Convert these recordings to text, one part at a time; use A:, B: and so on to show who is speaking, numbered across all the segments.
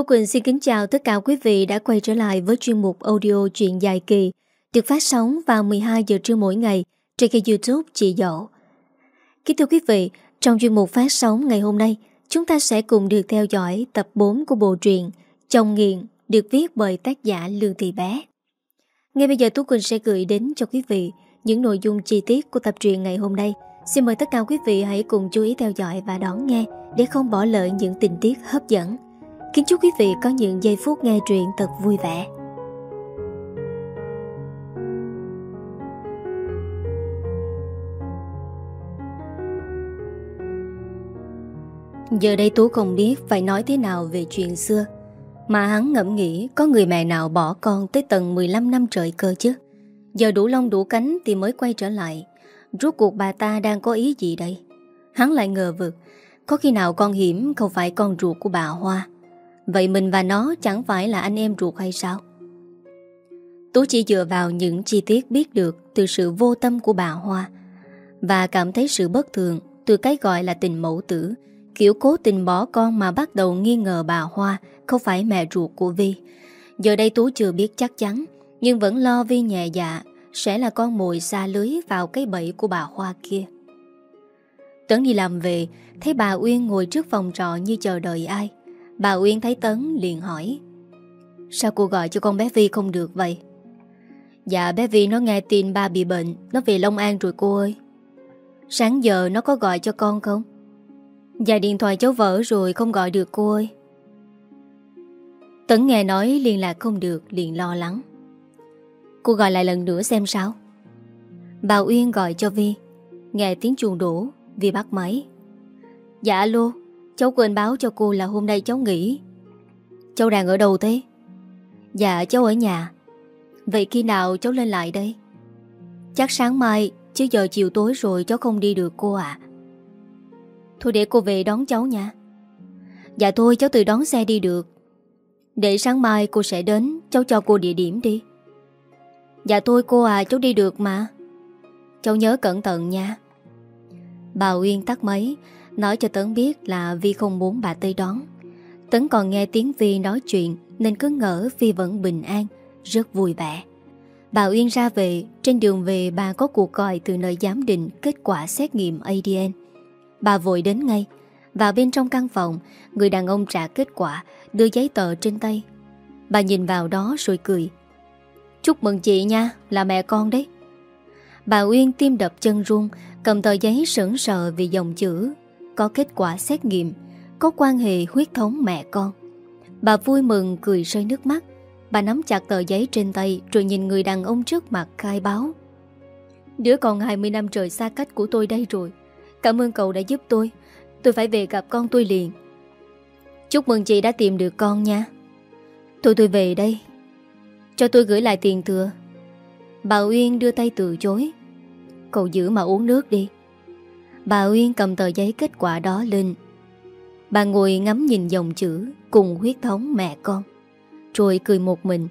A: Tú Quỳnh xin kính chào tất cả quý vị đã quay trở lại với chuyên mục audio truyện dài kỳ được phát sóng vào 12 giờ trưa mỗi ngày trên kênh youtube Chị Dậu. Kính thưa quý vị, trong chuyên mục phát sóng ngày hôm nay, chúng ta sẽ cùng được theo dõi tập 4 của bộ truyện Chồng Nghiện được viết bởi tác giả Lương Thị Bé. Ngay bây giờ Tú Quỳnh sẽ gửi đến cho quý vị những nội dung chi tiết của tập truyện ngày hôm nay. Xin mời tất cả quý vị hãy cùng chú ý theo dõi và đón nghe để không bỏ lỡ những tình tiết hấp dẫn. Kính chúc quý vị có những giây phút nghe truyện thật vui vẻ. Giờ đây Tú không biết phải nói thế nào về chuyện xưa. Mà hắn ngẫm nghĩ có người mẹ nào bỏ con tới tầng 15 năm trời cơ chứ. Giờ đủ lông đủ cánh thì mới quay trở lại. Rốt cuộc bà ta đang có ý gì đây? Hắn lại ngờ vực. Có khi nào con hiểm không phải con ruột của bà Hoa? Vậy mình và nó chẳng phải là anh em ruột hay sao? Tú chỉ dựa vào những chi tiết biết được từ sự vô tâm của bà Hoa và cảm thấy sự bất thường từ cái gọi là tình mẫu tử, kiểu cố tình bỏ con mà bắt đầu nghi ngờ bà Hoa không phải mẹ ruột của Vi. Giờ đây Tú chưa biết chắc chắn, nhưng vẫn lo Vi nhẹ dạ sẽ là con mồi xa lưới vào cái bẫy của bà Hoa kia. Tấn đi làm về, thấy bà Uyên ngồi trước phòng trọ như chờ đợi ai. Bà Uyên thấy Tấn liền hỏi, Sao cô gọi cho con bé Vi không được vậy? Dạ bé Vi nó nghe tin ba bị bệnh, Nó về Long An rồi cô ơi. Sáng giờ nó có gọi cho con không? Dạ điện thoại cháu vỡ rồi, không gọi được cô ơi. Tấn nghe nói liên lạc không được, liền lo lắng. Cô gọi lại lần nữa xem sao. Bà Uyên gọi cho Vi, Nghe tiếng chuồng đổ, Vi bắt máy. Dạ alo. Cháu quên báo cho cô là hôm nay cháu nghỉ. Cháu đang ở đâu thế? Dạ cháu ở nhà. Vậy khi nào cháu lên lại đây? Chắc sáng mai, Chứ giờ chiều tối rồi cháu không đi được cô ạ. Thôi để cô về đón cháu nha. Dạ thôi, cháu tự đón xe đi được. Để sáng mai cô sẽ đến, Cháu cho cô địa điểm đi. Dạ thôi cô à cháu đi được mà. Cháu nhớ cẩn thận nha. Bà Uyên tắt máy Nói cho Tấn biết là Vi không muốn bà tới đón. Tấn còn nghe tiếng Vi nói chuyện, Nên cứ ngỡ Vi vẫn bình an, Rất vui vẻ. Bà Uyên ra về, Trên đường về bà có cuộc gọi từ nơi giám định Kết quả xét nghiệm ADN Bà vội đến ngay. Vào bên trong căn phòng, Người đàn ông trả kết quả, Đưa giấy tờ trên tay. Bà nhìn vào đó rồi cười. Chúc mừng chị nha, Là mẹ con đấy. Bà Uyên tim đập chân run, Cầm tờ giấy sững sờ vì dòng chữ có kết quả xét nghiệm, có quan hệ huyết thống mẹ con. Bà vui mừng cười rơi nước mắt. Bà nắm chặt tờ giấy trên tay rồi nhìn người đàn ông trước mặt khai báo. Đứa còn 20 năm trời xa cách của tôi đây rồi. Cảm ơn cậu đã giúp tôi. Tôi phải về gặp con tôi liền. Chúc mừng chị đã tìm được con nha. Tôi tôi về đây. Cho tôi gửi lại tiền thừa. Bà Uyên đưa tay từ chối. Cậu giữ mà uống nước đi. Bà Uyên cầm tờ giấy kết quả đó lên. Bà ngồi ngắm nhìn dòng chữ Cùng huyết thống mẹ con. Rồi cười một mình.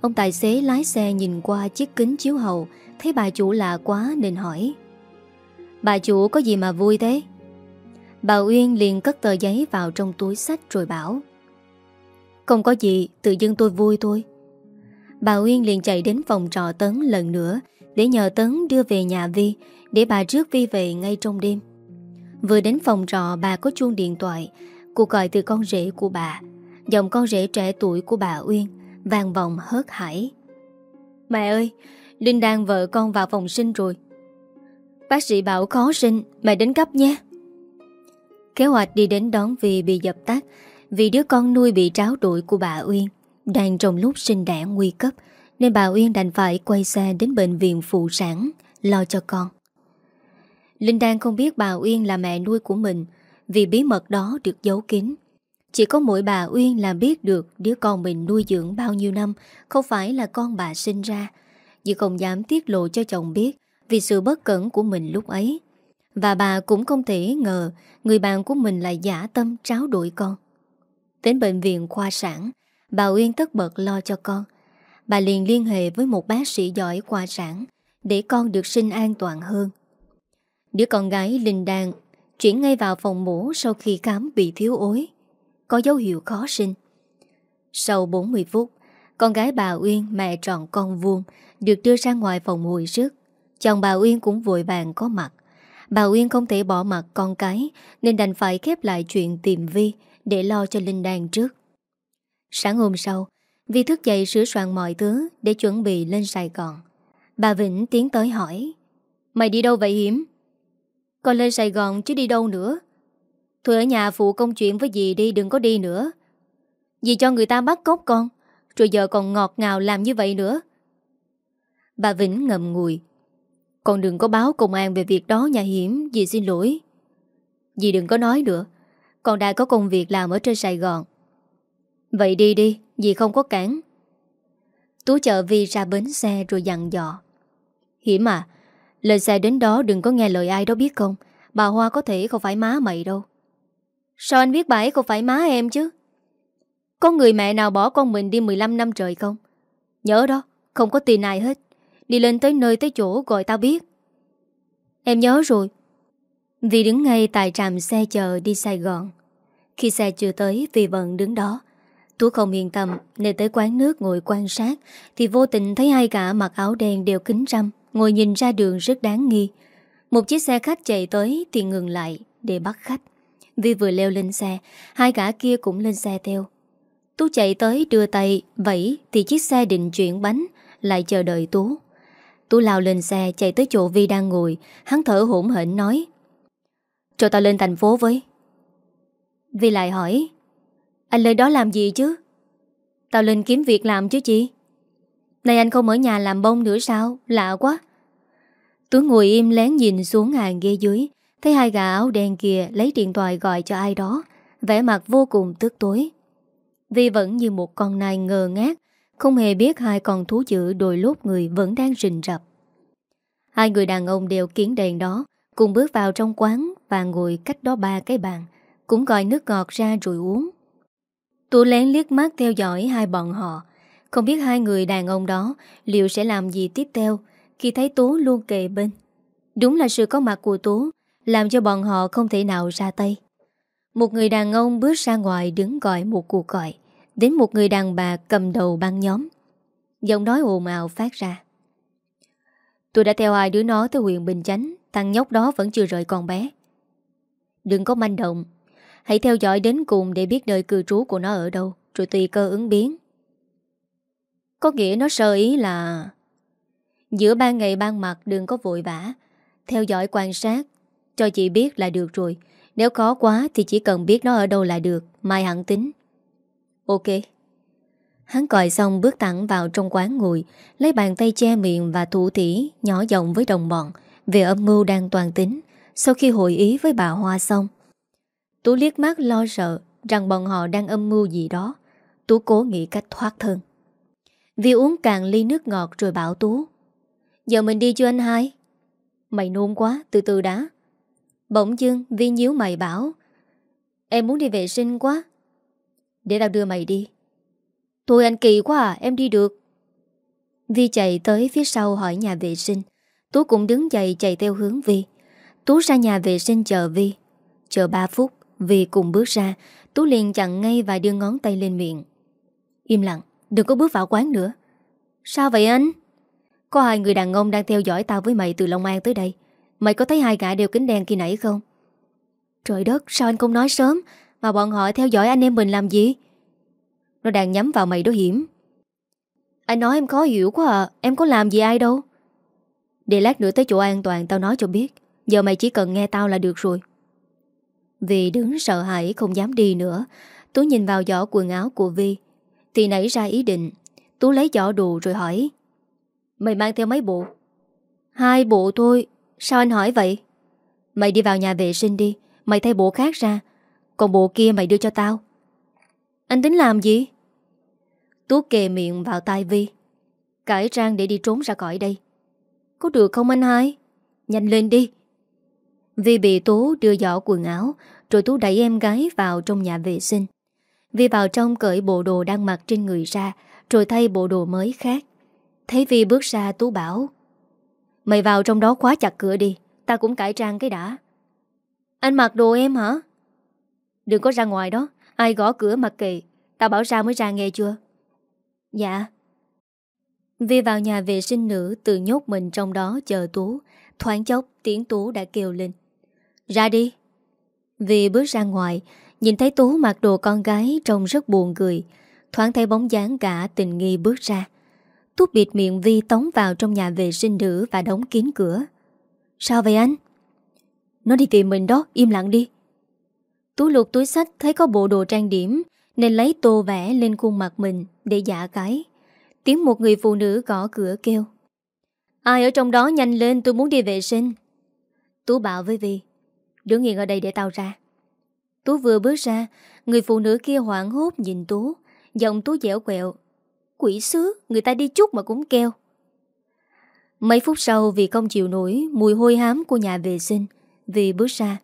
A: Ông tài xế lái xe nhìn qua chiếc kính chiếu hậu Thấy bà chủ lạ quá nên hỏi. Bà chủ có gì mà vui thế? Bà Uyên liền cất tờ giấy vào trong túi sách rồi bảo. Không có gì, tự dưng tôi vui thôi. Bà Uyên liền chạy đến phòng trọ Tấn lần nữa Để nhờ Tấn đưa về nhà Vi để bà rước Vi về ngay trong đêm. Vừa đến phòng trọ bà có chuông điện thoại, cuộc gọi từ con rể của bà, dòng con rể trẻ tuổi của bà Uyên, vang vọng hớt hải. Mẹ ơi, Linh đang vợ con vào phòng sinh rồi. Bác sĩ bảo khó sinh, mẹ đến cấp nhé. Kế hoạch đi đến đón Vi bị dập tắt vì đứa con nuôi bị tráo đuổi của bà Uyên đang trong lúc sinh đẻ nguy cấp nên bà Uyên đành phải quay xe đến bệnh viện phụ sản lo cho con. Linh đang không biết bà Uyên là mẹ nuôi của mình vì bí mật đó được giấu kín. Chỉ có mỗi bà Uyên là biết được đứa con mình nuôi dưỡng bao nhiêu năm không phải là con bà sinh ra. Nhưng không dám tiết lộ cho chồng biết vì sự bất cẩn của mình lúc ấy. Và bà cũng không thể ngờ người bạn của mình lại giả tâm tráo đổi con. Đến bệnh viện khoa sản, bà Uyên tất bật lo cho con. Bà liền liên hệ với một bác sĩ giỏi khoa sản để con được sinh an toàn hơn. Đứa con gái Linh Đan chuyển ngay vào phòng mổ sau khi khám bị thiếu ối. Có dấu hiệu khó sinh. Sau 40 phút, con gái bà Uyên mẹ tròn con vuông được đưa ra ngoài phòng hồi sức. Chồng bà Uyên cũng vội vàng có mặt. Bà Uyên không thể bỏ mặt con cái nên đành phải khép lại chuyện tìm Vi để lo cho Linh Đan trước. Sáng hôm sau, Vi thức dậy sửa soạn mọi thứ để chuẩn bị lên Sài Gòn. Bà Vĩnh tiến tới hỏi Mày đi đâu vậy Hiểm? Con lên Sài Gòn chứ đi đâu nữa. Thôi ở nhà phụ công chuyện với dì đi, đừng có đi nữa. Dì cho người ta bắt cóc con, Rồi giờ còn ngọt ngào làm như vậy nữa. Bà Vĩnh ngậm ngùi. Con đừng có báo công an về việc đó nhà Hiểm, Dì xin lỗi. Dì đừng có nói nữa, Con đã có công việc làm ở trên Sài Gòn. Vậy đi đi, Dì không có cản. Tú chợ Vi ra bến xe rồi dặn dò. Hiểm à lên xe đến đó đừng có nghe lời ai đó biết không. Bà Hoa có thể không phải má mày đâu. Sao anh biết bà ấy không phải má em chứ? Có người mẹ nào bỏ con mình đi 15 năm trời không? Nhớ đó, Không có tiền ai hết. Đi lên tới nơi tới chỗ gọi tao biết. Em nhớ rồi. Vì đứng ngay tại trạm xe chờ đi Sài Gòn. Khi xe chưa tới, Vì vẫn đứng đó. Tú không yên tâm, nên tới quán nước ngồi quan sát, thì vô tình thấy hai cả mặc áo đen đều kính râm ngồi nhìn ra đường rất đáng nghi. Một chiếc xe khách chạy tới thì ngừng lại để bắt khách. Vi vừa leo lên xe, hai gã kia cũng lên xe theo. Tú chạy tới đưa tay, vẫy thì chiếc xe định chuyển bánh, lại chờ đợi Tú. Tú lao lên xe chạy tới chỗ Vi đang ngồi, hắn thở hỗn hển nói. Cho tao lên thành phố với. Vi lại hỏi, anh lên đó làm gì chứ? Tao lên kiếm việc làm chứ chị. Này anh không ở nhà làm bông nữa sao? Lạ quá. Tuấn ngồi im lén nhìn xuống hàng ghế dưới, thấy hai gà áo đen kia lấy điện thoại gọi cho ai đó, vẻ mặt vô cùng tức tối. Vi vẫn như một con nai ngờ ngát, không hề biết hai con thú dữ đôi lốt người vẫn đang rình rập. Hai người đàn ông đều kiến đèn đó, cùng bước vào trong quán và ngồi cách đó ba cái bàn, cũng gọi nước ngọt ra rồi uống. Tôi lén liếc mắt theo dõi hai bọn họ không biết hai người đàn ông đó Liệu sẽ làm gì tiếp theo Khi thấy Tú luôn kề bên. Đúng là sự có mặt của Tú Làm cho bọn họ không thể nào ra tay. Một người đàn ông bước ra ngoài Đứng gọi một cuộc gọi, Đến một người đàn bà cầm đầu băng nhóm. Giọng nói ồn ào phát ra. Tôi đã theo hai đứa nó tới huyện Bình Chánh, Thằng nhóc đó vẫn chưa rời con bé. Đừng có manh động, Hãy theo dõi đến cùng để biết nơi cư trú của nó ở đâu, Rồi tùy cơ ứng biến. Có nghĩa nó sơ ý là Giữa ban ngày ban mặt đừng có vội vã, Theo dõi quan sát, Cho chị biết là được rồi Nếu khó quá thì chỉ cần biết nó ở đâu là được, Mai hẳn tính Ok Hắn còi xong bước thẳng vào trong quán ngồi, Lấy bàn tay che miệng và thủ tỉ Nhỏ giọng với đồng bọn Về âm mưu đang toàn tính Sau khi hội ý với bà Hoa xong, Tú liếc mắt lo sợ rằng bọn họ đang âm mưu gì đó. Tú cố nghĩ cách thoát thân. Vi uống càng ly nước ngọt rồi bảo Tú. Giờ mình đi cho anh hai. Mày nôn quá, từ từ đã. Bỗng dưng Vi nhíu mày bảo. Em muốn đi vệ sinh quá. Để tao đưa mày đi. Thôi anh kỳ quá à, em đi được. Vi chạy tới phía sau hỏi nhà vệ sinh. Tú cũng đứng dậy chạy theo hướng Vi. Tú ra nhà vệ sinh chờ Vi. Chờ 3 phút, Vi cùng bước ra Tú liền chặn ngay và đưa ngón tay lên miệng Im lặng Đừng có bước vào quán nữa. Sao vậy anh? Có hai người đàn ông đang theo dõi tao với mày từ Long An tới đây. Mày có thấy hai gã đeo kính đen kia nãy không? Trời đất, sao anh không nói sớm? Mà bọn họ theo dõi anh em mình làm gì? Nó đang nhắm vào mày đó hiểm. Anh nói em khó hiểu quá à. Em có làm gì ai đâu. Để lát nữa tới chỗ an toàn tao nói cho biết. Giờ mày chỉ cần nghe tao là được rồi. Vì đứng sợ hãi, không dám đi nữa. Tú nhìn vào giỏ quần áo của Vi thì nảy ra ý định. Tú lấy giỏ đồ rồi hỏi. Mày mang theo mấy bộ? Hai bộ thôi. Sao anh hỏi vậy? Mày đi vào nhà vệ sinh đi. Mày thay bộ khác ra. Còn bộ kia mày đưa cho tao. Anh tính làm gì? Tú kề miệng vào tai Vi. Cải trang để đi trốn ra khỏi đây. Có được không anh hai? Nhanh lên đi. Vi bị Tú đưa giỏ quần áo, Rồi Tú đẩy em gái vào trong nhà vệ sinh. Vi vào trong cởi bộ đồ đang mặc trên người ra, Rồi thay bộ đồ mới khác. Thấy Vi bước ra, Tú bảo, Mày vào trong đó khóa chặt cửa đi, Ta cũng cải trang cái đã. Anh mặc đồ em hả? Đừng có ra ngoài đó, Ai gõ cửa mặc kệ, Tao bảo ra mới ra nghe chưa? Dạ. Vi vào nhà vệ sinh nữ, Tự nhốt mình trong đó chờ Tú. Thoáng chốc, tiếng Tú đã kêu lên, Ra đi. Vi bước ra ngoài Nhìn thấy Tú mặc đồ con gái Trông rất buồn cười, Thoáng thấy bóng dáng cả tình nghi bước ra. Tú bịt miệng Vi tống vào trong nhà vệ sinh nữ Và đóng kín cửa. Sao vậy anh? Nó đi tìm mình đó, im lặng đi. Tú lục túi sách, thấy có bộ đồ trang điểm, Nên lấy tô vẽ lên khuôn mặt mình Để giả cái. Tiếng một người phụ nữ gõ cửa kêu. Ai ở trong đó nhanh lên, tôi muốn đi vệ sinh. Tú bảo với Vi, Đứng yên ở đây để tao ra. Tú vừa bước ra, Người phụ nữ kia hoảng hốt nhìn Tú. Giọng Tú dẻo quẹo, Quỷ sứ, người ta đi chút mà cũng kêu. Mấy phút sau, vì không chịu nổi Mùi hôi hám của nhà vệ sinh Vì bước ra.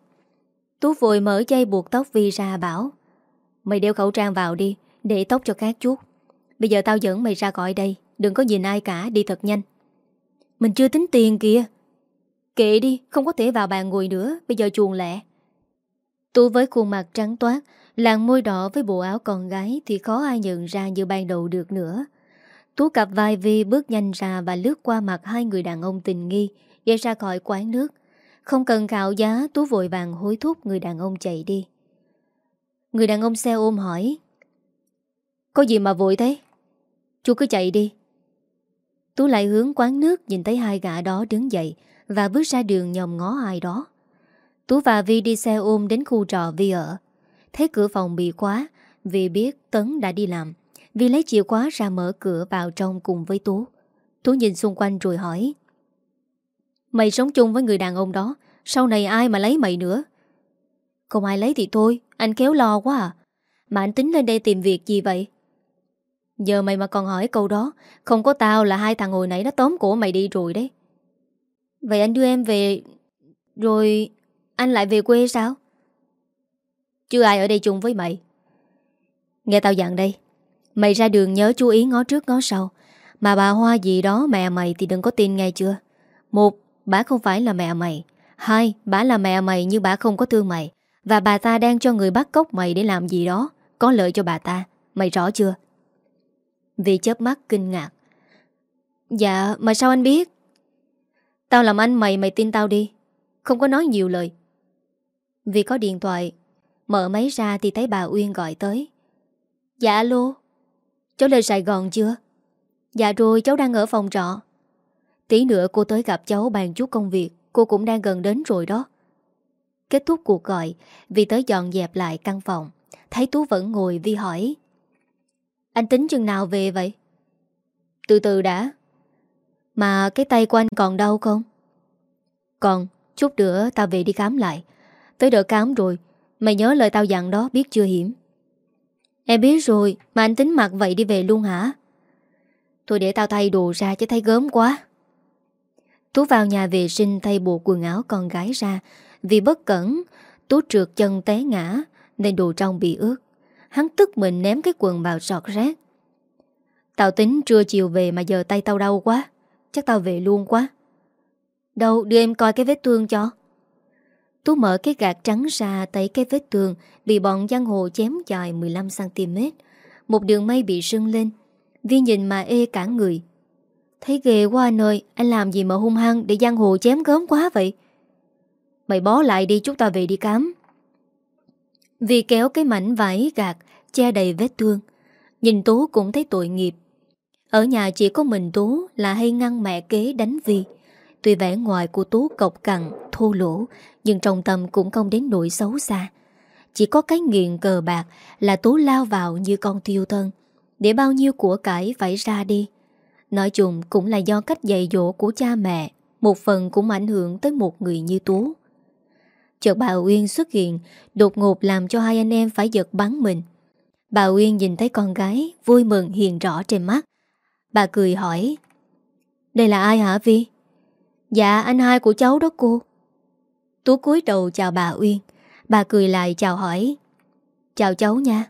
A: Tú vội mở dây buộc tóc Vi ra, bảo, Mày đeo khẩu trang vào đi, Để tóc cho khác chút. Bây giờ tao dẫn mày ra gọi đây, Đừng có nhìn ai cả, đi thật nhanh. Mình chưa tính tiền kìa. Kệ đi, không có thể vào bàn ngồi nữa, Bây giờ chuồng lẹ. Tú với khuôn mặt trắng toát Làng môi đỏ với bộ áo con gái Thì khó ai nhận ra như ban đầu được nữa. Tú cặp vai Vi bước nhanh ra Và lướt qua mặt hai người đàn ông tình nghi Để ra khỏi quán nước. Không cần khảo giá Tú vội vàng hối thúc người đàn ông chạy đi. Người đàn ông xe ôm hỏi, Có gì mà vội thế? Chú cứ chạy đi. Tú lại hướng quán nước Nhìn thấy hai gã đó đứng dậy Và bước ra đường nhòm ngó ai đó. Tú và Vi đi xe ôm đến khu trọ Vi ở. Thấy cửa phòng bị khóa, Vi biết Tấn đã đi làm. Vi lấy chìa khóa ra mở cửa vào trong cùng với Tú. Tú nhìn xung quanh rồi hỏi, Mày sống chung với người đàn ông đó, Sau này ai mà lấy mày nữa? Không ai lấy thì thôi, Anh kéo lo quá à. Mà anh tính lên đây tìm việc gì vậy? Giờ mày mà còn hỏi câu đó, Không có tao là hai thằng hồi nãy nó tóm cổ mày đi rồi đấy. Vậy anh đưa em về, Rồi anh lại về quê sao? Chưa ai ở đây chung với mày. Nghe tao dặn đây Mày ra đường nhớ chú ý ngó trước ngó sau. Mà bà Hoa gì đó mẹ mày thì đừng có tin nghe chưa. Một, bà không phải là mẹ mày. Hai, bà là mẹ mày nhưng bà không có thương mày. Và bà ta đang cho người bắt cóc mày để làm gì đó Có lợi cho bà ta. Mày rõ chưa? Vì chớp mắt kinh ngạc. Dạ mà sao anh biết? Tao làm anh mày mày tin tao đi. Không có nói nhiều lời. Vì có điện thoại Mở máy ra thì thấy bà Uyên gọi tới Dạ alo Cháu lên Sài Gòn chưa Dạ rồi cháu đang ở phòng trọ Tí nữa cô tới gặp cháu bàn chút công việc Cô cũng đang gần đến rồi đó Kết thúc cuộc gọi Vì tới dọn dẹp lại căn phòng Thấy Tú vẫn ngồi Vi hỏi anh tính chừng nào về vậy? Từ từ đã. Mà cái tay của anh còn đau không? Còn, chút nữa tao về đi khám lại. Tới đợt cám rồi, mày nhớ lời tao dặn đó biết chưa hiểm. Em biết rồi, mà anh tính mặc vậy đi về luôn hả? Thôi để tao thay đồ ra chứ thấy gớm quá. Tú vào nhà vệ sinh thay bộ quần áo con gái ra Vì bất cẩn Tú trượt chân té ngã Nên đồ trong bị ướt Hắn tức mình ném cái quần vào sọt rác Tao tính trưa chiều về mà giờ tay tao đau quá Chắc tao về luôn quá Đâu đưa em coi cái vết thương cho Tú mở cái gạt trắng ra Thấy cái vết thương, Bị bọn giang hồ chém dài 15cm Một đường mây bị sưng lên Vi nhìn mà ê cả người. Thấy ghê quá anh ơi, Anh làm gì mà hung hăng để giang hồ chém gớm quá vậy? Mày bó lại đi, chúng ta về đi cám vì kéo cái mảnh vải gạt, Che đầy vết thương. Nhìn Tú cũng thấy tội nghiệp. Ở nhà chỉ có mình Tú là hay ngăn mẹ kế đánh Vi Tuy vẻ ngoài của Tú cộc cằn, thô lỗ Nhưng trong tâm cũng không đến nỗi xấu xa. Chỉ có cái nghiện cờ bạc là Tú lao vào như con tiêu thân. Để bao nhiêu của cải phải ra đi. Nói chung cũng là do cách dạy dỗ của cha mẹ Một phần cũng ảnh hưởng tới một người như Tú. Chợt bà Uyên xuất hiện Đột ngột làm cho hai anh em phải giật bắn mình. Bà Uyên nhìn thấy con gái Vui mừng hiện rõ trên mắt. Bà cười hỏi Đây là ai hả Vi? Dạ anh hai của cháu đó cô. Tú cúi đầu chào bà Uyên. Bà cười lại chào hỏi. Chào cháu nha.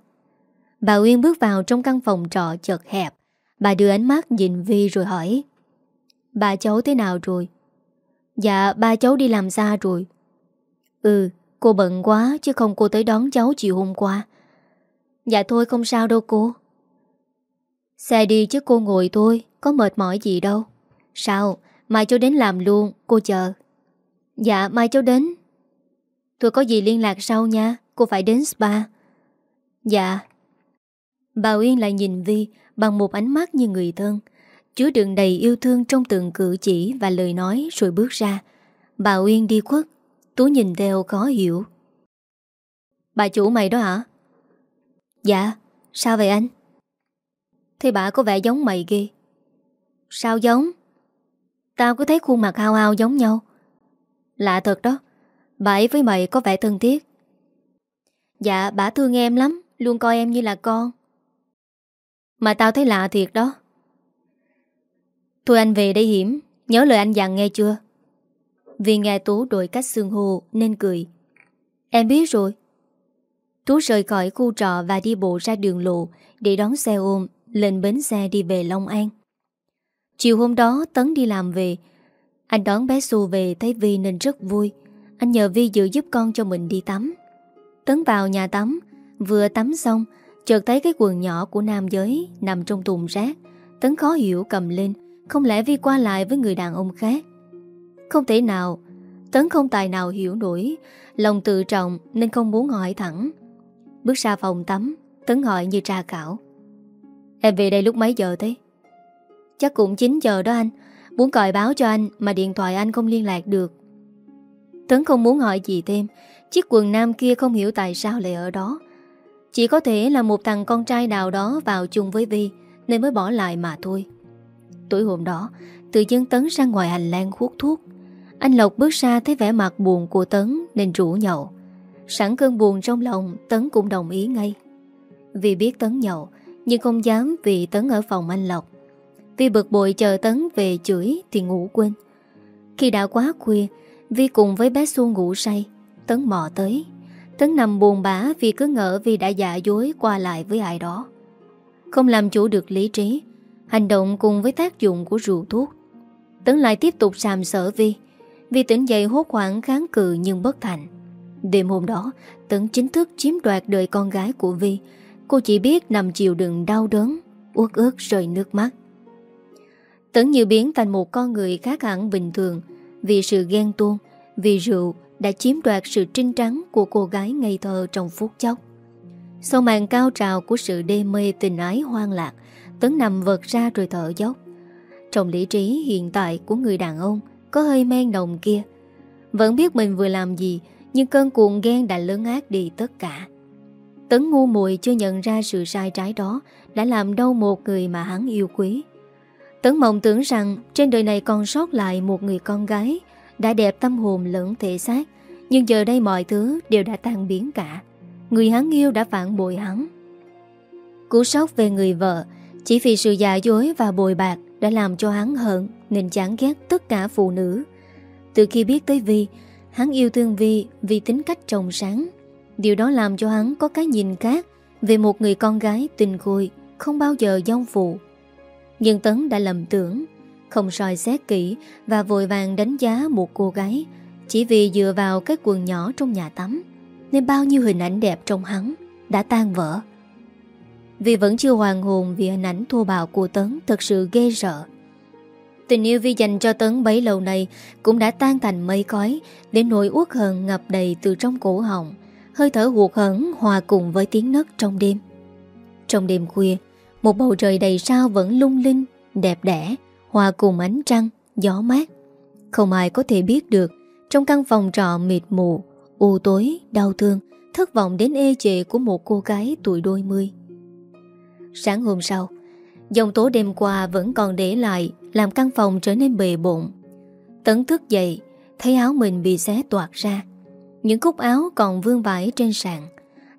A: Bà Uyên bước vào trong căn phòng trọ chật hẹp. Bà đưa ánh mắt nhìn Vi rồi hỏi. Bà cháu thế nào rồi? Dạ ba cháu đi làm xa rồi. Ừ, cô bận quá chứ không cô tới đón cháu chiều hôm qua. Dạ thôi không sao đâu cô. Xe đi chứ cô ngồi thôi Có mệt mỏi gì đâu. Sao? Mai cháu đến làm luôn, Cô chờ. Dạ mai cháu đến. Thôi có gì liên lạc sau nha, Cô phải đến spa. Dạ. Bà Uyên lại nhìn Vi Bằng một ánh mắt như người thân. Chứa đựng đầy yêu thương trong từng cử chỉ Và lời nói rồi bước ra. Bà Uyên đi khuất, Tú nhìn theo khó hiểu. Bà chủ mày đó hả? Dạ Sao vậy anh? Thì bà có vẻ giống mày ghê. Sao giống? Tao cứ thấy khuôn mặt hao hao giống nhau. Lạ thật đó, Bà ấy với mày có vẻ thân thiết. Dạ bà thương em lắm, Luôn coi em như là con. Mà tao thấy lạ thiệt đó. Thôi anh về đây hiểm, Nhớ lời anh dặn nghe chưa? Vì nghe Tú đổi cách xương hồ Nên cười. Em biết rồi. Tú rời khỏi khu trọ và đi bộ ra đường lộ Để đón xe ôm, Lên bến xe đi về Long An. Chiều hôm đó, Tấn đi làm về. Anh đón bé Xu về, thấy Vi nên rất vui. Anh nhờ Vi giữ giúp con cho mình đi tắm. Tấn vào nhà tắm. Vừa tắm xong, Chợt thấy cái quần nhỏ của nam giới Nằm trong thùng rác. Tấn khó hiểu cầm lên. Không lẽ Vi qua lại với người đàn ông khác? Không thể nào. Tấn không tài nào hiểu nổi. Lòng tự trọng nên không muốn hỏi thẳng. Bước ra phòng tắm, Tấn hỏi như tra khảo: Em về đây lúc mấy giờ thế? Chắc cũng 9 giờ đó anh. Muốn gọi báo cho anh Mà điện thoại anh không liên lạc được. Tấn không muốn hỏi gì thêm. Chiếc quần nam kia không hiểu tại sao lại ở đó. Chỉ có thể là một thằng con trai nào đó Vào chung với Vi, Nên mới bỏ lại mà thôi. Tối hôm đó, Tự dưng Tấn ra ngoài hành lang hút thuốc. Anh Lộc bước ra thấy vẻ mặt buồn của Tấn Nên rủ nhậu. Sẵn cơn buồn trong lòng, Tấn cũng đồng ý ngay. Vì biết Tấn nhậu, Nhưng không dám vì Tấn ở phòng anh Lộc. Vi bực bội chờ Tấn về chửi Thì ngủ quên. Khi đã quá khuya, Vi cùng với bé xu ngủ say, Tấn mò tới. Tấn nằm buồn bã vì cứ ngỡ Vi đã giả dối qua lại với ai đó. Không làm chủ được lý trí, Hành động cùng với tác dụng của rượu thuốc. Tấn lại tiếp tục sàm sở Vi. Vi tỉnh dậy hốt hoảng kháng cự nhưng bất thành. Đêm hôm đó, Tấn chính thức chiếm đoạt đời con gái của Vi. Cô chỉ biết nằm chịu đựng đau đớn, uất ước rơi nước mắt. Tấn như biến thành một con người khác hẳn bình thường. Vì sự ghen tuông, Vì rượu đã chiếm đoạt sự trinh trắng Của cô gái ngây thơ trong phút chốc. Sau màn cao trào của sự đê mê tình ái hoang lạc, Tấn nằm vật ra rồi thở dốc. Trong lý trí hiện tại của người đàn ông, Có hơi men nồng kia. Vẫn biết mình vừa làm gì, Nhưng cơn cuồng ghen đã lớn ác đi tất cả. Tấn ngu muội chưa nhận ra sự sai trái đó Đã làm đau một người mà hắn yêu quý. Tấn mộng tưởng rằng trên đời này còn sót lại một người con gái đã đẹp tâm hồn lẫn thể xác, nhưng giờ đây mọi thứ đều đã tan biến cả. Người hắn yêu đã phản bội hắn. Cú sốc về người vợ, chỉ vì sự giả dối và bồi bạc đã làm cho hắn hận nên chán ghét tất cả phụ nữ. Từ khi biết tới Vi, hắn yêu thương Vi vì tính cách trong sáng. Điều đó làm cho hắn có cái nhìn khác về một người con gái tình khôi, không bao giờ dông phụ. Nhưng Tấn đã lầm tưởng, Không soi xét kỹ Và vội vàng đánh giá một cô gái, Chỉ vì dựa vào cái quần nhỏ trong nhà tắm, Nên bao nhiêu hình ảnh đẹp trong hắn Đã tan vỡ. Vì vẫn chưa hoàn hồn Vì hình ảnh thô bạo của Tấn Thật sự ghê sợ Tình yêu Vi dành cho Tấn bấy lâu nay Cũng đã tan thành mây khói Để nỗi uất hờn ngập đầy từ trong cổ họng, Hơi thở hụt hẫng hòa cùng với tiếng nấc trong đêm. Trong đêm khuya một bầu trời đầy sao vẫn lung linh, đẹp đẽ, hòa cùng ánh trăng, gió mát. Không ai có thể biết được, trong căn phòng trọ mịt mù, u tối, đau thương, thất vọng đến ê chệ của một cô gái tuổi đôi mươi. Sáng hôm sau, dòng tố đêm qua vẫn còn để lại làm căn phòng trở nên bề bộn. Tấn thức dậy, thấy áo mình bị xé toạt ra. Những cúc áo còn vương vãi trên sàn.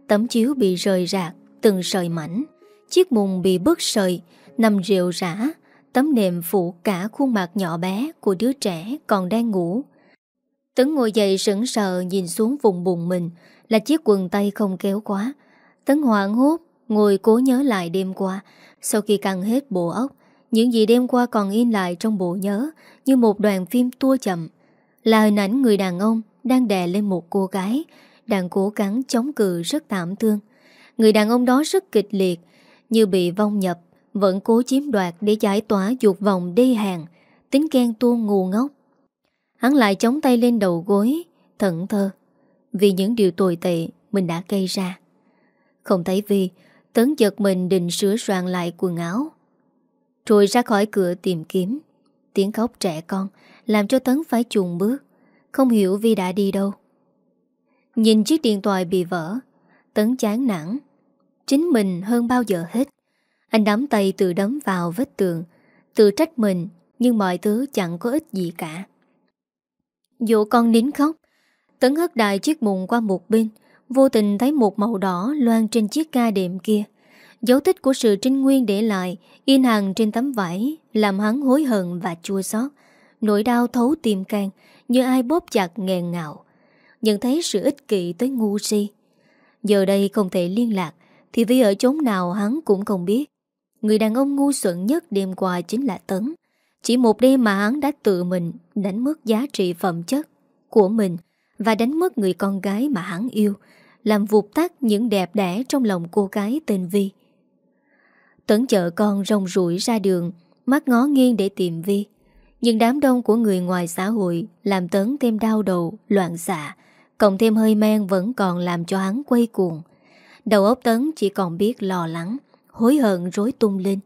A: Tấm chiếu bị rời rạc, từng sợi mảnh. Chiếc mùng bị bớt sợi Nằm rượu rã, Tấm nệm phủ cả khuôn mặt nhỏ bé Của đứa trẻ còn đang ngủ. Tấn ngồi dậy sững sờ Nhìn xuống vùng bụng mình, Là chiếc quần tay không kéo quá. Tấn hoảng hốt, Ngồi cố nhớ lại đêm qua. Sau khi căng hết bộ óc, Những gì đêm qua còn in lại trong bộ nhớ, Như một đoàn phim tua chậm. Là hình ảnh người đàn ông Đang đè lên một cô gái, Đang cố gắng chống cự rất tạm thương. Người đàn ông đó rất kịch liệt như bị vong nhập, Vẫn cố chiếm đoạt để giải tỏa dục vọng đi hàng, Tính ghen tuôn ngu ngốc. Hắn lại chống tay lên đầu gối Thận thơ Vì những điều tồi tệ mình đã gây ra. Không thấy Vi Tấn giật mình định sửa soạn lại quần áo. Rồi ra khỏi cửa tìm kiếm. Tiếng khóc trẻ con Làm cho Tấn phải chuồn bước, Không hiểu Vi đã đi đâu. Nhìn chiếc điện thoại bị vỡ, Tấn chán nản. Chính mình hơn bao giờ hết. Anh đắm tay tự đấm vào vết tường, Tự trách mình, Nhưng mọi thứ chẳng có ích gì cả. Dụ con nín khóc, Tấn hất đại chiếc mụn qua một bên, Vô tình thấy một màu đỏ loan trên chiếc ca đệm kia. Dấu tích của sự trinh nguyên để lại, In hàng trên tấm vải, Làm hắn hối hận và chua xót. Nỗi đau thấu tim can, Như ai bóp chặt nghẹn ngạo Nhận thấy sự ích kỷ tới ngu si. Giờ đây không thể liên lạc. Thì vì ở chốn nào hắn cũng không biết. Người đàn ông ngu xuẩn nhất đêm qua chính là Tấn. Chỉ một đêm mà hắn đã tự mình Đánh mất giá trị phẩm chất Của mình Và đánh mất người con gái mà hắn yêu Làm vụt tắt những đẹp đẽ Trong lòng cô gái tên Vi. Tấn chợ con rong rủi ra đường Mắt ngó nghiêng để tìm Vi. Nhưng đám đông của người ngoài xã hội Làm Tấn thêm đau đầu, loạn xạ Cộng thêm hơi men vẫn còn làm cho hắn quay cuồng. Đầu óc Tấn chỉ còn biết lo lắng, Hối hận rối tung lên.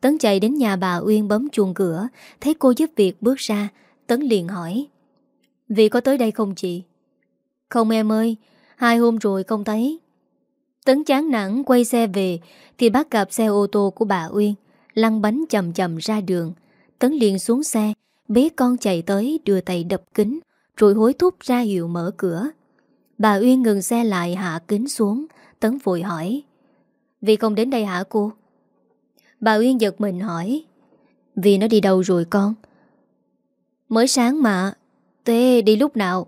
A: Tấn chạy đến nhà bà Uyên bấm chuông cửa, Thấy cô giúp việc bước ra, Tấn liền hỏi Vị có tới đây không chị? Không em ơi, Hai hôm rồi không thấy. Tấn chán nản quay xe về, Thì bắt gặp xe ô tô của bà Uyên Lăn bánh chầm chầm ra đường. Tấn liền xuống xe, Bế con chạy tới đưa tay đập kính, Rồi hối thúc ra hiệu mở cửa. Bà Uyên ngừng xe lại hạ kính xuống Tấn vội hỏi. Vì không đến đây hả cô? Bà Uyên giật mình hỏi. Vì nó đi đâu rồi con? Mới sáng mà. Thế đi lúc nào?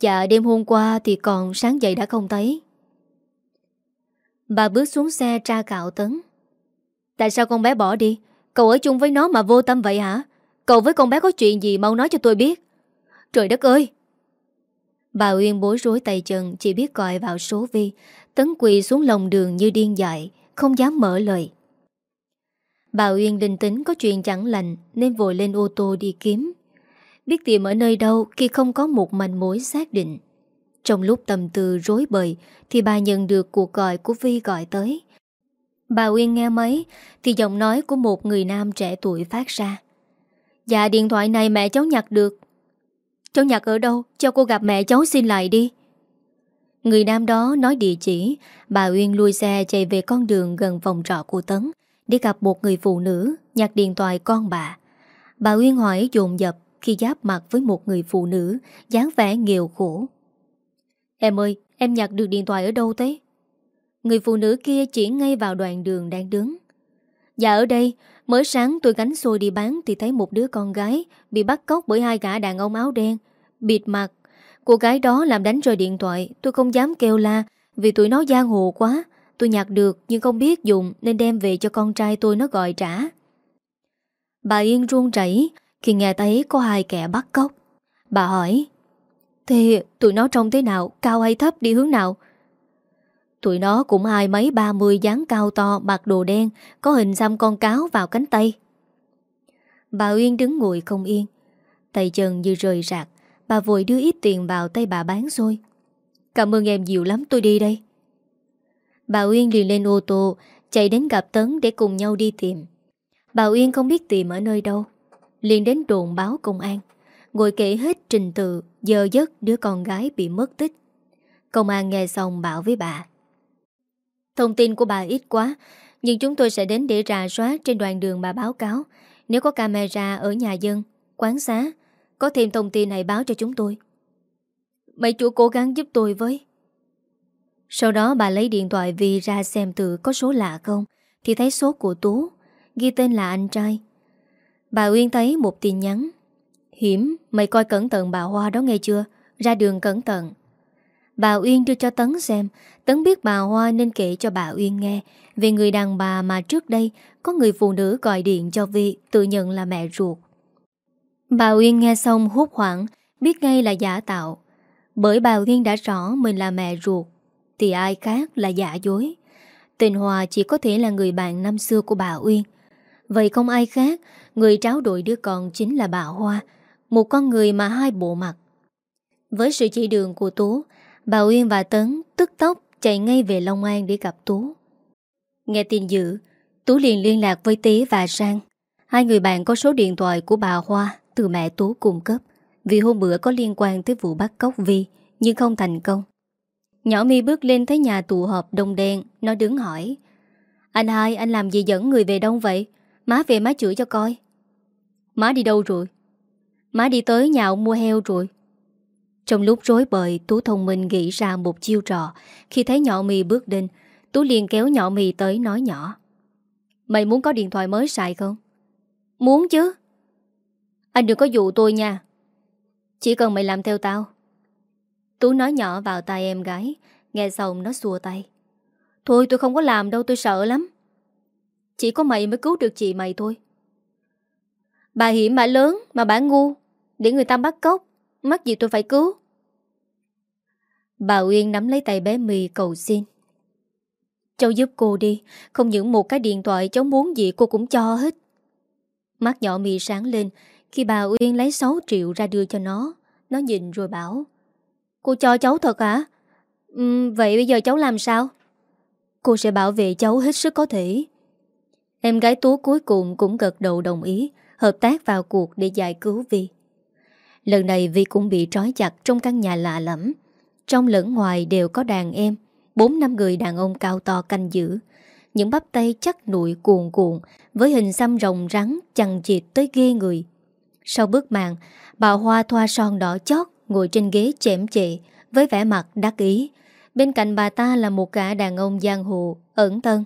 A: Dạ đêm hôm qua thì còn sáng dậy đã không thấy. Bà bước xuống xe tra cạo Tấn. Tại sao con bé bỏ đi? Cậu ở chung với nó mà vô tâm vậy hả? Cậu với con bé có chuyện gì mau nói cho tôi biết. Trời đất ơi! Bà Uyên bối rối tay chân, Chỉ biết gọi vào số vi. Tấn quỳ xuống lòng đường như điên dại, Không dám mở lời. Bà Uyên định tính có chuyện chẳng lành, Nên vội lên ô tô đi kiếm. Biết tìm ở nơi đâu Khi không có một manh mối xác định. Trong lúc tầm tư rối bời, Thì bà nhận được cuộc gọi của Vi gọi tới. Bà Uyên nghe mấy, Thì giọng nói của một người nam trẻ tuổi phát ra. Dạ điện thoại này mẹ cháu nhặt được. Cháu nhặt ở đâu? Cho cô gặp mẹ cháu xin lại đi. Người nam đó nói địa chỉ. Bà Uyên lui xe chạy về con đường gần phòng trọ của Tấn Để gặp một người phụ nữ, Nhặt điện thoại con bà. Bà Uyên hỏi dồn dập Khi giáp mặt với một người phụ nữ, dáng vẻ nghèo khổ. Em ơi, em nhặt được điện thoại ở đâu thế? Người phụ nữ kia chỉ ngay vào đoạn đường đang đứng. Dạ ở đây. Mới sáng tôi gánh xôi đi bán Thì thấy một đứa con gái Bị bắt cóc bởi hai gã đàn ông áo đen, Bịt mặt. Cô gái đó làm đánh rơi điện thoại, Tôi không dám kêu la Vì tụi nó giang hồ quá. Tôi nhặt được nhưng không biết dùng Nên đem về cho con trai tôi nó gọi trả. Bà Yên run rẩy Khi nghe thấy có hai kẻ bắt cóc. Bà hỏi Thì tụi nó trông thế nào? Cao hay thấp? Đi hướng nào? Tụi nó cũng hai mấy ba mươi dáng cao to, mặc đồ đen, Có hình xăm con cáo vào cánh tay. Bà Uyên đứng ngồi không yên. Tay chân như rời rạc, Bà vội đưa ít tiền vào tay bà bán xôi. Cảm ơn em nhiều lắm, tôi đi đây. Bà Uyên liền lên ô tô, Chạy đến gặp Tấn để cùng nhau đi tìm. Bà Uyên không biết tìm ở nơi đâu, liền đến đồn báo công an, Ngồi kể hết trình tự, Giờ giấc đứa con gái bị mất tích. Công an nghe xong bảo với bà Thông tin của bà ít quá Nhưng chúng tôi sẽ đến để rà soát Trên đoạn đường bà báo cáo. Nếu có camera ở nhà dân, quán xá Có thêm thông tin này báo cho chúng tôi. Mấy chú cố gắng giúp tôi với. Sau đó bà lấy điện thoại vì ra xem thử có số lạ không Thì thấy số của Tú Ghi tên là anh trai. Bà Uyên thấy một tin nhắn. Hiểm, mày coi cẩn thận bà Hoa đó nghe chưa? Ra đường cẩn thận. Bà Uyên đưa cho Tấn xem. Tấn biết bà Hoa nên kể cho bà Uyên nghe. Về người đàn bà mà trước đây, Có người phụ nữ gọi điện cho Vi, Tự nhận là mẹ ruột. Bà Uyên nghe xong hút hoảng, Biết ngay là giả tạo. Bởi bà Uyên đã rõ mình là mẹ ruột, Thì ai khác là giả dối. Tình Hòa chỉ có thể là người bạn năm xưa của bà Uyên. Vậy không ai khác, Người tráo đổi đứa con chính là bà Hoa, Một con người mà hai bộ mặt. Với sự chỉ đường của Tú Bà Uyên và Tấn tức tốc chạy ngay về Long An để gặp Tú. Nghe tin dữ, Tú liền liên lạc với Tý và Sang Hai người bạn có số điện thoại của bà Hoa Từ mẹ Tú cung cấp, Vì hôm bữa có liên quan tới vụ bắt cóc Vi, Nhưng không thành công. Nhỏ mi bước lên thấy nhà tụ họp đông đen, Nó đứng hỏi, Anh hai, anh làm gì dẫn người về đông vậy? Má về má chửi cho coi. Má đi đâu rồi? Má đi tới nhà ông mua heo rồi. Trong lúc rối bời, Tú thông minh nghĩ ra một chiêu trò. Khi thấy nhỏ mì bước đến, Tú liền kéo nhỏ mì tới nói nhỏ. Mày muốn có điện thoại mới xài không? Muốn chứ. Anh đừng có dụ tôi nha. Chỉ cần mày làm theo tao. Tú nói nhỏ vào tay em gái, Nghe xong nó xua tay. Thôi, tôi không có làm đâu, tôi sợ lắm. Chỉ có mày mới cứu được chị mày thôi. Bà hiểm bà lớn mà bà ngu, Để người ta bắt cóc. Mắc gì tôi phải cứu Bà Uyên nắm lấy tay bé mì cầu xin Cháu giúp cô đi Không những một cái điện thoại cháu muốn gì cô cũng cho hết Mắt nhỏ mì sáng lên Khi bà Uyên lấy 6 triệu ra đưa cho nó Nó nhìn rồi bảo Cô cho cháu thật hả? Ừ, vậy bây giờ cháu làm sao? Cô sẽ bảo vệ cháu hết sức có thể. Em gái Tú cuối cùng cũng gật đầu đồng ý, hợp tác vào cuộc để giải cứu Vi. Lần này Vi cũng bị trói chặt trong căn nhà lạ lẫm. Trong lẫn ngoài đều có đàn em, bốn năm người đàn ông cao to canh giữ. Những bắp tay chắc nụi cuồn cuộn với hình xăm rồng rắn chằng chịt tới ghê người. Sau bước màn, bà Hoa thoa son đỏ chót ngồi trên ghế chẻm chệ với vẻ mặt đắc ý. Bên cạnh bà ta là một cả đàn ông giang hồ, ẩn tân,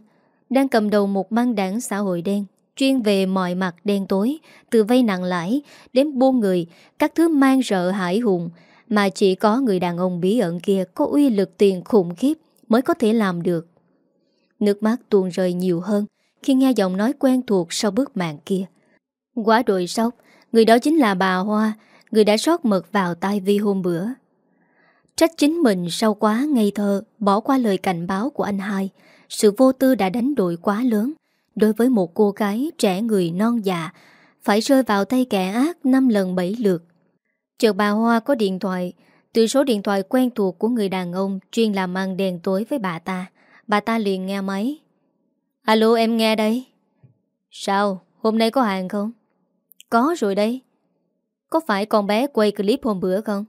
A: đang cầm đầu một băng đảng xã hội đen, chuyên về mọi mặt đen tối, từ vay nặng lãi đến buôn người, các thứ mang rợ hải hùng, mà chỉ có người đàn ông bí ẩn kia có uy lực tiền khủng khiếp mới có thể làm được. Nước mắt tuôn rơi nhiều hơn khi nghe giọng nói quen thuộc sau bước mạng kia. Quá đội sốc, người đó chính là bà Hoa, Người đã sót mật vào tai Vi hôm bữa Trách chính mình sau quá ngây thơ Bỏ qua lời cảnh báo của anh hai Sự vô tư đã đánh đổi quá lớn Đối với một cô gái trẻ người non già Phải rơi vào tay kẻ ác năm lần bảy lượt Chợt bà Hoa có điện thoại Từ số điện thoại quen thuộc của người đàn ông Chuyên làm ăn đèn tối với bà ta Bà ta liền nghe máy Alo em nghe đây Sao hôm nay có hàng không Có rồi đây có phải con bé quay clip hôm bữa không?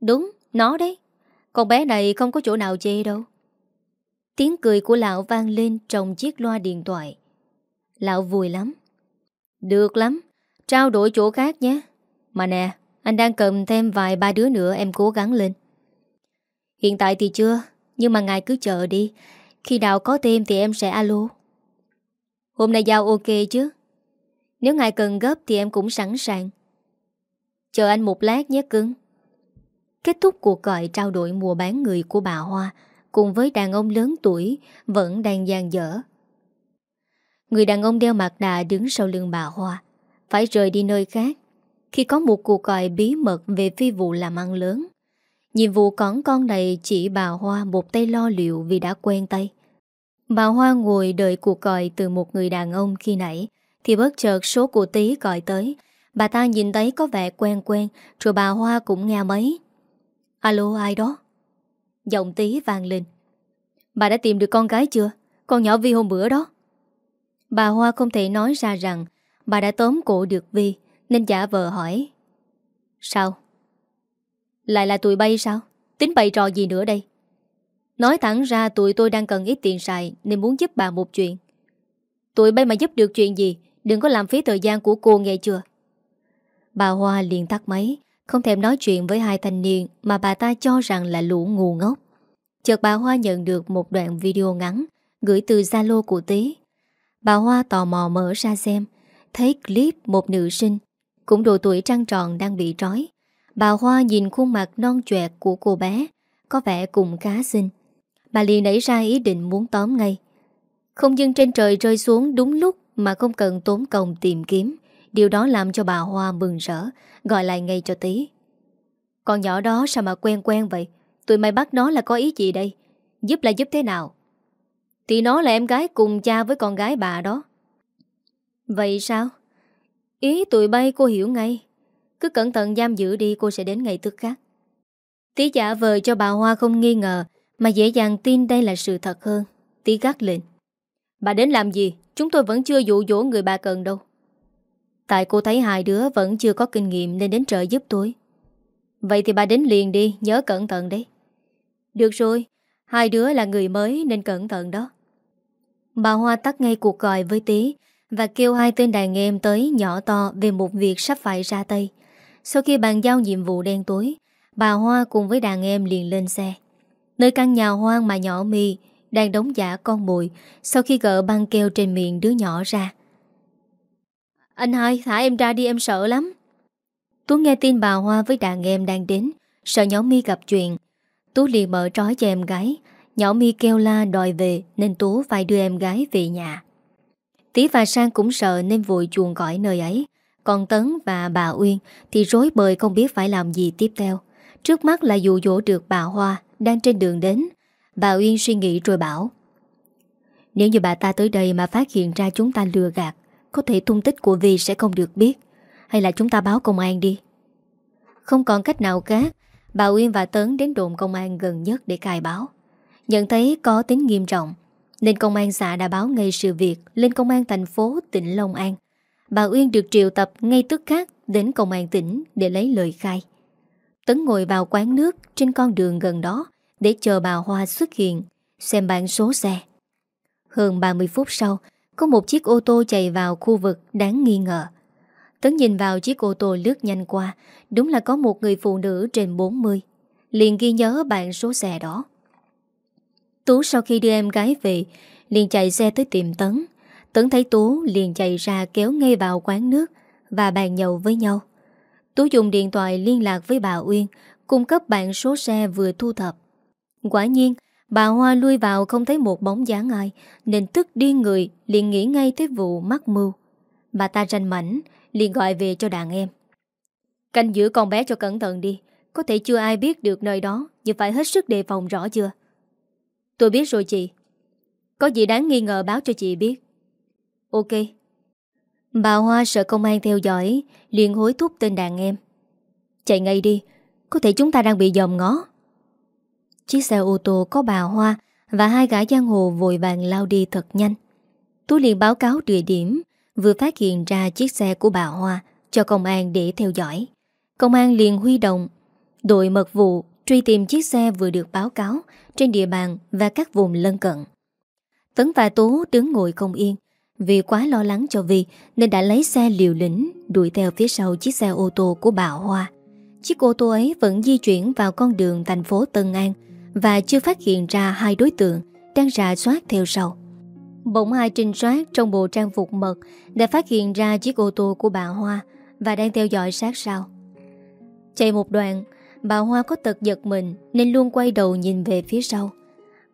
A: Đúng, nó đấy. Con bé này không có chỗ nào chê đâu. Tiếng cười của lão vang lên trong chiếc loa điện thoại. Lão vui lắm. Được lắm, trao đổi chỗ khác nhé. Mà nè, anh đang cầm thêm vài ba đứa nữa em cố gắng lên. Hiện tại thì chưa, nhưng mà ngài cứ chờ đi. Khi nào có thêm thì em sẽ alo. Hôm nay giao ok chứ? Nếu ngài cần gấp thì em cũng sẵn sàng. Chờ anh một lát nhé cưng Kết thúc cuộc gọi trao đổi mua bán người của bà Hoa Cùng với đàn ông lớn tuổi Vẫn đang gian dở Người đàn ông đeo mặt nạ đứng sau lưng bà Hoa, Phải rời đi nơi khác. Khi có một cuộc gọi bí mật Về phi vụ làm ăn lớn, Nhiệm vụ cõng con này chỉ bà Hoa Một tay lo liệu vì đã quen tay. Bà Hoa ngồi đợi cuộc gọi Từ một người đàn ông khi nãy, Thì bất chợt số của tí gọi tới. Bà ta nhìn thấy có vẻ quen quen, Rồi bà Hoa cũng nghe mấy Alo, ai đó? Giọng tí vang lên. Bà đã tìm được con gái chưa? Con nhỏ Vi hôm bữa đó. Bà Hoa không thể nói ra rằng Bà đã tóm cổ được Vi, Nên giả vờ hỏi. Sao? Lại là tụi bay sao? Tính bày trò gì nữa đây? Nói thẳng ra tụi tôi đang cần ít tiền xài, Nên muốn giúp bà một chuyện. Tụi bay mà giúp được chuyện gì, Đừng có làm phí thời gian của cô nghe chưa? Bà Hoa liền tắt máy, Không thèm nói chuyện với hai thanh niên Mà bà ta cho rằng là lũ ngu ngốc. Chợt bà Hoa nhận được một đoạn video ngắn Gửi từ Zalo của Tý. Bà Hoa tò mò mở ra xem, Thấy clip một nữ sinh, Cũng độ tuổi trăng tròn đang bị trói. Bà Hoa nhìn khuôn mặt non chuẹt của cô bé, Có vẻ cũng khá xinh. Bà liền nảy ra ý định muốn tóm ngay. Không dưng trên trời rơi xuống đúng lúc Mà không cần tốn công tìm kiếm, Điều đó làm cho bà Hoa mừng rỡ, Gọi lại ngay cho tí Con nhỏ đó sao mà quen quen vậy? Tụi mày bắt nó là có ý gì đây? Giúp là giúp thế nào? Thì nó là em gái cùng cha với con gái bà đó. Vậy sao? Ý tụi bay cô hiểu ngay. Cứ cẩn thận giam giữ đi cô sẽ đến ngày tức khác. Tí giả vờ cho bà Hoa không nghi ngờ mà dễ dàng tin đây là sự thật hơn. Tí gắt lên. Bà đến làm gì? Chúng tôi vẫn chưa dụ dỗ người bà cần đâu. Tại cô thấy hai đứa vẫn chưa có kinh nghiệm nên đến trợ giúp tôi. Vậy thì bà đến liền đi, nhớ cẩn thận đấy. Được rồi, hai đứa là người mới nên cẩn thận đó. Bà Hoa tắt ngay cuộc gọi với Tí và kêu hai tên đàn em tới nhỏ to về một việc sắp phải ra tay. Sau khi bàn giao nhiệm vụ đen tối, bà Hoa cùng với đàn em liền lên xe. Nơi căn nhà hoang mà nhỏ mi đang đóng giả con mồi sau khi gỡ băng keo trên miệng đứa nhỏ ra. Anh hai, thả em ra đi em sợ lắm. Tú nghe tin bà Hoa với đàn em đang đến, sợ nhỏ mi gặp chuyện. Tú liền mở trói cho em gái. Nhỏ mi kêu la đòi về nên Tú phải đưa em gái về nhà. Tí và Sang cũng sợ nên vội chuồng gọi nơi ấy. Còn Tấn và bà Uyên thì rối bời không biết phải làm gì tiếp theo. Trước mắt là dụ dỗ được bà Hoa đang trên đường đến. Bà Uyên suy nghĩ rồi bảo, Nếu như bà ta tới đây mà phát hiện ra chúng ta lừa gạt, Có thể tung tích của Vi sẽ không được biết Hay là chúng ta báo công an đi Không còn cách nào khác, Bà Uyên và Tấn đến đồn công an gần nhất để cài báo Nhận thấy có tính nghiêm trọng, Nên công an xã đã báo ngay sự việc Lên công an thành phố tỉnh Long An. Bà Uyên được triệu tập ngay tức khắc Đến công an tỉnh để lấy lời khai. Tấn ngồi vào quán nước Trên con đường gần đó Để chờ bà Hoa xuất hiện, Xem bản số xe. Hơn 30 phút sau, Có một chiếc ô tô chạy vào khu vực đáng nghi ngờ. Tấn nhìn vào chiếc ô tô lướt nhanh qua, Đúng là có một người phụ nữ trên 40 Liền ghi nhớ bản số xe đó. Tú sau khi đưa em gái về, Liền chạy xe tới tiệm Tấn. Tấn thấy Tú liền chạy ra kéo ngay vào quán nước Và bàn nhậu với nhau. Tú dùng điện thoại liên lạc với bà Uyên, Cung cấp bản số xe vừa thu thập. Quả nhiên, Bà Hoa lui vào không thấy một bóng dáng ai, Nên tức điên người liền nghĩ ngay tới vụ mắc mưu. Bà ta ranh mảnh, liền gọi về cho đàn em. Canh giữ con bé cho cẩn thận đi, Có thể chưa ai biết được nơi đó, Nhưng phải hết sức đề phòng rõ chưa? Tôi biết rồi chị. Có gì đáng nghi ngờ báo cho chị biết. Ok. Bà Hoa sợ công an theo dõi, liền hối thúc tên đàn em. Chạy ngay đi, Có thể chúng ta đang bị dòm ngó. Chiếc xe ô tô có bà Hoa Và hai gã giang hồ vội vàng lao đi thật nhanh. Tôi liền báo cáo địa điểm, Vừa phát hiện ra chiếc xe của bà Hoa Cho công an để theo dõi. Công an liền huy động Đội mật vụ truy tìm chiếc xe vừa được báo cáo Trên địa bàn và các vùng lân cận. Tấn và Tú đứng ngồi không yên Vì quá lo lắng cho Vi Nên đã lấy xe liều lĩnh Đuổi theo phía sau chiếc xe ô tô của bà Hoa. Chiếc ô tô ấy vẫn di chuyển vào con đường thành phố Tân An Và chưa phát hiện ra hai đối tượng Đang rà soát theo sau. Bỗng hai trinh soát trong bộ trang phục mật Đã phát hiện ra chiếc ô tô của bà Hoa Và đang theo dõi sát sao. Chạy một đoạn Bà Hoa có tật giật mình Nên luôn quay đầu nhìn về phía sau.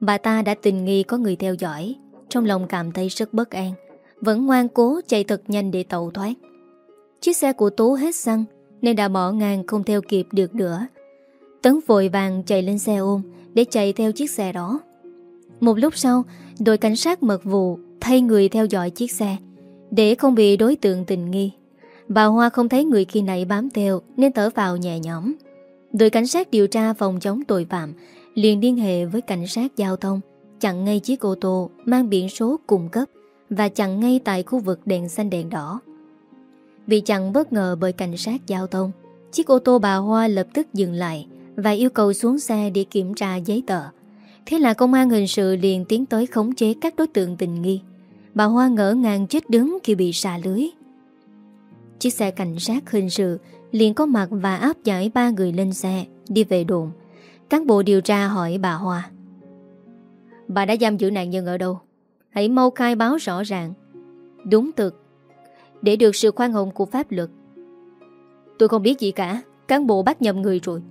A: Bà ta đã tình nghi có người theo dõi, Trong lòng cảm thấy rất bất an, Vẫn ngoan cố chạy thật nhanh để tẩu thoát. Chiếc xe của Tú hết xăng Nên đã bỏ ngang không theo kịp được nữa. Tấn vội vàng chạy lên xe ôm Để chạy theo chiếc xe đó. Một lúc sau, Đội cảnh sát mật vụ Thay người theo dõi chiếc xe Để không bị đối tượng tình nghi. Bà Hoa không thấy người khi nãy bám theo Nên thở vào nhẹ nhõm. Đội cảnh sát điều tra phòng chống tội phạm liền liên hệ với cảnh sát giao thông chặn ngay chiếc ô tô mang biển số cung cấp và chặn ngay tại khu vực đèn xanh đèn đỏ. Bị chặn bất ngờ bởi cảnh sát giao thông, chiếc ô tô bà Hoa lập tức dừng lại và yêu cầu xuống xe để kiểm tra giấy tờ. Thế là công an hình sự liền tiến tới khống chế các đối tượng tình nghi. Bà Hoa ngỡ ngàng chết đứng khi bị xà lưới. Chiếc xe cảnh sát hình sự liền có mặt và áp giải ba người lên xe, đi về đồn. Cán bộ điều tra hỏi bà Hoa. Bà đã giam giữ nạn nhân ở đâu? Hãy mau khai báo rõ ràng. Đúng thực. Để được sự khoan hồng của pháp luật. Tôi không biết gì cả. Cán bộ bắt nhầm người rồi.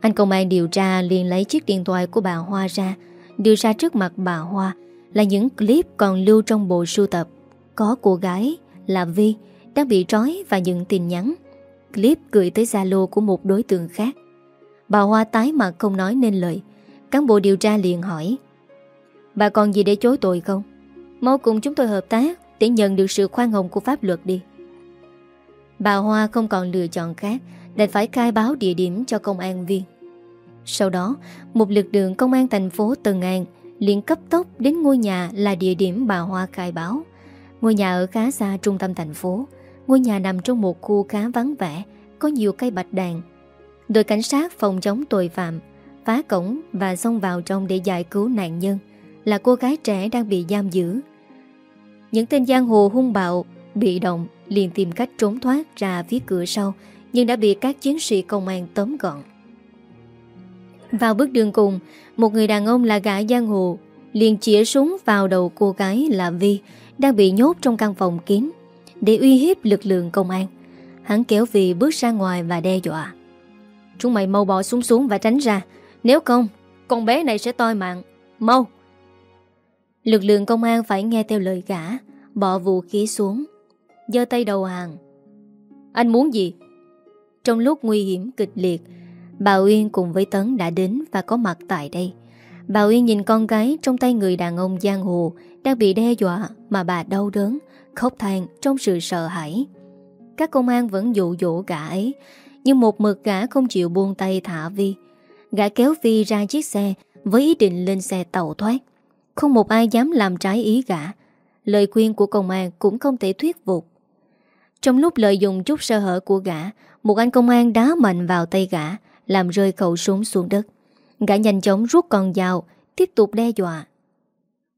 A: Anh công an điều tra liền lấy chiếc điện thoại của bà Hoa ra, đưa ra trước mặt bà Hoa là những clip còn lưu trong bộ sưu tập. Có cô gái là Vi đang bị trói và những tin nhắn. Clip gửi tới Zalo của một đối tượng khác. Bà Hoa tái mặt không nói nên lời. Cán bộ điều tra liền hỏi, Bà còn gì để chối tội không? Mau cùng chúng tôi hợp tác Để nhận được sự khoan hồng của pháp luật đi. Bà Hoa không còn lựa chọn khác, Đành phải khai báo địa điểm cho công an viên. Sau đó, Một lực lượng công an thành phố Tân An liền cấp tốc đến ngôi nhà là địa điểm bà Hoa khai báo. Ngôi nhà ở khá xa trung tâm thành phố. Ngôi nhà nằm trong một khu khá vắng vẻ, Có nhiều cây bạch đàn. Đội cảnh sát phòng chống tội phạm, Phá cổng và xông vào trong để giải cứu nạn nhân Là cô gái trẻ đang bị giam giữ. Những tên giang hồ hung bạo, Bị động liền tìm cách trốn thoát ra phía cửa sau, Nhưng đã bị các chiến sĩ công an tóm gọn. Vào bước đường cùng, Một người đàn ông là gã giang hồ liền chĩa súng vào đầu cô gái là Vi, đang bị nhốt trong căn phòng kín để uy hiếp lực lượng công an. Hắn kéo vì bước ra ngoài và đe dọa. Chúng mày mau bỏ xuống xuống và tránh ra. Nếu không, con bé này sẽ toi mạng. Mau! Lực lượng công an phải nghe theo lời gã, bỏ vũ khí xuống, giơ tay đầu hàng. Anh muốn gì? Trong lúc nguy hiểm kịch liệt, bà Uyên cùng với Tấn đã đến và có mặt tại đây. Bà Uyên nhìn con gái trong tay người đàn ông giang hồ đang bị đe dọa mà bà đau đớn, khóc than trong sự sợ hãi. Các công an vẫn dụ dỗ gã ấy, nhưng một mực gã không chịu buông tay thả Vi. Gã kéo Vi ra chiếc xe với ý định lên xe tàu thoát. Không một ai dám làm trái ý gã. Lời khuyên của công an cũng không thể thuyết phục. Trong lúc lợi dụng chút sơ hở của gã, một anh công an đá mạnh vào tay gã, làm rơi khẩu súng xuống đất. Gã nhanh chóng rút con dao Tiếp tục đe dọa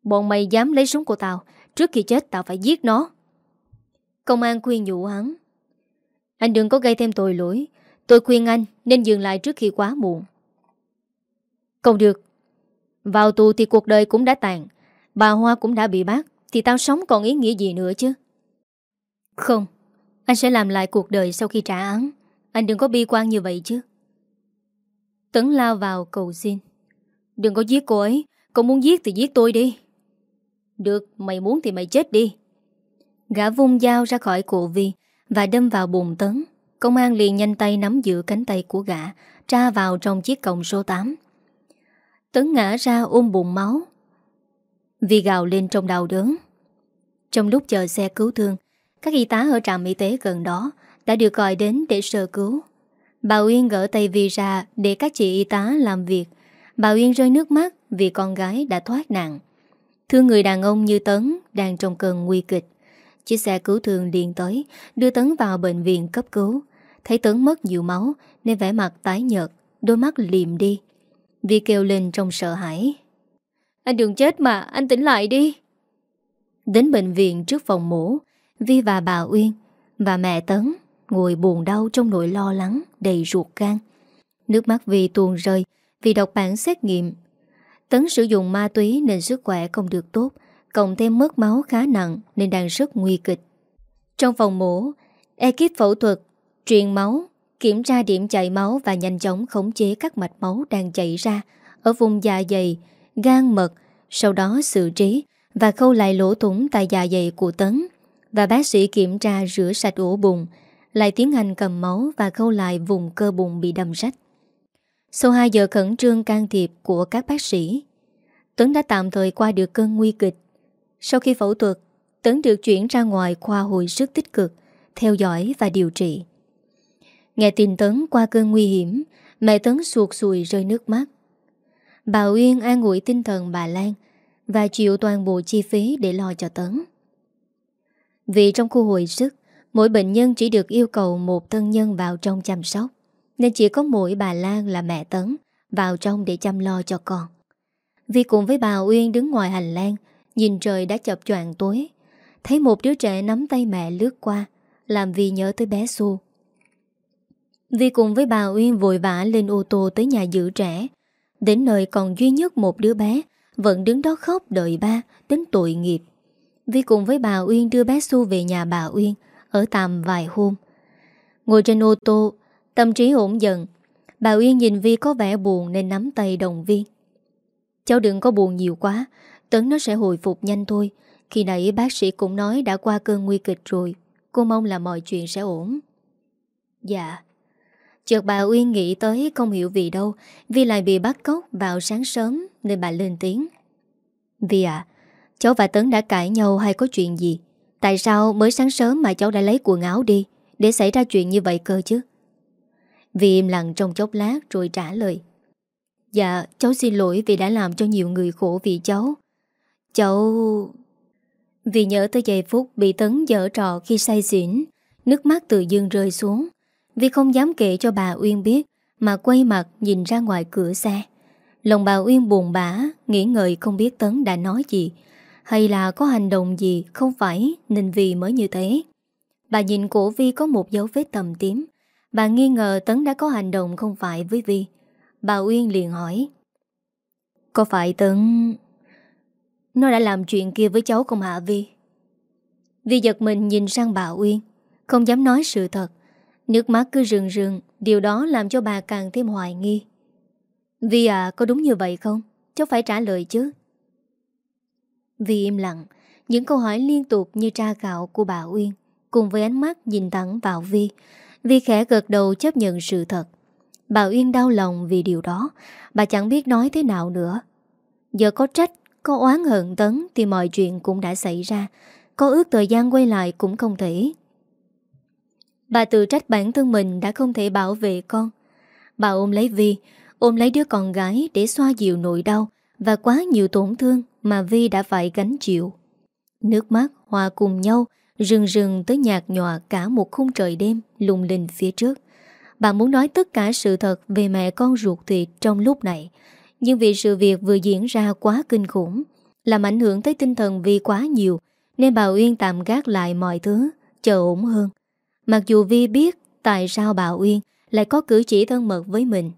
A: Bọn mày dám lấy súng của tao Trước khi chết tao phải giết nó. Công an khuyên nhủ hắn. Anh đừng có gây thêm tội lỗi. Tôi khuyên anh nên dừng lại trước khi quá muộn. Không được. Vào tù thì cuộc đời cũng đã tàn. Bà Hoa cũng đã bị bắt. Thì tao sống còn ý nghĩa gì nữa chứ? Không. Anh sẽ làm lại cuộc đời sau khi trả án. Anh đừng có bi quan như vậy chứ. Tấn lao vào cầu xin. Đừng có giết cô ấy. Cậu muốn giết thì giết tôi đi. Được, mày muốn thì mày chết đi. Gã vung dao ra khỏi cổ Vi Và đâm vào bụng Tấn. Công an liền nhanh tay nắm giữ cánh tay của gã, Tra vào trong chiếc cổng số 8 Tấn ngã ra ôm bụng máu. Vi gào lên trong đau đớn. Trong lúc chờ xe cứu thương, Các y tá ở trạm y tế gần đó Đã được gọi đến để sơ cứu. Bà Uyên gỡ tay Vi ra để các chị y tá làm việc. Bà Uyên rơi nước mắt vì con gái đã thoát nạn. Thương người đàn ông như Tấn đang trong cơn nguy kịch. Chiếc xe cứu thương liền tới, đưa Tấn vào bệnh viện cấp cứu. Thấy Tấn mất nhiều máu nên vẻ mặt tái nhợt, đôi mắt liềm đi. Vi kêu lên trong sợ hãi. Anh đừng chết mà, anh tỉnh lại đi. Đến bệnh viện trước phòng mổ, Vi và bà Uyên và mẹ Tấn ngồi buồn đau trong nỗi lo lắng đầy ruột gan. Nước mắt Vi tuôn rơi vì đọc bản xét nghiệm. Tấn sử dụng ma túy nên sức khỏe không được tốt, cộng thêm mất máu khá nặng nên đang rất nguy kịch. Trong phòng mổ, ekip phẫu thuật, truyền máu, kiểm tra điểm chạy máu và nhanh chóng khống chế các mạch máu đang chảy ra ở vùng dạ dày, gan mật, sau đó xử trí và khâu lại lỗ thủng tại dạ dày của Tấn và bác sĩ kiểm tra rửa sạch ổ bụng, lại tiến hành cầm máu và khâu lại vùng cơ bụng bị đâm rách. Sau 2 giờ khẩn trương can thiệp của các bác sĩ, Tuấn đã tạm thời qua được cơn nguy kịch. Sau khi phẫu thuật, Tuấn được chuyển ra ngoài khoa hồi sức tích cực, theo dõi và điều trị. Nghe tin Tấn qua cơn nguy hiểm, mẹ Tấn suột sùi rơi nước mắt. Bà Uyên an ủi tinh thần bà Lan và chịu toàn bộ chi phí để lo cho Tấn. Vì trong khu hồi sức, Mỗi bệnh nhân chỉ được yêu cầu một thân nhân vào trong chăm sóc nên chỉ có mỗi bà Lan là mẹ Tấn Vào trong để chăm lo cho con. Vì cùng với bà Uyên đứng ngoài hành lang Nhìn trời đã chập choạng tối Thấy một đứa trẻ nắm tay mẹ lướt qua Làm vì nhớ tới bé Xu. Vì cùng với bà Uyên vội vã lên ô tô tới nhà giữ trẻ Đến nơi còn duy nhất một đứa bé Vẫn đứng đó khóc đợi ba Đến tội nghiệp. Vì cùng với bà Uyên đưa bé Xu về nhà bà Uyên ở tạm vài hôm. Ngồi trên ô tô, tâm trí ổn dần. Bà Uyên nhìn Vi có vẻ buồn nên nắm tay đồng viên. Cháu đừng có buồn nhiều quá, Tấn nó sẽ hồi phục nhanh thôi. Khi nãy bác sĩ cũng nói đã qua cơn nguy kịch rồi. Cô mong là mọi chuyện sẽ ổn. Dạ. Chợt bà Uyên nghĩ tới không hiểu vì đâu Vi lại bị bắt cóc vào sáng sớm Nên bà lên tiếng Vi à Cháu và Tấn đã cãi nhau hay có chuyện gì Tại sao mới sáng sớm mà cháu đã lấy quần áo đi Để xảy ra chuyện như vậy cơ chứ Vi im lặng trong chốc lát rồi trả lời. Dạ cháu xin lỗi vì đã làm cho nhiều người khổ vì cháu. Cháu... Vì nhớ tới giây phút bị Tấn dở trò khi say xỉn, Nước mắt tự dưng rơi xuống. Vì không dám kể cho bà Uyên biết, Mà quay mặt nhìn ra ngoài cửa xe. Lòng bà Uyên buồn bã, Nghĩ ngợi không biết Tấn đã nói gì. Hay là có hành động gì Không phải nên vì mới như thế. Bà nhìn cổ Vi có một dấu vết tầm tím. Bà nghi ngờ Tấn đã có hành động không phải với Vi. Bà Uyên liền hỏi, Có phải Tấn, Nó đã làm chuyện kia với cháu không hả Vi? Vi giật mình nhìn sang bà Uyên, Không dám nói sự thật. Nước mắt cứ rừng rừng, Điều đó làm cho bà càng thêm hoài nghi. Vi à có đúng như vậy không? Cháu phải trả lời chứ. Vi im lặng, Những câu hỏi liên tục như tra gạo của bà Uyên, Cùng với ánh mắt nhìn thẳng vào Vi Vi khẽ gật đầu chấp nhận sự thật. Bà Uyên đau lòng vì điều đó. Bà chẳng biết nói thế nào nữa. Giờ có trách Có oán hận tấn Thì mọi chuyện cũng đã xảy ra. Có ước thời gian quay lại cũng không thể. Bà tự trách bản thân mình đã không thể bảo vệ con. Bà ôm lấy Vi, ôm lấy đứa con gái để xoa dịu nỗi đau và quá nhiều tổn thương mà Vi đã phải gánh chịu. Nước mắt hòa cùng nhau, rừng rừng tới nhạt nhòa cả một khung trời đêm lùng linh phía trước. Bà muốn nói tất cả sự thật về mẹ con ruột thịt trong lúc này, nhưng vì sự việc vừa diễn ra quá kinh khủng, làm ảnh hưởng tới tinh thần Vi quá nhiều, nên bà Uyên tạm gác lại mọi thứ, chờ ổn hơn. Mặc dù Vi biết tại sao bà Uyên lại có cử chỉ thân mật với mình,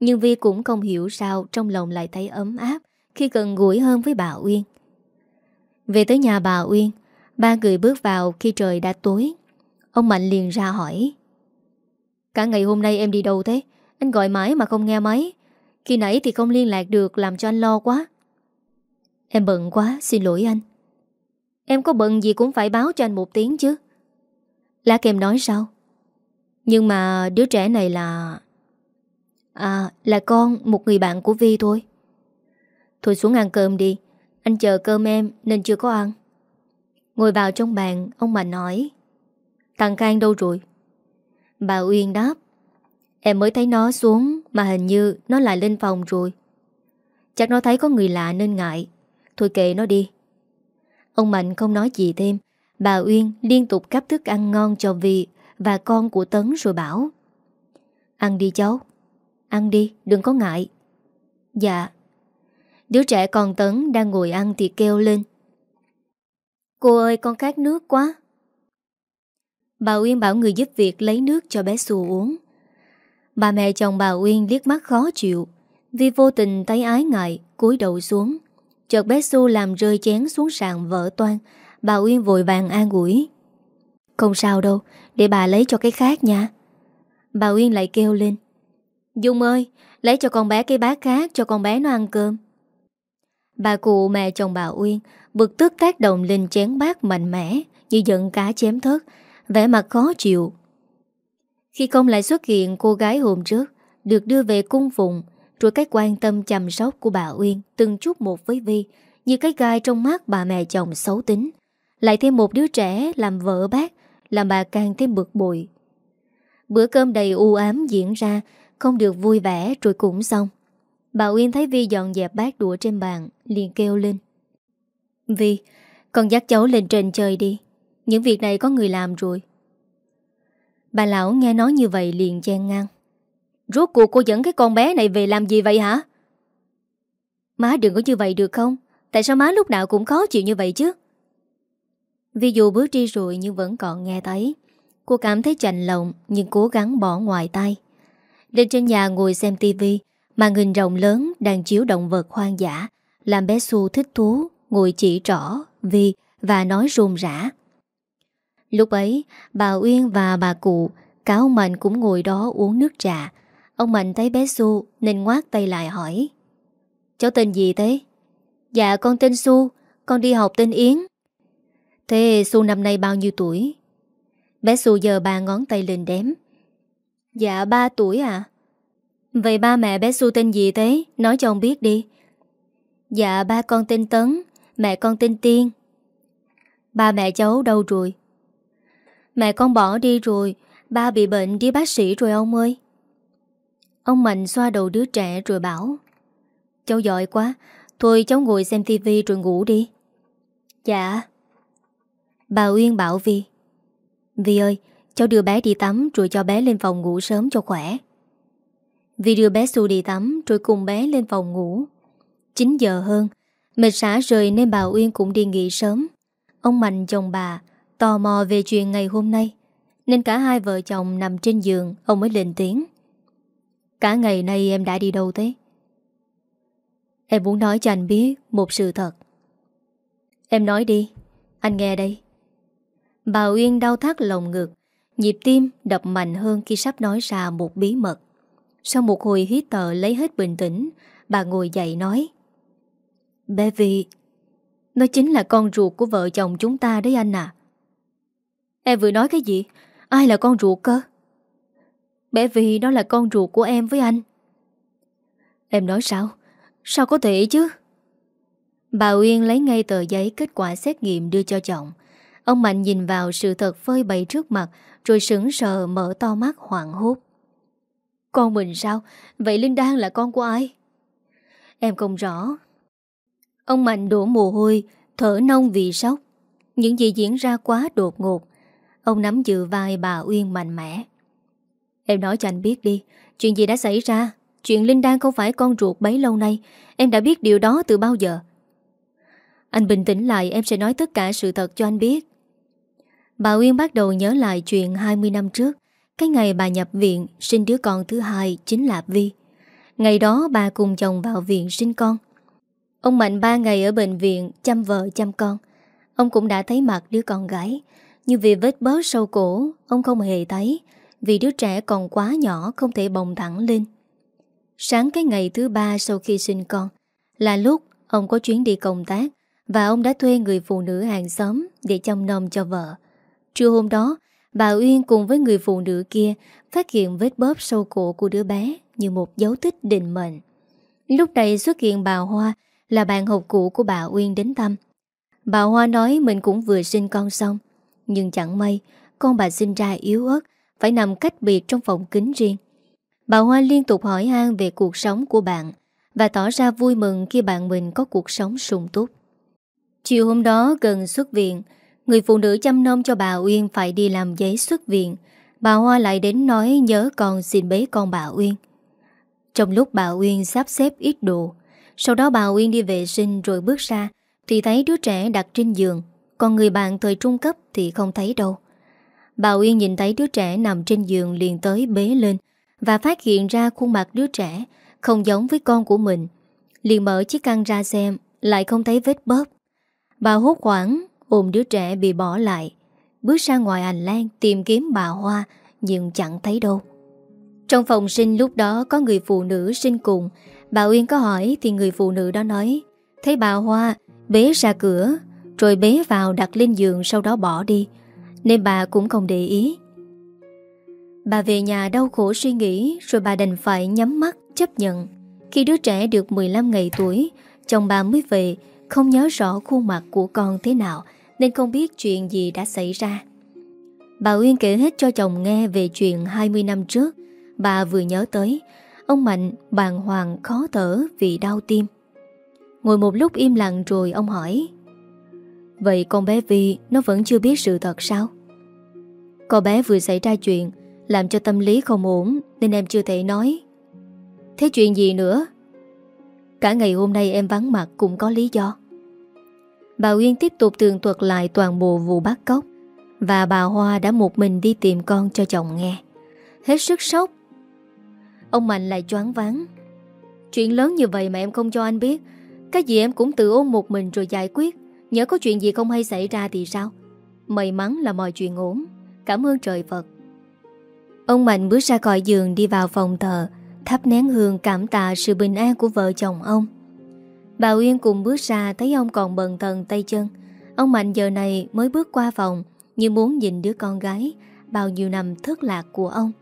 A: nhưng Vi cũng không hiểu sao trong lòng lại thấy ấm áp khi gần gũi hơn với bà Uyên. Về tới nhà bà Uyên, ba người bước vào khi trời đã tối. Ông Mạnh liền ra hỏi. Cả ngày hôm nay em đi đâu thế? Anh gọi mãi mà không nghe máy. Khi nãy thì không liên lạc được làm cho anh lo quá. Em bận quá, xin lỗi anh. Em có bận gì cũng phải báo cho anh một tiếng chứ. Lá kem nói sao Nhưng mà đứa trẻ này là À là con Một người bạn của Vi thôi Thôi xuống ăn cơm đi Anh chờ cơm em nên chưa có ăn Ngồi vào trong bàn Ông Mạnh nói. Thằng Khang đâu rồi? Bà Uyên đáp. Em mới thấy nó xuống Mà hình như nó lại lên phòng rồi. Chắc nó thấy có người lạ nên ngại. Thôi kệ nó đi. Ông Mạnh không nói gì thêm. Bà Uyên liên tục cắp thức ăn ngon cho Vi và con của Tấn rồi bảo. Ăn đi cháu. Ăn đi, đừng có ngại. Dạ. Đứa trẻ con Tấn đang ngồi ăn thì kêu lên. Cô ơi, con khát nước quá. Bà Uyên bảo người giúp việc lấy nước cho bé Xu uống. Bà mẹ chồng bà Uyên liếc mắt khó chịu, Vì vô tình thấy ái ngại, cúi đầu xuống. Chợt bé Xu làm rơi chén xuống sàn vỡ toan Bà Uyên vội vàng an ủi. Không sao đâu, Để bà lấy cho cái khác nha. Bà Uyên lại kêu lên. Dung ơi, Lấy cho con bé cái bát khác cho con bé nó ăn cơm. Bà cụ mẹ chồng bà Uyên Bực tức tác động lên chén bát mạnh mẽ Như giận cá chém thớt, vẻ mặt khó chịu. Khi không lại xuất hiện cô gái hôm trước, Được đưa về cung phụng, Rồi cái quan tâm chăm sóc của bà Uyên Từng chút một với Vi, Như cái gai trong mắt bà mẹ chồng xấu tính, lại thêm một đứa trẻ làm vợ bác, Làm bà càng thêm bực bội. Bữa cơm đầy u ám diễn ra, Không được vui vẻ rồi cũng xong. Bà Uyên thấy Vi dọn dẹp bát đũa trên bàn, liền kêu lên. Vi, Con dắt cháu lên trên chơi đi. Những việc này có người làm rồi. Bà lão nghe nói như vậy liền chen ngang. Rốt cuộc cô dẫn cái con bé này về làm gì vậy hả? Má đừng có như vậy được không? Tại sao má lúc nào cũng khó chịu như vậy chứ? Vì dù bước đi rồi nhưng vẫn còn nghe thấy. Cô cảm thấy chạnh lòng Nhưng cố gắng bỏ ngoài tay. Lên trên nhà ngồi xem tivi Màn hình rộng lớn đang chiếu động vật hoang dã, Làm bé Su thích thú, Ngồi chỉ trỏ, Vi và nói rôm rã. Lúc ấy, bà Uyên và bà cụ Cả ông Mạnh cũng ngồi đó uống nước trà. Ông Mạnh thấy bé Su Nên ngoát tay lại hỏi, Cháu tên gì thế? Dạ con tên Su Con đi học tên Yến. Thế Su năm nay bao nhiêu tuổi? Bé Su giờ ba ngón tay lên đếm. Dạ ba tuổi à. Vậy ba mẹ bé Su tên gì thế? Nói cho ông biết đi. Dạ ba con tên Tấn, Mẹ con tên Tiên. Ba mẹ cháu đâu rồi? Mẹ con bỏ đi rồi, Ba bị bệnh đi bác sĩ rồi ông ơi. Ông Mạnh xoa đầu đứa trẻ rồi bảo, Cháu giỏi quá, Thôi cháu ngồi xem tivi rồi ngủ đi. Dạ. Bà Uyên bảo Vi Vi ơi, Cháu đưa bé đi tắm rồi cho bé lên phòng ngủ sớm cho khỏe. Vi đưa bé Su đi tắm, rồi cùng bé lên phòng ngủ. 9 giờ hơn, Mệt xã rời nên bà Uyên cũng đi nghỉ sớm. Ông Mạnh, chồng bà, Tò mò về chuyện ngày hôm nay, Nên cả hai vợ chồng nằm trên giường, Ông mới lên tiếng. Cả ngày nay em đã đi đâu thế? Em muốn nói cho anh biết Một sự thật. Em nói đi, Anh nghe đây. Bà Uyên đau thắt lồng ngực, Nhịp tim đập mạnh hơn khi sắp nói ra một bí mật. Sau một hồi hít tờ lấy hết bình tĩnh, Bà ngồi dậy nói, Bé Vi, Nó chính là con ruột của vợ chồng chúng ta đấy anh à. Em vừa nói cái gì? Ai là con ruột cơ? Bé Vi, đó là con ruột của em với anh. Em nói sao? Sao có thể chứ? Bà Uyên lấy ngay tờ giấy kết quả xét nghiệm đưa cho chồng. Ông Mạnh nhìn vào sự thật phơi bày trước mặt, Rồi sững sờ mở to mắt hoảng hốt. Con mình sao? Vậy Linh Đan là con của ai? Em không rõ. Ông Mạnh đổ mồ hôi, Thở nông vì sốc. Những gì diễn ra quá đột ngột. Ông nắm giữ vai bà Uyên mạnh mẽ. Em nói cho anh biết đi, Chuyện gì đã xảy ra? Chuyện Linh Đan không phải con ruột bấy lâu nay. Em đã biết điều đó từ bao giờ? Anh bình tĩnh lại, Em sẽ nói tất cả sự thật cho anh biết. Bà Uyên bắt đầu nhớ lại chuyện 20 năm trước. Cái ngày bà nhập viện, Sinh đứa con thứ hai chính là Vi. Ngày đó bà cùng chồng vào viện sinh con. Ông Mạnh ba ngày ở bệnh viện, Chăm vợ, chăm con. Ông cũng đã thấy mặt đứa con gái. Nhưng vì vết bớt sâu cổ, Ông không hề thấy, Vì đứa trẻ còn quá nhỏ Không thể bồng thẳng lên. Sáng cái ngày thứ ba sau khi sinh con, Là lúc ông có chuyến đi công tác Và ông đã thuê người phụ nữ hàng xóm Để chăm nom cho vợ. Trưa hôm đó Bà Uyên cùng với người phụ nữ kia Phát hiện vết bóp sâu cổ của đứa bé Như một dấu tích định mệnh. Lúc này xuất hiện bà Hoa Là bạn học cũ của bà Uyên đến thăm. Bà Hoa nói mình cũng vừa sinh con xong, Nhưng chẳng may Con bà sinh ra yếu ớt, Phải nằm cách biệt trong phòng kính riêng. Bà Hoa liên tục hỏi han về cuộc sống của bạn Và tỏ ra vui mừng khi bạn mình có cuộc sống sung túc. Chiều hôm đó gần xuất viện Người phụ nữ chăm nom cho bà Uyên phải đi làm giấy xuất viện. Bà Hoa lại đến nói, nhớ con, xin bế con bà Uyên. Trong lúc bà Uyên sắp xếp ít đồ, Sau đó bà Uyên đi vệ sinh rồi bước ra, Thì thấy đứa trẻ đặt trên giường. Còn người bạn thời trung cấp thì không thấy đâu. Bà Uyên nhìn thấy đứa trẻ nằm trên giường liền tới bế lên Và phát hiện ra khuôn mặt đứa trẻ Không giống với con của mình. Liền mở chiếc căn ra xem, Lại không thấy vết bóp. Bà hốt hoảng ôm đứa trẻ bị bỏ lại. Bước ra ngoài hành lang tìm kiếm bà Hoa, Nhưng chẳng thấy đâu. Trong phòng sinh lúc đó có người phụ nữ sinh cùng. Bà Uyên có hỏi thì người phụ nữ đó nói, Thấy bà Hoa, bế ra cửa, Rồi bế vào đặt lên giường sau đó bỏ đi, Nên bà cũng không để ý. Bà về nhà đau khổ suy nghĩ, Rồi bà đành phải nhắm mắt chấp nhận. Khi đứa trẻ được 15 ngày tuổi, Chồng bà mới về, Không nhớ rõ khuôn mặt của con thế nào nên không biết chuyện gì đã xảy ra. Bà Uyên kể hết cho chồng nghe Về chuyện 20 năm trước. Bà vừa nhớ tới, Ông Mạnh bàng hoàng khó thở vì đau tim. Ngồi một lúc im lặng rồi ông hỏi, Vậy con bé Vi Nó vẫn chưa biết sự thật sao? Con bé vừa xảy ra chuyện Làm cho tâm lý không ổn Nên em chưa thể nói. Thế chuyện gì nữa? Cả ngày hôm nay em vắng mặt cũng có lý do. Bà Uyên tiếp tục tường thuật lại toàn bộ vụ bắt cóc, Và bà Hoa đã một mình đi tìm con cho chồng nghe. Hết sức sốc. Ông Mạnh lại choáng váng. Chuyện lớn như vậy mà em không cho anh biết, Cái gì em cũng tự ôm một mình rồi giải quyết, Nhớ có chuyện gì không hay xảy ra thì sao? May mắn là mọi chuyện ổn. Cảm ơn trời Phật. Ông Mạnh bước ra khỏi giường đi vào phòng thờ, Thắp nén hương cảm tạ sự bình an của vợ chồng ông. Bà Uyên cùng bước ra thấy ông còn bần thần tay chân. Ông Mạnh giờ này mới bước qua phòng, Như muốn nhìn đứa con gái Bao nhiêu năm thất lạc của ông.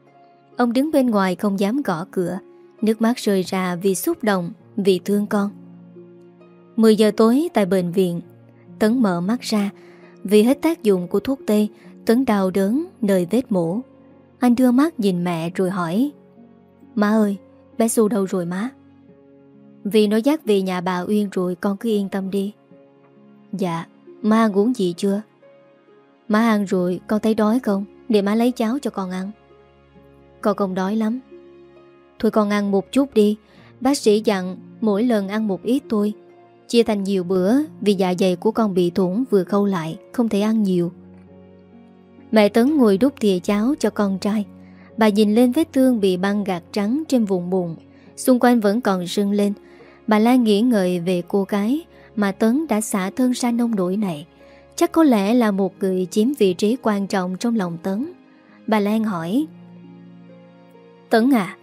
A: Ông đứng bên ngoài không dám gõ cửa. Nước mắt rơi ra vì xúc động, Vì thương con. 10 giờ tối tại bệnh viện. Tấn mở mắt ra. Vì hết tác dụng của thuốc tê, Tấn đau đớn nơi vết mổ. Anh đưa mắt nhìn mẹ rồi hỏi, Má ơi, Bé Su đâu rồi má? Vì nó dắt về nhà bà Uyên rồi Con cứ yên tâm đi. Dạ Má ăn uống gì chưa? Má ăn rồi con thấy đói không? Để má lấy cháo cho con ăn. Con không đói lắm. Thôi con ăn một chút đi. Bác sĩ dặn mỗi lần ăn một ít thôi. Chia thành nhiều bữa Vì dạ dày của con bị thủng vừa khâu lại, Không thể ăn nhiều. Mẹ Tấn ngồi đút thìa cháo cho con trai. Bà nhìn lên vết thương bị băng gạt trắng trên vùng bụng. Xung quanh vẫn còn sưng lên. Bà Lan nghĩ ngợi về cô gái Mà Tấn đã xả thân ra nông nổi này. Chắc có lẽ là một người chiếm vị trí quan trọng trong lòng Tấn. Bà Lan hỏi, Tấn à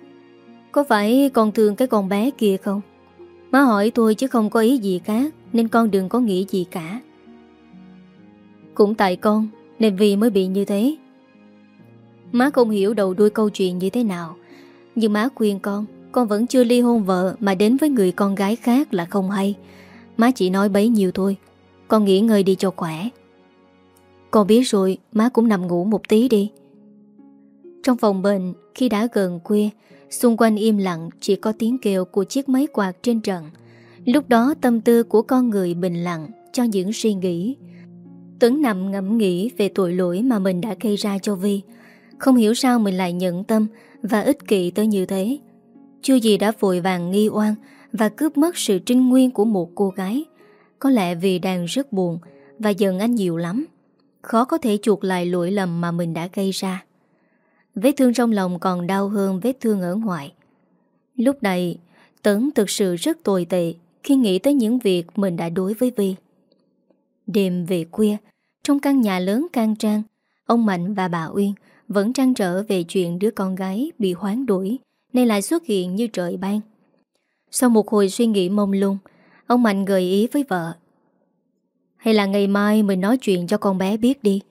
A: Có phải con thương cái con bé kia không? Má hỏi tôi chứ không có ý gì khác, Nên con đừng có nghĩ gì cả. Cũng tại con, Nên vì mới bị như thế. Má không hiểu đầu đuôi câu chuyện như thế nào, Nhưng má khuyên con con vẫn chưa ly hôn vợ Mà đến với người con gái khác là không hay. Má chỉ nói bấy nhiêu thôi. Con nghỉ ngơi đi cho khỏe. Con biết rồi, Má cũng nằm ngủ một tí đi. Trong phòng bệnh, Khi đã gần khuya, Xung quanh im lặng Chỉ có tiếng kêu của chiếc máy quạt trên trần Lúc đó tâm tư của con người bình lặng Cho những suy nghĩ. Tuấn nằm ngẫm nghĩ về tội lỗi mà mình đã gây ra cho Vi. Không hiểu sao mình lại nhận tâm Và ích kỷ tới như thế. Chưa gì đã vội vàng nghi oan Và cướp mất sự trinh nguyên của một cô gái. Có lẽ vì đang rất buồn Và giận anh nhiều lắm, Khó có thể chuộc lại lỗi lầm mà mình đã gây ra. Vết thương trong lòng còn đau hơn vết thương ở ngoài. Lúc này, Tấn thực sự rất tồi tệ Khi nghĩ tới những việc mình đã đối với Vi. Đêm về khuya, Trong căn nhà lớn can trang, Ông Mạnh và bà Uyên vẫn trăn trở về chuyện đứa con gái bị hoán đuổi nên lại xuất hiện như trời ban. Sau một hồi suy nghĩ mông lung, ông Mạnh gợi ý với vợ. Hay là ngày mai mình nói chuyện cho con bé biết đi,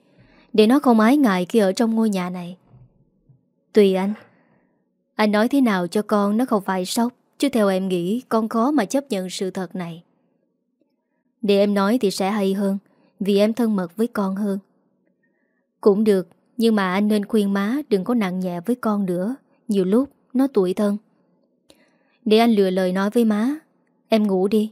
A: để nó không ái ngại khi ở trong ngôi nhà này. Tùy anh. Anh nói thế nào cho con nó không phải sốc, chứ theo em nghĩ con khó mà chấp nhận sự thật này. Để em nói thì sẽ hay hơn, vì em thân mật với con hơn. Cũng được, nhưng mà anh nên khuyên má đừng có nặng nhẹ với con nữa Nhiều lúc nó tuổi thân. Để anh lừa lời nói với má, Em ngủ đi.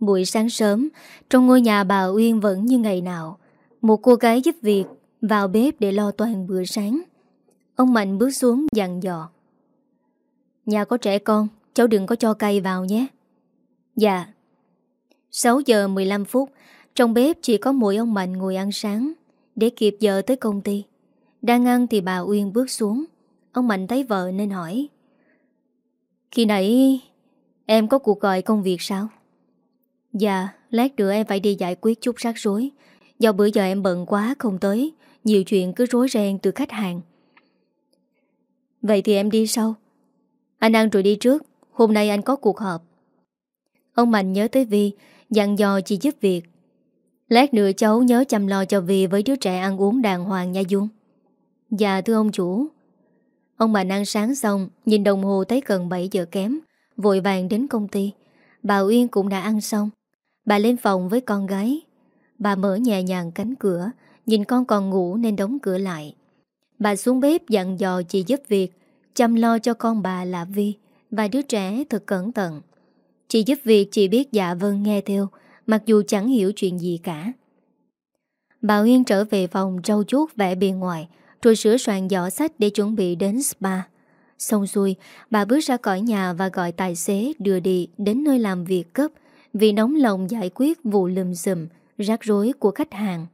A: Buổi sáng sớm, Trong ngôi nhà bà Uyên vẫn như ngày nào, Một cô gái giúp việc Vào bếp để lo toàn bữa sáng. Ông Mạnh bước xuống dặn dò. Nhà có trẻ con, Cháu đừng có cho cây vào nhé. Dạ. 6 giờ 15 phút, Trong bếp chỉ có mỗi ông Mạnh ngồi ăn sáng. Để kịp giờ tới công ty, Đang ăn thì bà Uyên bước xuống. Ông Mạnh thấy vợ nên hỏi. Khi nãy Em có cuộc gọi công việc sao? Dạ Lát nữa em phải đi giải quyết chút rắc rối. Do bữa giờ em bận quá, không tới. Nhiều chuyện cứ rối ren từ khách hàng. Vậy thì em đi sau. Anh ăn rồi đi trước. Hôm nay anh có cuộc họp. Ông Mạnh nhớ tới Vi, Dặn dò chị giúp việc. Lát nữa cháu nhớ chăm lo cho Vi với đứa trẻ ăn uống đàng hoàng nha Dung. Dạ thưa ông chủ. Ông bà ăn sáng xong, nhìn đồng hồ thấy gần 7 giờ kém, vội vàng đến công ty. Bà Uyên cũng đã ăn xong. Bà lên phòng với con gái. Bà mở nhẹ nhàng cánh cửa, nhìn con còn ngủ nên đóng cửa lại. Bà xuống bếp dặn dò chị giúp việc, chăm lo cho con bà là Vi và đứa trẻ thật cẩn thận. Chị giúp việc chị biết dạ vâng nghe theo, Mặc dù chẳng hiểu chuyện gì cả Bà Uyên trở về phòng trâu chuốt vẽ bề ngoài rồi sửa soạn giỏ sách để chuẩn bị đến spa. Xong xuôi, Bà bước ra khỏi nhà và gọi tài xế đưa đi đến nơi làm việc cấp Vì nóng lòng giải quyết vụ lùm xùm, Rắc rối của khách hàng.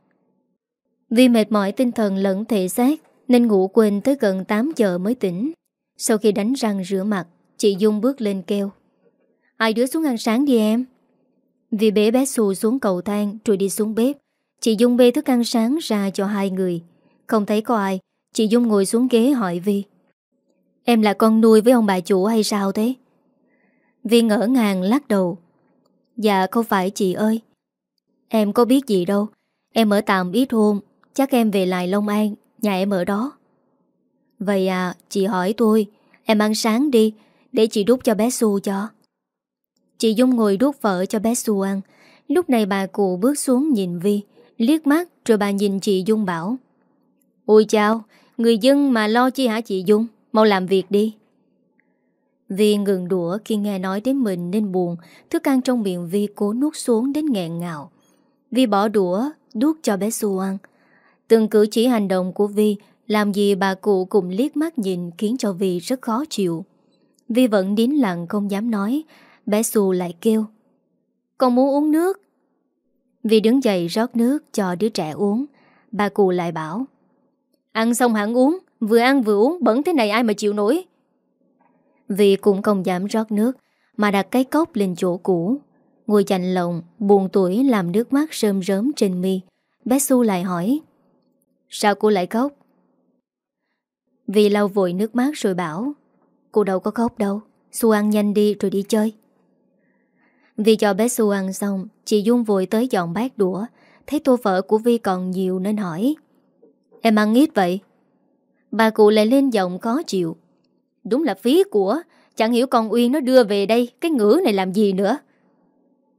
A: Vì mệt mỏi tinh thần lẫn thể xác, Nên ngủ quên tới gần 8 giờ mới tỉnh. Sau khi đánh răng rửa mặt, Chị Dung bước lên kêu. Ai đứa xuống ăn sáng đi em? Vì bế bé xù xuống cầu thang rồi đi xuống bếp, Chị Dung bê thức ăn sáng ra cho hai người. Không thấy có ai. Chị Dung ngồi xuống ghế hỏi Vi Em là con nuôi với ông bà chủ hay sao thế? Vi ngỡ ngàng lắc đầu. Dạ không phải chị ơi. Em có biết gì đâu. Em ở tạm ít hôm Chắc em về lại Long An. Nhà em ở đó. Vậy à, chị hỏi tôi, em ăn sáng đi, để chị đút cho bé xu cho. Chị Dung ngồi đút phở cho bé xu ăn. Lúc này bà cụ bước xuống nhìn Vi, liếc mắt rồi bà nhìn chị Dung bảo. Ôi chào, người dân mà lo chi hả chị Dung, mau làm việc đi. Vi ngừng đũa khi nghe nói đến mình nên buồn, thức ăn trong miệng Vi cố nuốt xuống đến nghẹn ngào. Vi bỏ đũa, đút cho bé Xu ăn. Từng cử chỉ hành động của Vi làm gì bà cụ cùng liếc mắt nhìn khiến cho Vi rất khó chịu. Vi vẫn nín lặng không dám nói, bé Xu lại kêu. Con muốn uống nước. Vi đứng dậy rót nước cho đứa trẻ uống. Bà cụ lại bảo. Ăn xong hẳn uống, vừa ăn vừa uống, bẩn thế này ai mà chịu nổi. Vi cũng không dám rót nước, mà đặt cái cốc lên chỗ cũ. Ngồi chạnh lồng buồn tuổi làm nước mắt rơm rớm trên mi. Bé Su lại hỏi. Sao cô lại khóc? Vì lau vội nước mắt rồi bảo Cô đâu có khóc đâu Su ăn nhanh đi rồi đi chơi Vì cho bé Su ăn xong Chị Dung vội tới dọn bát đũa Thấy tô phở của Vi còn nhiều nên hỏi Em ăn ít vậy? Bà cụ lại lên giọng khó chịu. Đúng là phí của, Chẳng hiểu con Uyên nó đưa về đây, Cái ngữ này làm gì nữa.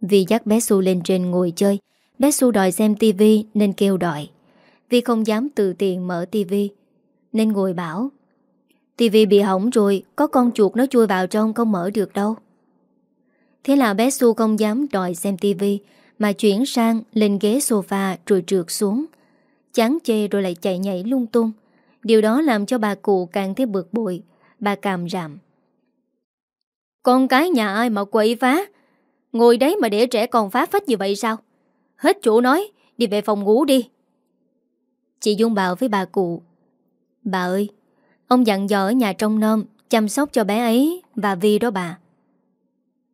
A: Vì dắt bé Su lên trên ngồi chơi. Bé Su đòi xem tivi nên kêu đòi. Vì không dám từ tiền mở tivi Nên ngồi bảo tivi bị hỏng rồi, Có con chuột nó chui vào trong không mở được đâu. Thế là bé Su không dám đòi xem tivi Mà chuyển sang lên ghế sofa rồi trượt xuống. Chán chê rồi lại chạy nhảy lung tung. Điều đó làm cho bà cụ càng thấy bực bội, Bà càm rạm. Con cái nhà ai mà quậy phá? Ngồi đấy mà để trẻ còn phá phách như vậy sao? Hết chỗ nói, Đi về phòng ngủ đi. Chị Dung bảo với bà cụ, Bà ơi, Ông dặn dò ở nhà trong nôm Chăm sóc cho bé ấy và Vi đó bà.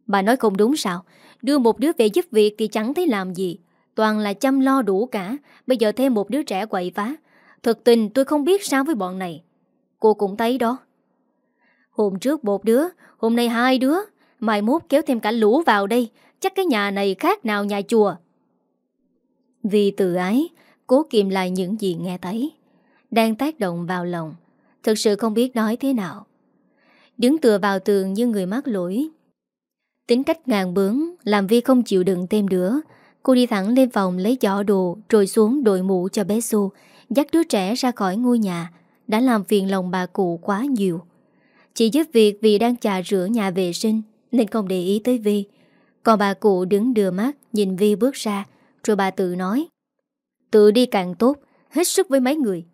A: Bà nói không đúng sao, Đưa một đứa về giúp việc thì chẳng thấy làm gì. Toàn là chăm lo đủ cả. Bây giờ thêm một đứa trẻ quậy phá. Thực tình tôi không biết sao với bọn này. Cô cũng thấy đó. Hôm trước một đứa, Hôm nay hai đứa. Mai mốt kéo thêm cả lũ vào đây. Chắc cái nhà này khác nào nhà chùa. Vì tự ái, Cố kìm lại những gì nghe thấy. Đang tác động vào lòng. Thực sự không biết nói thế nào. Đứng tựa vào tường như người mắc lỗi. Tính cách ngàn bướng, Làm Vi không chịu đựng thêm nữa. Cô đi thẳng lên phòng lấy giỏ đồ, Rồi xuống đội mũ cho bé xu, Dắt đứa trẻ ra khỏi ngôi nhà. Đã làm phiền lòng bà cụ quá nhiều. Chị giúp việc vì đang trà rửa nhà vệ sinh, Nên không để ý tới Vi. Còn bà cụ đứng đưa mắt, Nhìn Vi bước ra, Rồi bà tự nói, Tự đi càng tốt, Hết sức với mấy người.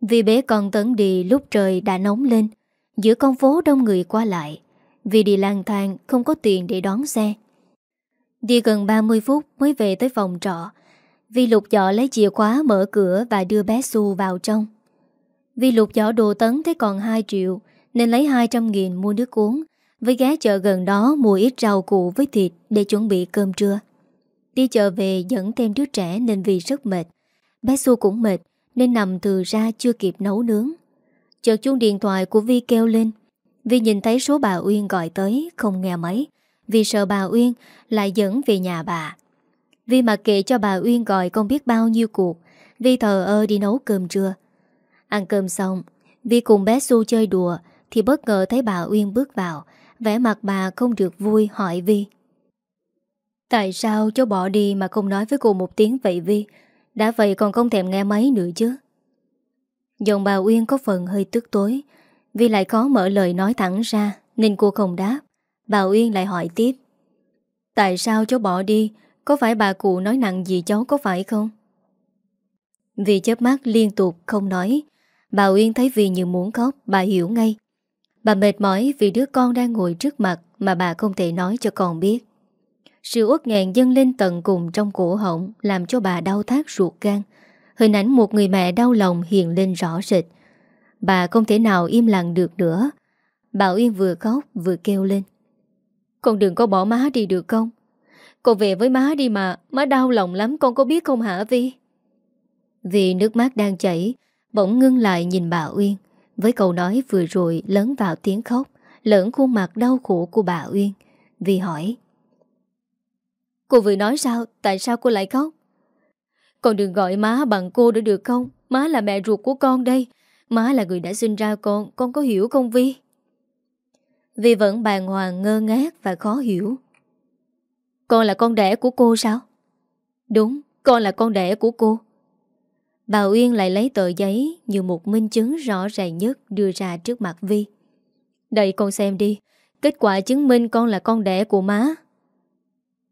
A: Vì bé con tấn đi lúc trời đã nóng lên, Giữa con phố đông người qua lại. Vì đi lang thang, Không có tiền để đón xe. Đi gần 30 phút mới về tới phòng trọ. Vi lục dọ lấy chìa khóa mở cửa Và đưa bé Su vào trong. Vi lục dọ đồ tấn thấy còn 2 triệu, Nên lấy 200 nghìn mua nước uống, Với ghé chợ gần đó mua ít rau củ với thịt Để chuẩn bị cơm trưa. Đi chợ về dẫn thêm đứa trẻ nên vì rất mệt. Bé Su cũng mệt, Nên nằm từ ra chưa kịp nấu nướng. Chợt chuông điện thoại của Vi kêu lên. Vi nhìn thấy số bà Uyên gọi tới, Không nghe máy. Vì sợ bà Uyên, lại dẫn về nhà bà. Vi mặc kệ cho bà Uyên gọi Không biết bao nhiêu cuộc Vi thờ ơ đi nấu cơm trưa. Ăn cơm xong Vi cùng bé Su chơi đùa, Thì bất ngờ thấy bà Uyên bước vào, vẻ mặt bà không được vui, hỏi Vi. Tại sao cháu bỏ đi mà không nói với cô một tiếng vậy Vi? Đã vậy còn không thèm nghe máy nữa chứ. Giọng bà Uyên có phần hơi tức tối, Vi lại khó mở lời nói thẳng ra, Nên cô không đáp. Bà Uyên lại hỏi tiếp Tại sao cháu bỏ đi Có phải bà cụ nói nặng gì cháu có phải không Vì chớp mắt liên tục không nói, Bà Uyên thấy vì như muốn khóc, Bà hiểu ngay Bà mệt mỏi vì đứa con đang ngồi trước mặt Mà bà không thể nói cho con biết sự uất nghẹn dâng lên tận cùng trong cổ họng, làm cho bà đau thắt ruột gan. Hình ảnh một người mẹ đau lòng hiện lên rõ rệt. Bà không thể nào im lặng được nữa. Bà Uyên vừa khóc vừa kêu lên. Con đừng có bỏ má đi được không? Con về với má đi mà, má đau lòng lắm con có biết không hả Vi? Vì nước mắt đang chảy, bỗng ngưng lại nhìn bà Uyên. Với câu nói vừa rồi lớn vào tiếng khóc, lẫn khuôn mặt đau khổ của bà Uyên. Vi hỏi. Cô vừa nói sao Tại sao cô lại khóc Con đừng gọi má bằng cô nữa được không Má là mẹ ruột của con đây Má là người đã sinh ra con Con có hiểu không Vi vì vẫn bàng hoàng, ngơ ngác và khó hiểu. Con là con đẻ của cô sao? Đúng, Con là con đẻ của cô. Bà Uyên lại lấy tờ giấy Như một minh chứng rõ ràng nhất Đưa ra trước mặt Vi. Đây con xem đi, Kết quả chứng minh con là con đẻ của má.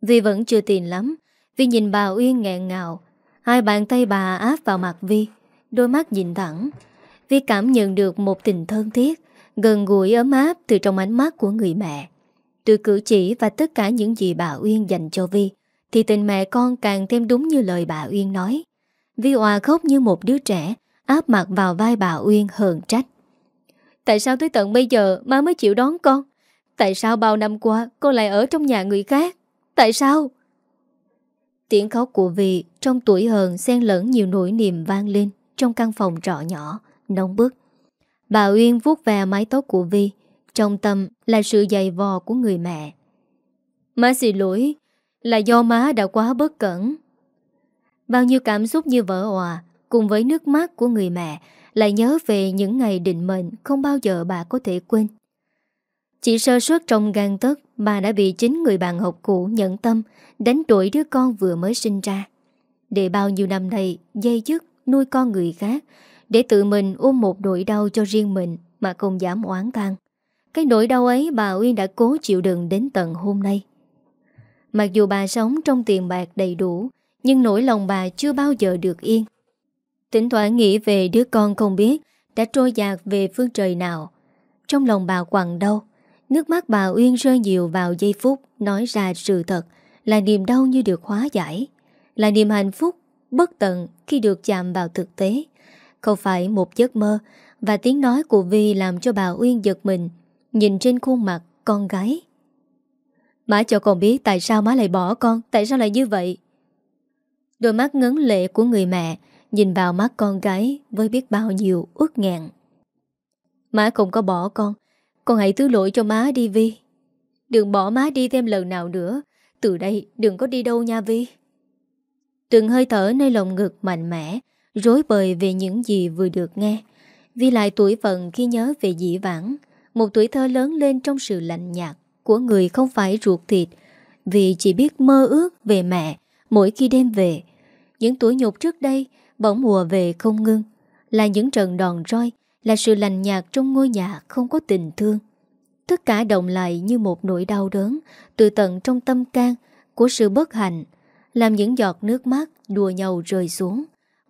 A: Vi vẫn chưa tin lắm, Vi nhìn bà Uyên nghẹn ngào. Hai bàn tay bà áp vào mặt Vi, Đôi mắt nhìn thẳng. Vi cảm nhận được một tình thân thiết Gần gũi ấm áp từ trong ánh mắt của người mẹ. Từ cử chỉ và tất cả những gì bà Uyên dành cho Vi Thì tình mẹ con càng thêm đúng như lời bà Uyên nói. Vi hòa khóc như một đứa trẻ Áp mặt vào vai bà Uyên hờn trách. Tại sao tới tận bây giờ má mới chịu đón con? Tại sao bao năm qua con lại ở trong nhà người khác? Tại sao? Tiếng khóc của Vi trong tuổi hờn xen lẫn nhiều nỗi niềm vang lên trong căn phòng trọ nhỏ, nóng bức. Bà Uyên vuốt về mái tóc của Vi, trong tâm là sự dày vò của người mẹ. Má xin lỗi, là do má đã quá bất cẩn. Bao nhiêu cảm xúc như vỡ hòa, cùng với nước mắt của người mẹ, lại nhớ về những ngày định mệnh không bao giờ bà có thể quên. Chỉ sơ suất trong gan tất, bà đã bị chính người bạn học cũ nhận tâm đánh đuổi đứa con vừa mới sinh ra. Để bao nhiêu năm nay dây dứt nuôi con người khác, để tự mình ôm một nỗi đau cho riêng mình mà không dám oán than. Cái nỗi đau ấy bà Uyên đã cố chịu đựng đến tận hôm nay. Mặc dù bà sống trong tiền bạc đầy đủ, nhưng nỗi lòng bà chưa bao giờ được yên. Tỉnh thoảng nghĩ về đứa con không biết đã trôi dạt về phương trời nào. Trong lòng bà quặn đau, nước mắt bà Uyên rơi nhiều vào giây phút nói ra sự thật là niềm đau như được hóa giải, là niềm hạnh phúc bất tận khi được chạm vào thực tế. Không phải một giấc mơ và tiếng nói của Vi làm cho bà Uyên giật mình, nhìn trên khuôn mặt con gái. Má cho con biết tại sao má lại bỏ con, tại sao lại như vậy. Đôi mắt ngấn lệ của người mẹ nhìn vào mắt con gái với biết bao nhiêu ước ngạn Má không có bỏ con, con hãy thứ lỗi cho má đi Vi. Đừng bỏ má đi thêm lần nào nữa, từ đây đừng có đi đâu nha Vi. Từng hơi thở nơi lồng ngực mạnh mẽ, rối bời về những gì vừa được nghe. Vi lại tuổi phận khi nhớ về dĩ vãng, một tuổi thơ lớn lên trong sự lạnh nhạt của người không phải ruột thịt, vì chỉ biết mơ ước về mẹ mỗi khi đêm về. Những tuổi nhục trước đây bỗng mùa về không ngưng, là những trận đòn roi, là sự lành nhạt trong ngôi nhà không có tình thương. Tất cả đồng lại như một nỗi đau đớn từ tận trong tâm can của sự bất hạnh, làm những giọt nước mắt đùa nhau rơi xuống,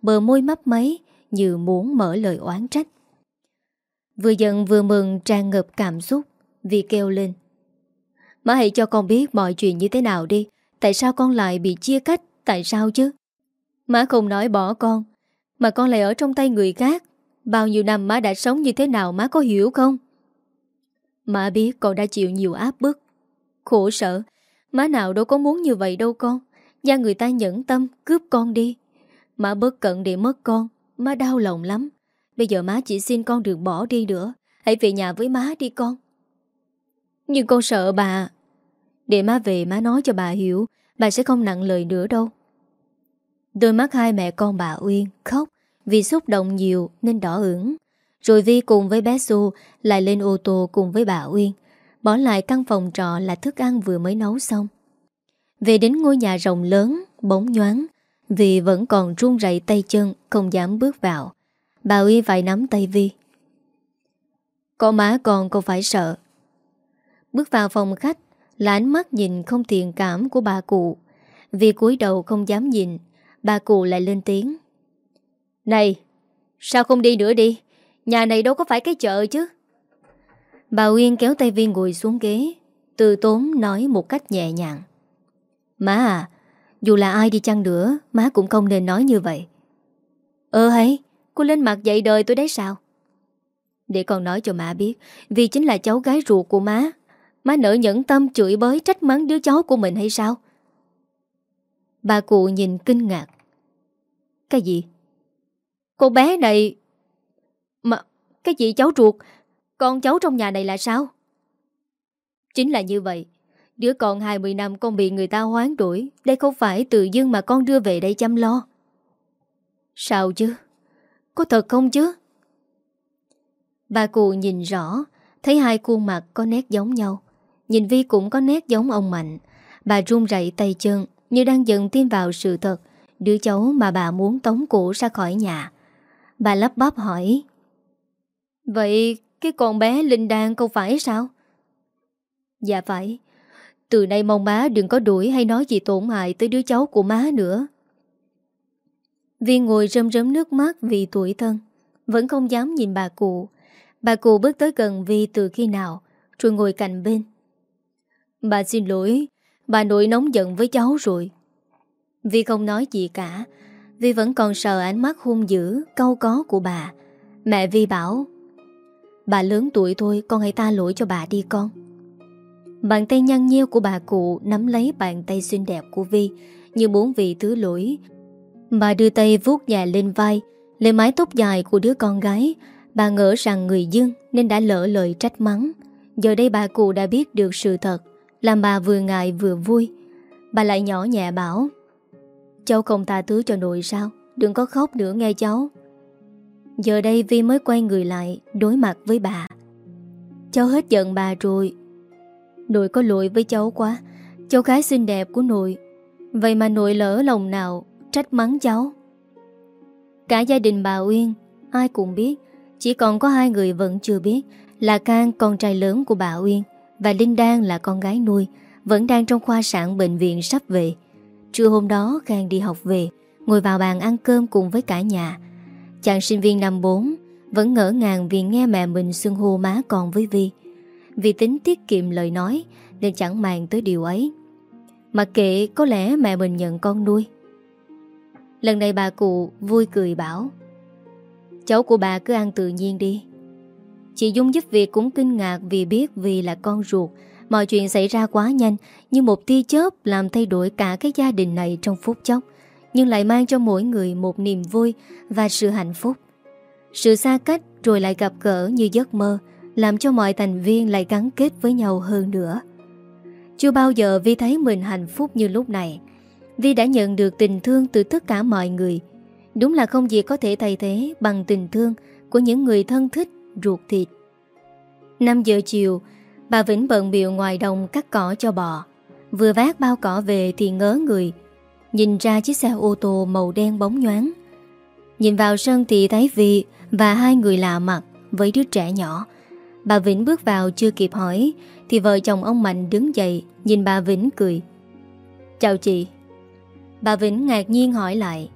A: bờ môi mấp máy như muốn mở lời oán trách. Vừa giận vừa mừng tràn ngập cảm xúc vì kêu lên. Má hãy cho con biết mọi chuyện như thế nào đi, tại sao con lại bị chia cách, tại sao chứ? Má không nói bỏ con, mà con lại ở trong tay người khác. Bao nhiêu năm má đã sống như thế nào má có hiểu không? Má biết con đã chịu nhiều áp bức, khổ sở. Má nào đâu có muốn như vậy đâu con. Gia người ta nhẫn tâm cướp con đi Má bất cận để mất con. Má đau lòng lắm. Bây giờ má chỉ xin con đừng bỏ đi nữa. Hãy về nhà với má đi con. Nhưng con sợ bà. Để má về má nói cho bà hiểu. Bà sẽ không nặng lời nữa đâu. Đôi mắt hai mẹ con bà Uyên khóc Vì xúc động nhiều nên đỏ ửng. Rồi Vi cùng với bé Xu Lại lên ô tô cùng với bà Uyên Bỏ lại căn phòng trọ là thức ăn vừa mới nấu xong. Về đến ngôi nhà rộng lớn, bóng nhoáng, vì vẫn còn run rẩy tay chân, không dám bước vào. Bà Uy phải nắm tay Vi. có má con cô phải sợ. Bước vào phòng khách là ánh mắt nhìn không thiện cảm của bà cụ. Vì cúi đầu không dám nhìn, bà cụ lại lên tiếng. Này, sao không đi nữa đi? Nhà này đâu có phải cái chợ chứ. Bà Uyên kéo tay Vi ngồi xuống ghế, từ tốn nói một cách nhẹ nhàng. Má à dù là ai đi chăng nữa, Má cũng không nên nói như vậy. Ờ hay, Cô lên mặt dậy đời tôi đấy sao? Để con nói cho má biết, Vì chính là cháu gái ruột của má Má nỡ nhẫn tâm chửi bới trách mắng đứa cháu của mình hay sao? Bà cụ nhìn kinh ngạc. Cái gì? Cô bé này, Mà Cái gì cháu ruột? Con cháu trong nhà này là sao? Chính là như vậy Đứa con 20 năm con bị người ta hoán đuổi Đây không phải tự dưng mà con đưa về đây chăm lo. Sao chứ? Có thật không chứ? Bà cụ nhìn rõ, Thấy hai khuôn mặt có nét giống nhau. Nhìn Vi cũng có nét giống ông Mạnh. Bà run rẩy tay chân, Như đang dần tin vào sự thật, Đứa cháu mà bà muốn tống cổ ra khỏi nhà. Bà lắp bắp hỏi, Vậy cái con bé Linh Đan không phải sao? Dạ phải. Từ nay mong má đừng có đuổi hay nói gì tổn hại tới đứa cháu của má nữa. Viên ngồi rơm rớm nước mắt vì tuổi thân, Vẫn không dám nhìn bà cụ. Bà cụ bước tới gần Vi từ khi nào, Rồi ngồi cạnh bên. Bà xin lỗi, Bà nội nóng giận với cháu rồi. Vi không nói gì cả, Vi vẫn còn sợ ánh mắt hung dữ Câu có của bà. Mẹ Vi bảo, Bà lớn tuổi thôi, con hãy ta lỗi cho bà đi con. Bàn tay nhăn nheo của bà cụ Nắm lấy bàn tay xinh đẹp của Vi, Như muốn vì thứ lỗi. Bà đưa tay vuốt nhẹ lên vai Lên mái tóc dài của đứa con gái. Bà ngỡ rằng người dương Nên đã lỡ lời trách mắng. Giờ đây bà cụ đã biết được sự thật, Làm bà vừa ngại vừa vui. Bà lại nhỏ nhẹ bảo, Cháu không tha thứ cho nội sao? Đừng có khóc nữa nghe cháu. Giờ đây Vi mới quay người lại, Đối mặt với bà. Cháu hết giận bà rồi Nội có lỗi với cháu quá. Cháu gái xinh đẹp của nội. Vậy mà nội lỡ lòng nào Trách mắng cháu? Cả gia đình bà Uyên, Ai cũng biết, Chỉ còn có hai người vẫn chưa biết Là Cang con trai lớn của bà Uyên, Và Linh Đan là con gái nuôi, Vẫn đang trong khoa sản bệnh viện sắp về. Trưa hôm đó, Khang đi học về, Ngồi vào bàn ăn cơm cùng với cả nhà. Chàng sinh viên năm 4 Vẫn ngỡ ngàng vì nghe mẹ mình xưng hô má còn với Vi. Vì tính tiết kiệm lời nói, Nên chẳng màng tới điều ấy. Mặc kệ có lẽ mẹ mình nhận con nuôi. Lần này bà cụ vui cười bảo, Cháu của bà cứ ăn tự nhiên đi. Chị Dung giúp việc cũng kinh ngạc vì biết vì là con ruột, Mọi chuyện xảy ra quá nhanh, Như một tia chớp làm thay đổi cả cái gia đình này trong phút chốc, Nhưng lại mang cho mỗi người một niềm vui và sự hạnh phúc. Sự xa cách rồi lại gặp gỡ như giấc mơ làm cho mọi thành viên lại gắn kết với nhau hơn nữa. Chưa bao giờ Vi thấy mình hạnh phúc như lúc này. Vi đã nhận được tình thương từ tất cả mọi người. Đúng là không gì có thể thay thế bằng tình thương của những người thân thích, ruột thịt. 5 giờ chiều Bà Vĩnh bận biểu ngoài đồng cắt cỏ cho bò. Vừa vác bao cỏ về thì ngớ người. Nhìn ra chiếc xe ô tô màu đen bóng nhoáng. Nhìn vào sân thì thấy Vi Và hai người lạ mặt Với đứa trẻ nhỏ. Bà Vĩnh bước vào chưa kịp hỏi, Thì vợ chồng ông Mạnh đứng dậy, Nhìn bà Vĩnh cười Chào chị Bà Vĩnh ngạc nhiên hỏi lại,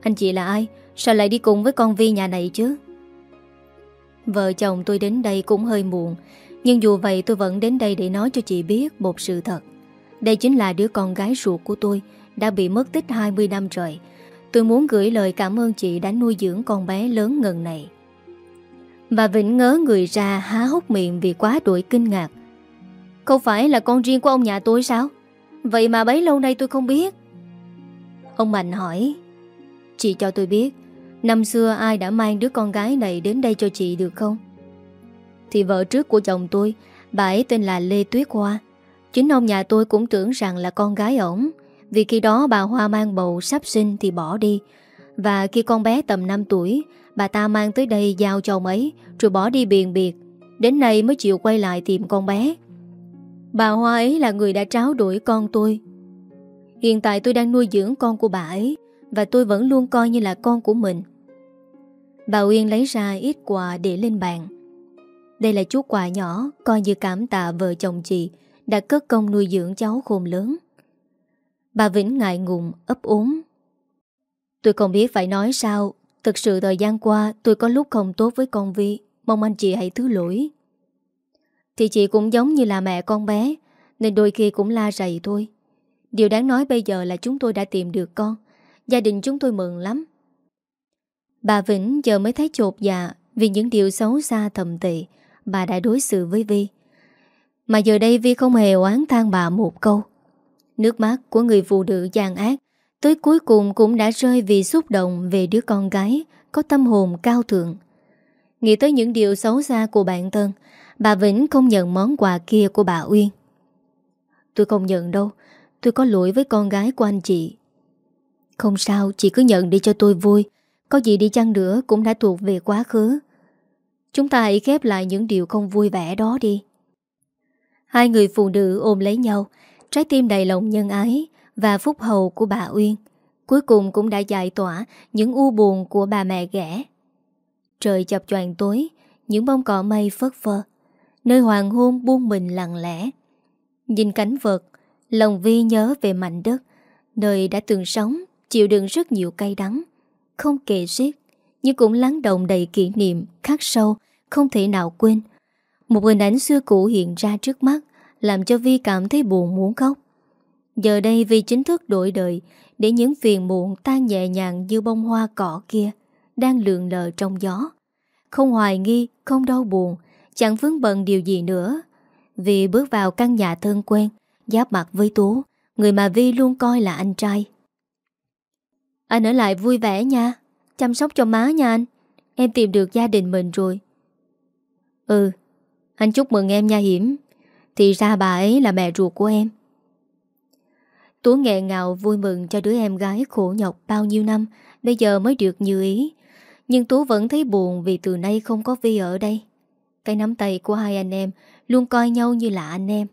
A: Anh chị là ai Sao lại đi cùng với con Vi nhà này chứ Vợ chồng tôi đến đây cũng hơi muộn, nhưng dù vậy tôi vẫn đến đây để nói cho chị biết một sự thật. Đây chính là đứa con gái ruột của tôi, đã bị mất tích 20 năm rồi. Tôi muốn gửi lời cảm ơn chị đã nuôi dưỡng con bé lớn ngần này. Và Vĩnh ngớ người ra há hốc miệng vì quá đuổi kinh ngạc. Không phải là con riêng của ông nhà tôi sao? Vậy mà bấy lâu nay tôi không biết. Ông Mạnh hỏi, Chị cho tôi biết, Năm xưa ai đã mang đứa con gái này đến đây cho chị được không? Thì vợ trước của chồng tôi, Bà ấy tên là Lê Tuyết Hoa Chính ông nhà tôi cũng tưởng rằng là con gái ổng Vì khi đó bà Hoa mang bầu sắp sinh thì bỏ đi Và khi con bé tầm 5 tuổi Bà ta mang tới đây giao cho ông ấy, Rồi bỏ đi biền biệt. Đến nay mới chịu quay lại tìm con bé. Bà Hoa ấy là người đã tráo đuổi con tôi. Hiện tại tôi đang nuôi dưỡng con của bà ấy, Và tôi vẫn luôn coi như là con của mình. Bà Uyên lấy ra ít quà để lên bàn. Đây là chút quà nhỏ, Coi như cảm tạ vợ chồng chị, Đã cất công nuôi dưỡng cháu khôn lớn. Bà Vĩnh ngại ngùng, ấp úng. Tôi không biết phải nói sao Thực sự thời gian qua, tôi có lúc không tốt với con Vi. Mong anh chị hãy thứ lỗi. Thì chị cũng giống như là mẹ con bé, Nên đôi khi cũng la rầy thôi. Điều đáng nói bây giờ là chúng tôi đã tìm được con. Gia đình chúng tôi mừng lắm. Bà Vĩnh giờ mới thấy chột dạ Vì những điều xấu xa thầm tệ bà đã đối xử với Vi. Mà giờ đây Vi không hề oán than bà một câu. Nước mắt của người phụ nữ gian ác tới cuối cùng cũng đã rơi vì xúc động về đứa con gái có tâm hồn cao thượng. Nghĩ tới những điều xấu xa của bản thân, bà Vĩnh không nhận món quà kia của bà Uyên. Tôi không nhận đâu, tôi có lỗi với con gái của anh chị. Không sao, chị cứ nhận đi cho tôi vui. Có gì đi chăng nữa cũng đã thuộc về quá khứ. Chúng ta hãy khép lại những điều không vui vẻ đó đi Hai người phụ nữ ôm lấy nhau Trái tim đầy lòng nhân ái và phúc hậu của bà Uyên. Cuối cùng cũng đã giải tỏa Những u buồn của bà mẹ ghẻ. Trời chập choàng tối, Những bông cỏ mây phất phơ, Nơi hoàng hôn buông mình lặng lẽ. Nhìn cảnh vật, Lòng Vi nhớ về mảnh đất, Nơi đã từng sống, Chịu đựng rất nhiều cay đắng. Không kể xiết, Nhưng cũng lắng động đầy kỷ niệm Khắc sâu, Không thể nào quên. Một hình ảnh xưa cũ hiện ra trước mắt, Làm cho Vi cảm thấy buồn muốn khóc. Giờ đây vì chính thức đổi đời Để những phiền muộn tan nhẹ nhàng Như bông hoa cỏ kia Đang lượn lờ trong gió. Không hoài nghi, không đau buồn Chẳng vướng bận điều gì nữa. Vì bước vào căn nhà thân quen Giáp mặt với Tú Người mà Vi luôn coi là anh trai. Anh ở lại vui vẻ nha Chăm sóc cho má nha anh. Em tìm được gia đình mình rồi. Ừ Anh chúc mừng em nha Hiểm. Thì ra bà ấy là mẹ ruột của em. Tú nghẹn ngào vui mừng cho đứa em gái khổ nhọc bao nhiêu năm, Bây giờ mới được như ý. Nhưng Tú vẫn thấy buồn vì từ nay không có Vi ở đây. Cái nắm tay của hai anh em Luôn coi nhau như là anh em.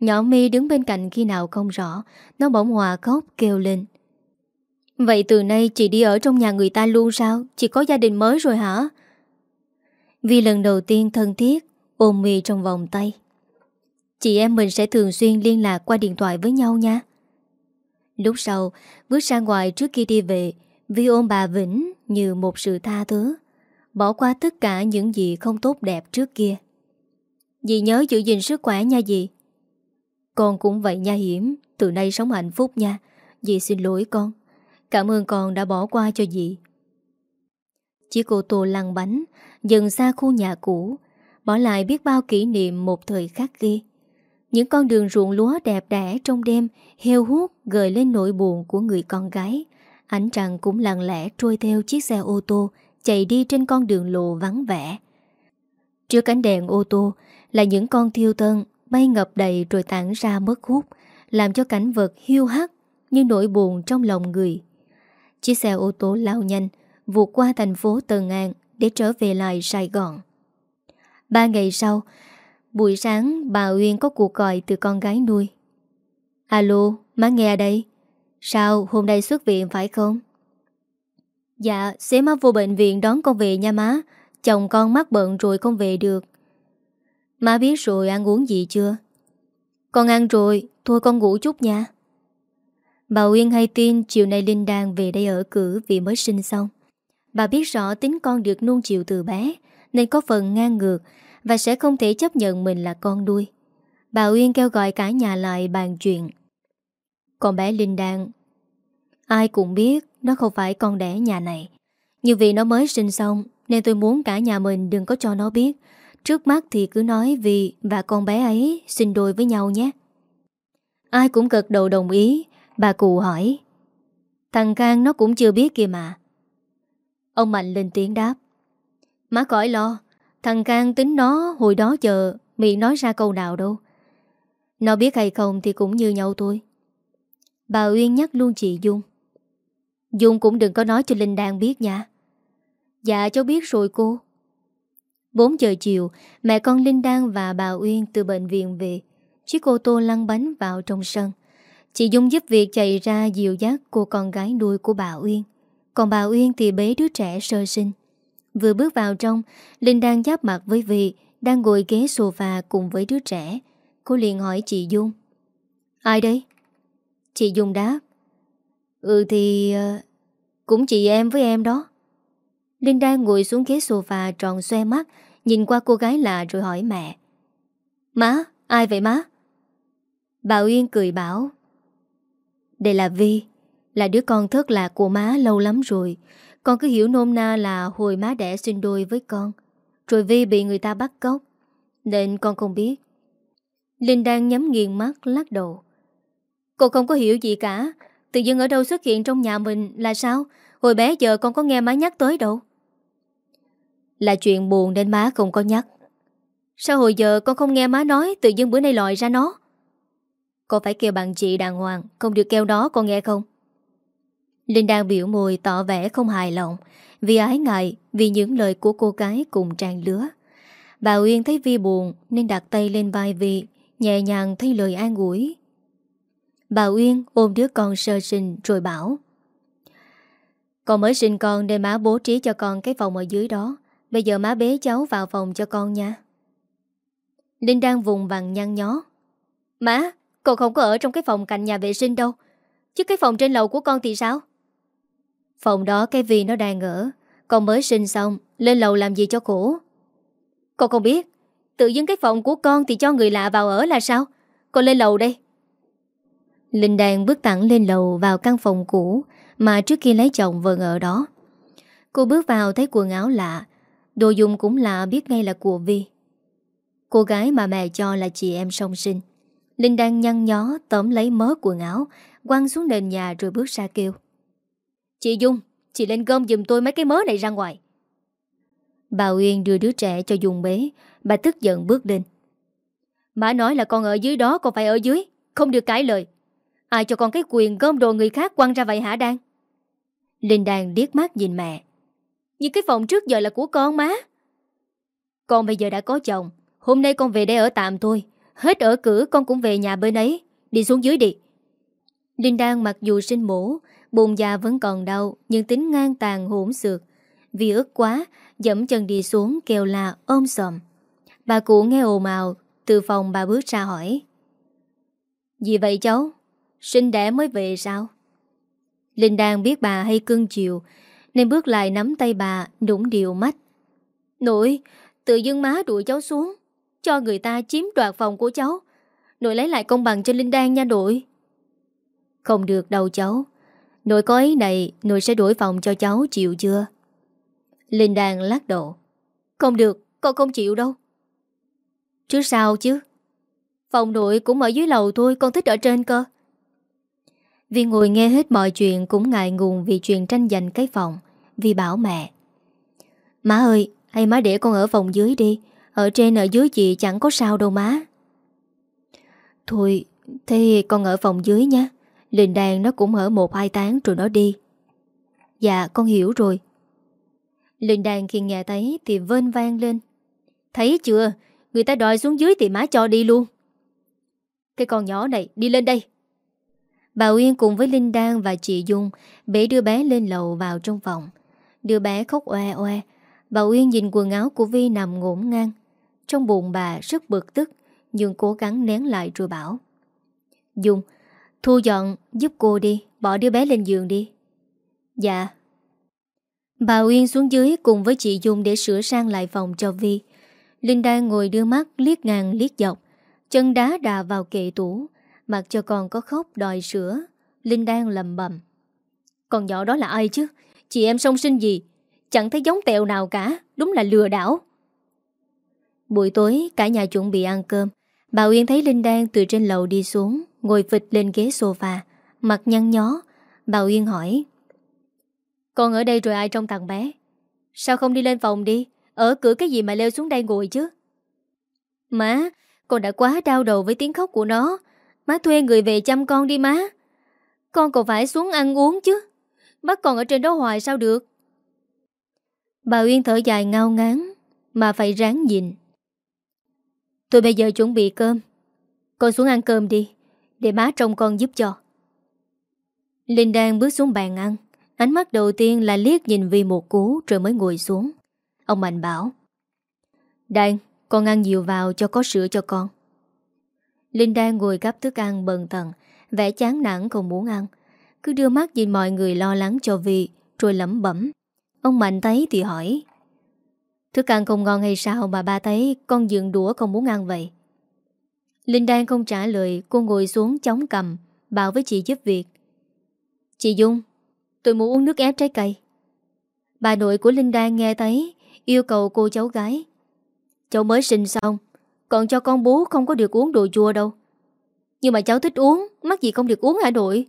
A: Nhỏ mi đứng bên cạnh khi nào không rõ, Nó bỗng hòa khóc kêu lên. Vậy từ nay chị đi ở trong nhà người ta luôn sao? Chị có gia đình mới rồi hả? Vì lần đầu tiên thân thiết, Ôm mi trong vòng tay. Chị em mình sẽ thường xuyên liên lạc qua điện thoại với nhau nha. Lúc sau, Bước ra ngoài trước khi đi về Vi ôm bà Vĩnh như một sự tha thứ, Bỏ qua tất cả những gì không tốt đẹp trước kia. Dì nhớ giữ gìn sức khỏe nha dì. Con cũng vậy nha Hiểm, Từ nay sống hạnh phúc nha. Dì xin lỗi con. Cảm ơn con đã bỏ qua cho dì. Chiếc ô tô lăn bánh Dần xa khu nhà cũ, Bỏ lại biết bao kỷ niệm một thời khắc ghi. Những con đường ruộng lúa đẹp đẽ trong đêm, Heo hút gợi lên nỗi buồn của người con gái. Ánh trăng cũng lặng lẽ trôi theo chiếc xe ô tô, Chạy đi trên con đường lộ vắng vẻ. Trước cánh đèn ô tô Là những con thiêu tân, Bay ngập đầy rồi tản ra mất hút, Làm cho cảnh vật hiu hắt Như nỗi buồn trong lòng người. Chiếc xe ô tô lao nhanh, Vụt qua thành phố Tân An Để trở về lại Sài Gòn. Ba ngày sau Buổi sáng bà Uyên có cuộc gọi từ con gái nuôi Alo, má nghe đây Sao, hôm nay xuất viện phải không? Dạ, xế má vô bệnh viện đón con về nha má Chồng con mắc bận rồi không về được Má biết rồi ăn uống gì chưa? Con ăn rồi, thôi con ngủ chút nha. Bà Uyên hay tin chiều nay Linh đang về đây ở cử vì mới sinh xong. Bà biết rõ tính con được nuông chiều từ bé nên có phần ngang ngược và sẽ không thể chấp nhận mình là con đuôi Bà Uyên kêu gọi cả nhà lại bàn chuyện. còn bé Linh đan Ai cũng biết nó không phải con đẻ nhà này. Nhưng vì nó mới sinh xong nên tôi muốn cả nhà mình đừng có cho nó biết Trước mắt thì cứ nói vì và con bé ấy sinh đôi với nhau nhé. Ai cũng gật đầu đồng ý, bà cụ hỏi. Thằng Khang nó cũng chưa biết kìa mà. Ông Mạnh lên tiếng đáp. Má cõi lo, thằng Khang tính nó hồi đó chờ, miệng nói ra câu nào đâu. Nó biết hay không thì cũng như nhau thôi. Bà Uyên nhắc luôn chị Dung. Dung cũng đừng có nói cho Linh Đan biết nha. Dạ cháu biết rồi cô. 4 giờ chiều, mẹ con Linh Đan và bà Uyên từ bệnh viện về. Chiếc ô tô lăn bánh vào trong sân. Chị Dung giúp việc chạy ra dìu dắt cô con gái nuôi của bà Uyên. Còn bà Uyên thì bế đứa trẻ sơ sinh. Vừa bước vào trong, Linh đang giáp mặt với vi đang ngồi ghế sofa cùng với đứa trẻ. Cô liền hỏi chị Dung. Ai đấy? Chị Dung đáp. Ừ thì... Ờ, cũng chị em với em đó. Linh đang ngồi xuống ghế sofa tròn xoe mắt Nhìn qua cô gái lạ rồi hỏi mẹ Má, ai vậy má? Bà Uyên cười bảo Đây là Vi Là đứa con thất lạc của má lâu lắm rồi con cứ hiểu nôm na là hồi má đẻ sinh đôi với con, Rồi Vi bị người ta bắt cóc. Nên con không biết. Linh đang nhắm nghiền mắt, lắc đầu. Cô không có hiểu gì cả. Tự dưng ở đâu xuất hiện trong nhà mình là sao? Hồi bé giờ con có nghe má nhắc tới đâu? Là chuyện buồn nên má không có nhắc. Sao hồi giờ con không nghe má nói Tự dưng bữa nay lòi ra nó? Con phải kêu bạn chị đàng hoàng Không được kêu đó con nghe không? Linh đang biểu môi tỏ vẻ không hài lòng Vì ái ngại, Vì những lời của cô gái cùng trang lứa. Bà Uyên thấy Vi buồn Nên đặt tay lên vai Vi, Nhẹ nhàng thay lời an ủi. Bà Uyên ôm đứa con sơ sinh Rồi bảo, Con mới sinh con nên má bố trí cho con Cái phòng ở dưới đó. Bây giờ má bế cháu vào phòng cho con nha. Linh đang vùng vằng nhăn nhó, Má, Con không có ở trong cái phòng cạnh nhà vệ sinh đâu. Chứ cái phòng trên lầu của con thì sao? Phòng đó cái vi nó đang ở. Con mới sinh xong, Lên lầu làm gì cho khổ? Con không biết. Tự dưng cái phòng của con thì cho người lạ vào ở là sao? Con lên lầu đây. Linh đan bước thẳng lên lầu vào căn phòng cũ Mà trước khi lấy chồng vợ ở đó. Cô bước vào thấy quần áo lạ. Đồ dùng cũng lạ, biết ngay là của Vi. Cô gái mà mẹ cho là chị em song sinh. Linh đan nhăn nhó tóm lấy mớ quần áo, Quăng xuống nền nhà rồi bước ra kêu. Chị Dung, Chị lên gom giùm tôi mấy cái mớ này ra ngoài. Bà Uyên đưa đứa trẻ cho Dung bế. Bà tức giận bước lên. Má nói là con ở dưới đó, Con phải ở dưới, Không được cãi lời. Ai cho con cái quyền gom đồ người khác quăng ra vậy hả Đan? Linh Đan điếc mắt nhìn mẹ. Nhưng cái phòng trước giờ là của con má. Con bây giờ đã có chồng. Hôm nay con về đây ở tạm thôi. Hết ở cửa, con cũng về nhà bên ấy. Đi xuống dưới đi. Linh Đan mặc dù sinh mổ Bụng già vẫn còn đau, Nhưng tính ngang tàn hỗn xược. Vì ức quá, Dẫm chân đi xuống kêu là ôm sòm. Bà cụ nghe ồn ào, Từ phòng bà bước ra hỏi. Gì vậy cháu? Sinh đẻ mới về sao? Linh Đan biết bà hay cưng chiều, Nên bước lại nắm tay bà Đũng điều mắt Nội, Tự dưng má đuổi cháu xuống, Cho người ta chiếm đoạt phòng của cháu. Nội lấy lại công bằng cho Linh Đan nha nội. Không được đâu cháu Nội có ý này Nội sẽ đổi phòng cho cháu chịu chưa? Linh Đan lắc đầu. Không được, con không chịu đâu. Chứ sao chứ? Phòng nội cũng ở dưới lầu thôi, Con thích ở trên cơ. Vì ngồi nghe hết mọi chuyện Cũng ngại ngùng vì chuyện tranh giành cái phòng, Vì bảo mẹ. Má ơi, hay má để con ở phòng dưới đi. Ở trên, ở dưới chị chẳng có sao đâu má. Thôi, Thế con ở phòng dưới nhé. Linh đàn nó cũng ở một hai tháng rồi nó đi Dạ con hiểu rồi Linh đàn khi nghe thấy Thì vên vang lên Thấy chưa Người ta đòi xuống dưới thì má cho đi luôn Cái con nhỏ này đi lên đây Bà Uyên cùng với Linh Đan và chị Dung bế đưa bé lên lầu vào trong phòng. Đưa bé khóc oe oe. Bà Uyên nhìn quần áo của Vi nằm ngổn ngang. Trong bụng bà rất bực tức nhưng cố gắng nén lại rồi bảo. Dung, thu dọn giúp cô đi, bỏ đứa bé lên giường đi. Dạ. Bà Uyên xuống dưới cùng với chị Dung để sửa sang lại phòng cho Vi. Linh Đan ngồi đưa mắt liếc ngang liếc dọc, chân đá đà vào kệ tủ, Mặc cho con có khóc đòi sữa. Linh đang lầm bầm. Con nhỏ đó là ai chứ? Chị em song sinh gì? Chẳng thấy giống tẹo nào cả. Đúng là lừa đảo. Buổi tối cả nhà chuẩn bị ăn cơm. Bà Uyên thấy Linh đang từ trên lầu đi xuống, Ngồi phịch lên ghế sofa, Mặt nhăn nhó. Bà Uyên hỏi, Con ở đây rồi ai trong thằng bé? Sao không đi lên phòng đi? Ở cửa cái gì mà leo xuống đây ngồi chứ? Má, Con đã quá đau đầu với tiếng khóc của nó. Má thuê người về chăm con đi má. Con còn phải xuống ăn uống chứ. Bắt con ở trên đó hoài sao được? Bà Uyên thở dài ngao ngán, Mà phải ráng nhìn Tôi bây giờ chuẩn bị cơm. Con xuống ăn cơm đi Để má trông con giúp cho. Linh đang bước xuống bàn ăn. Ánh mắt đầu tiên là liếc nhìn vì một cú Rồi mới ngồi xuống. Ông Mạnh bảo Đan, con ăn nhiều vào cho có sữa cho con. Linh đang ngồi gắp thức ăn bần thần Vẻ chán nản không muốn ăn. Cứ đưa mắt nhìn mọi người lo lắng cho Vi Rồi lẩm bẩm. Ông Mạnh thấy thì hỏi Thức ăn không ngon hay sao mà ba thấy Con dựng đũa không muốn ăn vậy? Linh đang không trả lời, Cô ngồi xuống chống cầm, Bảo với chị giúp việc. Chị Dung, Tôi muốn uống nước ép trái cây. Bà nội của Linh Đan nghe thấy, Yêu cầu cô cháu gái. Cháu mới sinh xong, còn cho con bú không có được uống đồ chua đâu. Nhưng mà cháu thích uống, Mắc gì không được uống hả đội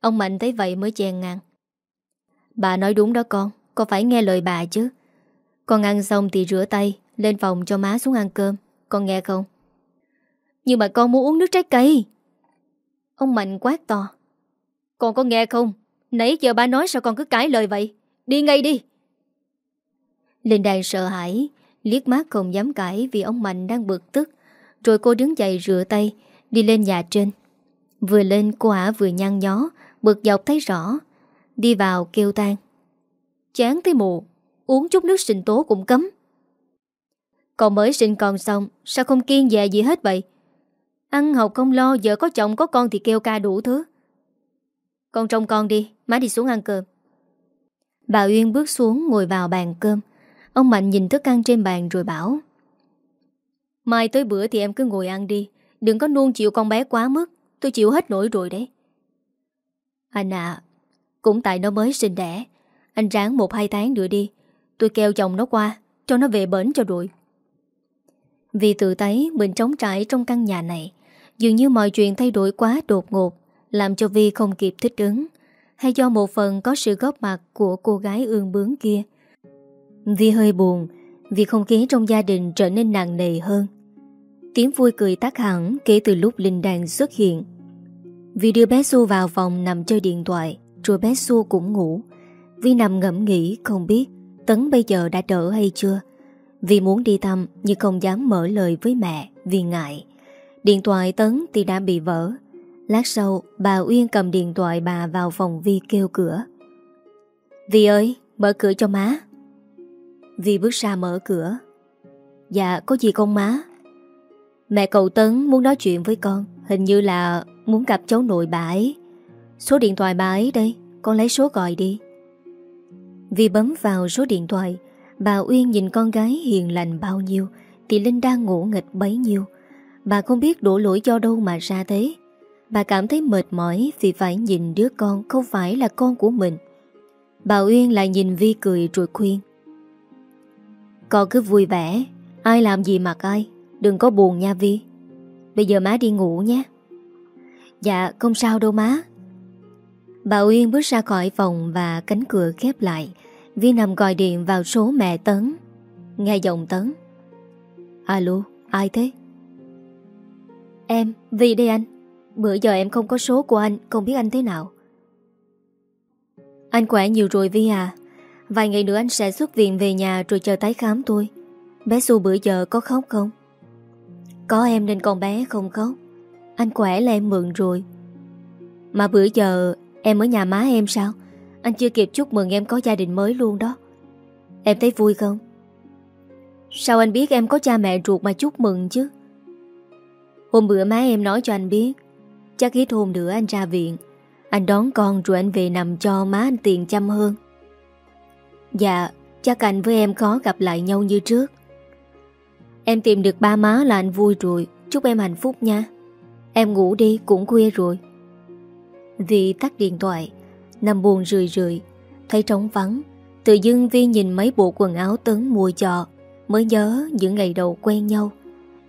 A: Ông Mạnh thấy vậy mới chèn ngang. Bà nói đúng đó con Con phải nghe lời bà chứ? Con ăn xong thì rửa tay, Lên phòng cho má xuống ăn cơm. Con nghe không? Nhưng mà con muốn uống nước trái cây. Ông Mạnh quát to. Con có nghe không? Nãy giờ ba nói sao con cứ cãi lời vậy? Đi ngay đi. Linh đang sợ hãi, Liếc mắt không dám cãi vì ông Mạnh đang bực tức. Rồi cô đứng dậy rửa tay, Đi lên nhà trên. Vừa lên, cô ả vừa nhăn nhó, Bực dọc thấy rõ. Đi vào kêu tan Chán tới mù. Uống chút nước sinh tố cũng cấm. Còn mới sinh con xong, Sao không kiên dè gì hết vậy? Ăn học không lo Vợ có chồng có con thì kêu ca đủ thứ. Con trông con đi, Má đi xuống ăn cơm. Bà Uyên bước xuống ngồi vào bàn cơm. Ông Mạnh nhìn thức ăn trên bàn rồi bảo, Mai tới bữa thì em cứ ngồi ăn đi, Đừng có nuông chịu con bé quá mức, Tôi chịu hết nổi rồi đấy. Anh à Cũng tại nó mới sinh đẻ, Anh ráng một hai tháng nữa đi Tôi kêu chồng nó qua, Cho nó về bến cho rồi Vì tự thấy mình trống trải trong căn nhà này, Dường như mọi chuyện thay đổi quá đột ngột, Làm cho Vi không kịp thích ứng, Hay do một phần có sự góp mặt Của cô gái ương bướng kia. Vi hơi buồn, Vì không khí trong gia đình trở nên nặng nề hơn. Tiếng vui cười tắt hẳn Kể từ lúc Linh Đàn xuất hiện. Vi đưa bé Su vào phòng nằm chơi điện thoại, Rồi bé Su cũng ngủ. Vi nằm ngẫm nghĩ, không biết. Tấn bây giờ đã đỡ hay chưa? Vì muốn đi thăm, Nhưng không dám mở lời với mẹ Vì ngại. Điện thoại Tấn thì đã bị vỡ. Lát sau, bà Uyên cầm điện thoại bà vào phòng Vi kêu cửa. Vi ơi, mở cửa cho má. Vi bước ra mở cửa. Dạ có gì con má? Mẹ cậu Tấn muốn nói chuyện với con, Hình như là muốn gặp cháu nội bà ấy. Số điện thoại bà ấy đây, Con lấy số gọi đi vì bấm vào số điện thoại, Bà Uyên nhìn con gái hiền lành bao nhiêu, Thì Linh đang ngủ nghịch bấy nhiêu. Bà không biết đổ lỗi do đâu mà ra thế. Bà cảm thấy mệt mỏi Vì phải nhìn đứa con không phải là con của mình. Bà Uyên lại nhìn Vi cười rồi khuyên. Con cứ vui vẻ, Ai làm gì mặc ai, Đừng có buồn nha Vi. Bây giờ má đi ngủ nhé. Dạ không sao đâu má. Bà Uyên bước ra khỏi phòng Và cánh cửa khép lại. Vi nằm gọi điện vào số mẹ Tấn. Nghe giọng Tấn. Alo, ai thế? Em, Vi đây anh. Bữa giờ em không có số của anh, Không biết anh thế nào. Anh khỏe nhiều rồi Vi à. Vài ngày nữa anh sẽ xuất viện về nhà Rồi chờ tái khám tôi. Bé Su bữa giờ có khóc không? Có em nên con bé không khóc. Anh khỏe là em mượn rồi. Mà bữa giờ Em ở nhà má em sao? Anh chưa kịp chúc mừng em có gia đình mới luôn đó. Em thấy vui không? Sao anh biết em có cha mẹ ruột mà chúc mừng chứ? Hôm bữa má em nói cho anh biết, Chắc ít hôm nữa anh ra viện. Anh đón con rồi anh về nằm cho má anh tiền chăm hơn. Dạ Chắc anh với em khó gặp lại nhau như trước. Em tìm được ba má là anh vui rồi. Chúc em hạnh phúc nha. Em ngủ đi, cũng khuya rồi. Vì tắt điện thoại Nằm buồn rười rười Thấy trống vắng. Tự dưng Vi nhìn mấy bộ quần áo Tấn mua cho Mới nhớ những ngày đầu quen nhau.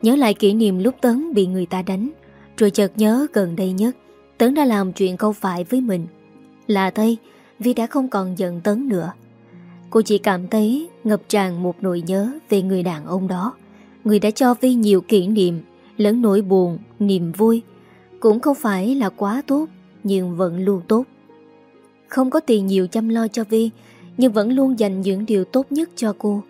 A: Nhớ lại kỷ niệm lúc Tấn bị người ta đánh Rồi chợt nhớ gần đây nhất Tấn đã làm chuyện không phải với mình. Là thay Vi đã không còn giận Tấn nữa. Cô chỉ cảm thấy ngập tràn một nỗi nhớ về người đàn ông đó. Người đã cho Vi nhiều kỷ niệm Lẫn nỗi buồn, niềm vui. Cũng không phải là quá tốt nhưng vẫn luôn tốt. Không có tiền nhiều chăm lo cho Vi, Nhưng vẫn luôn dành những điều tốt nhất cho cô.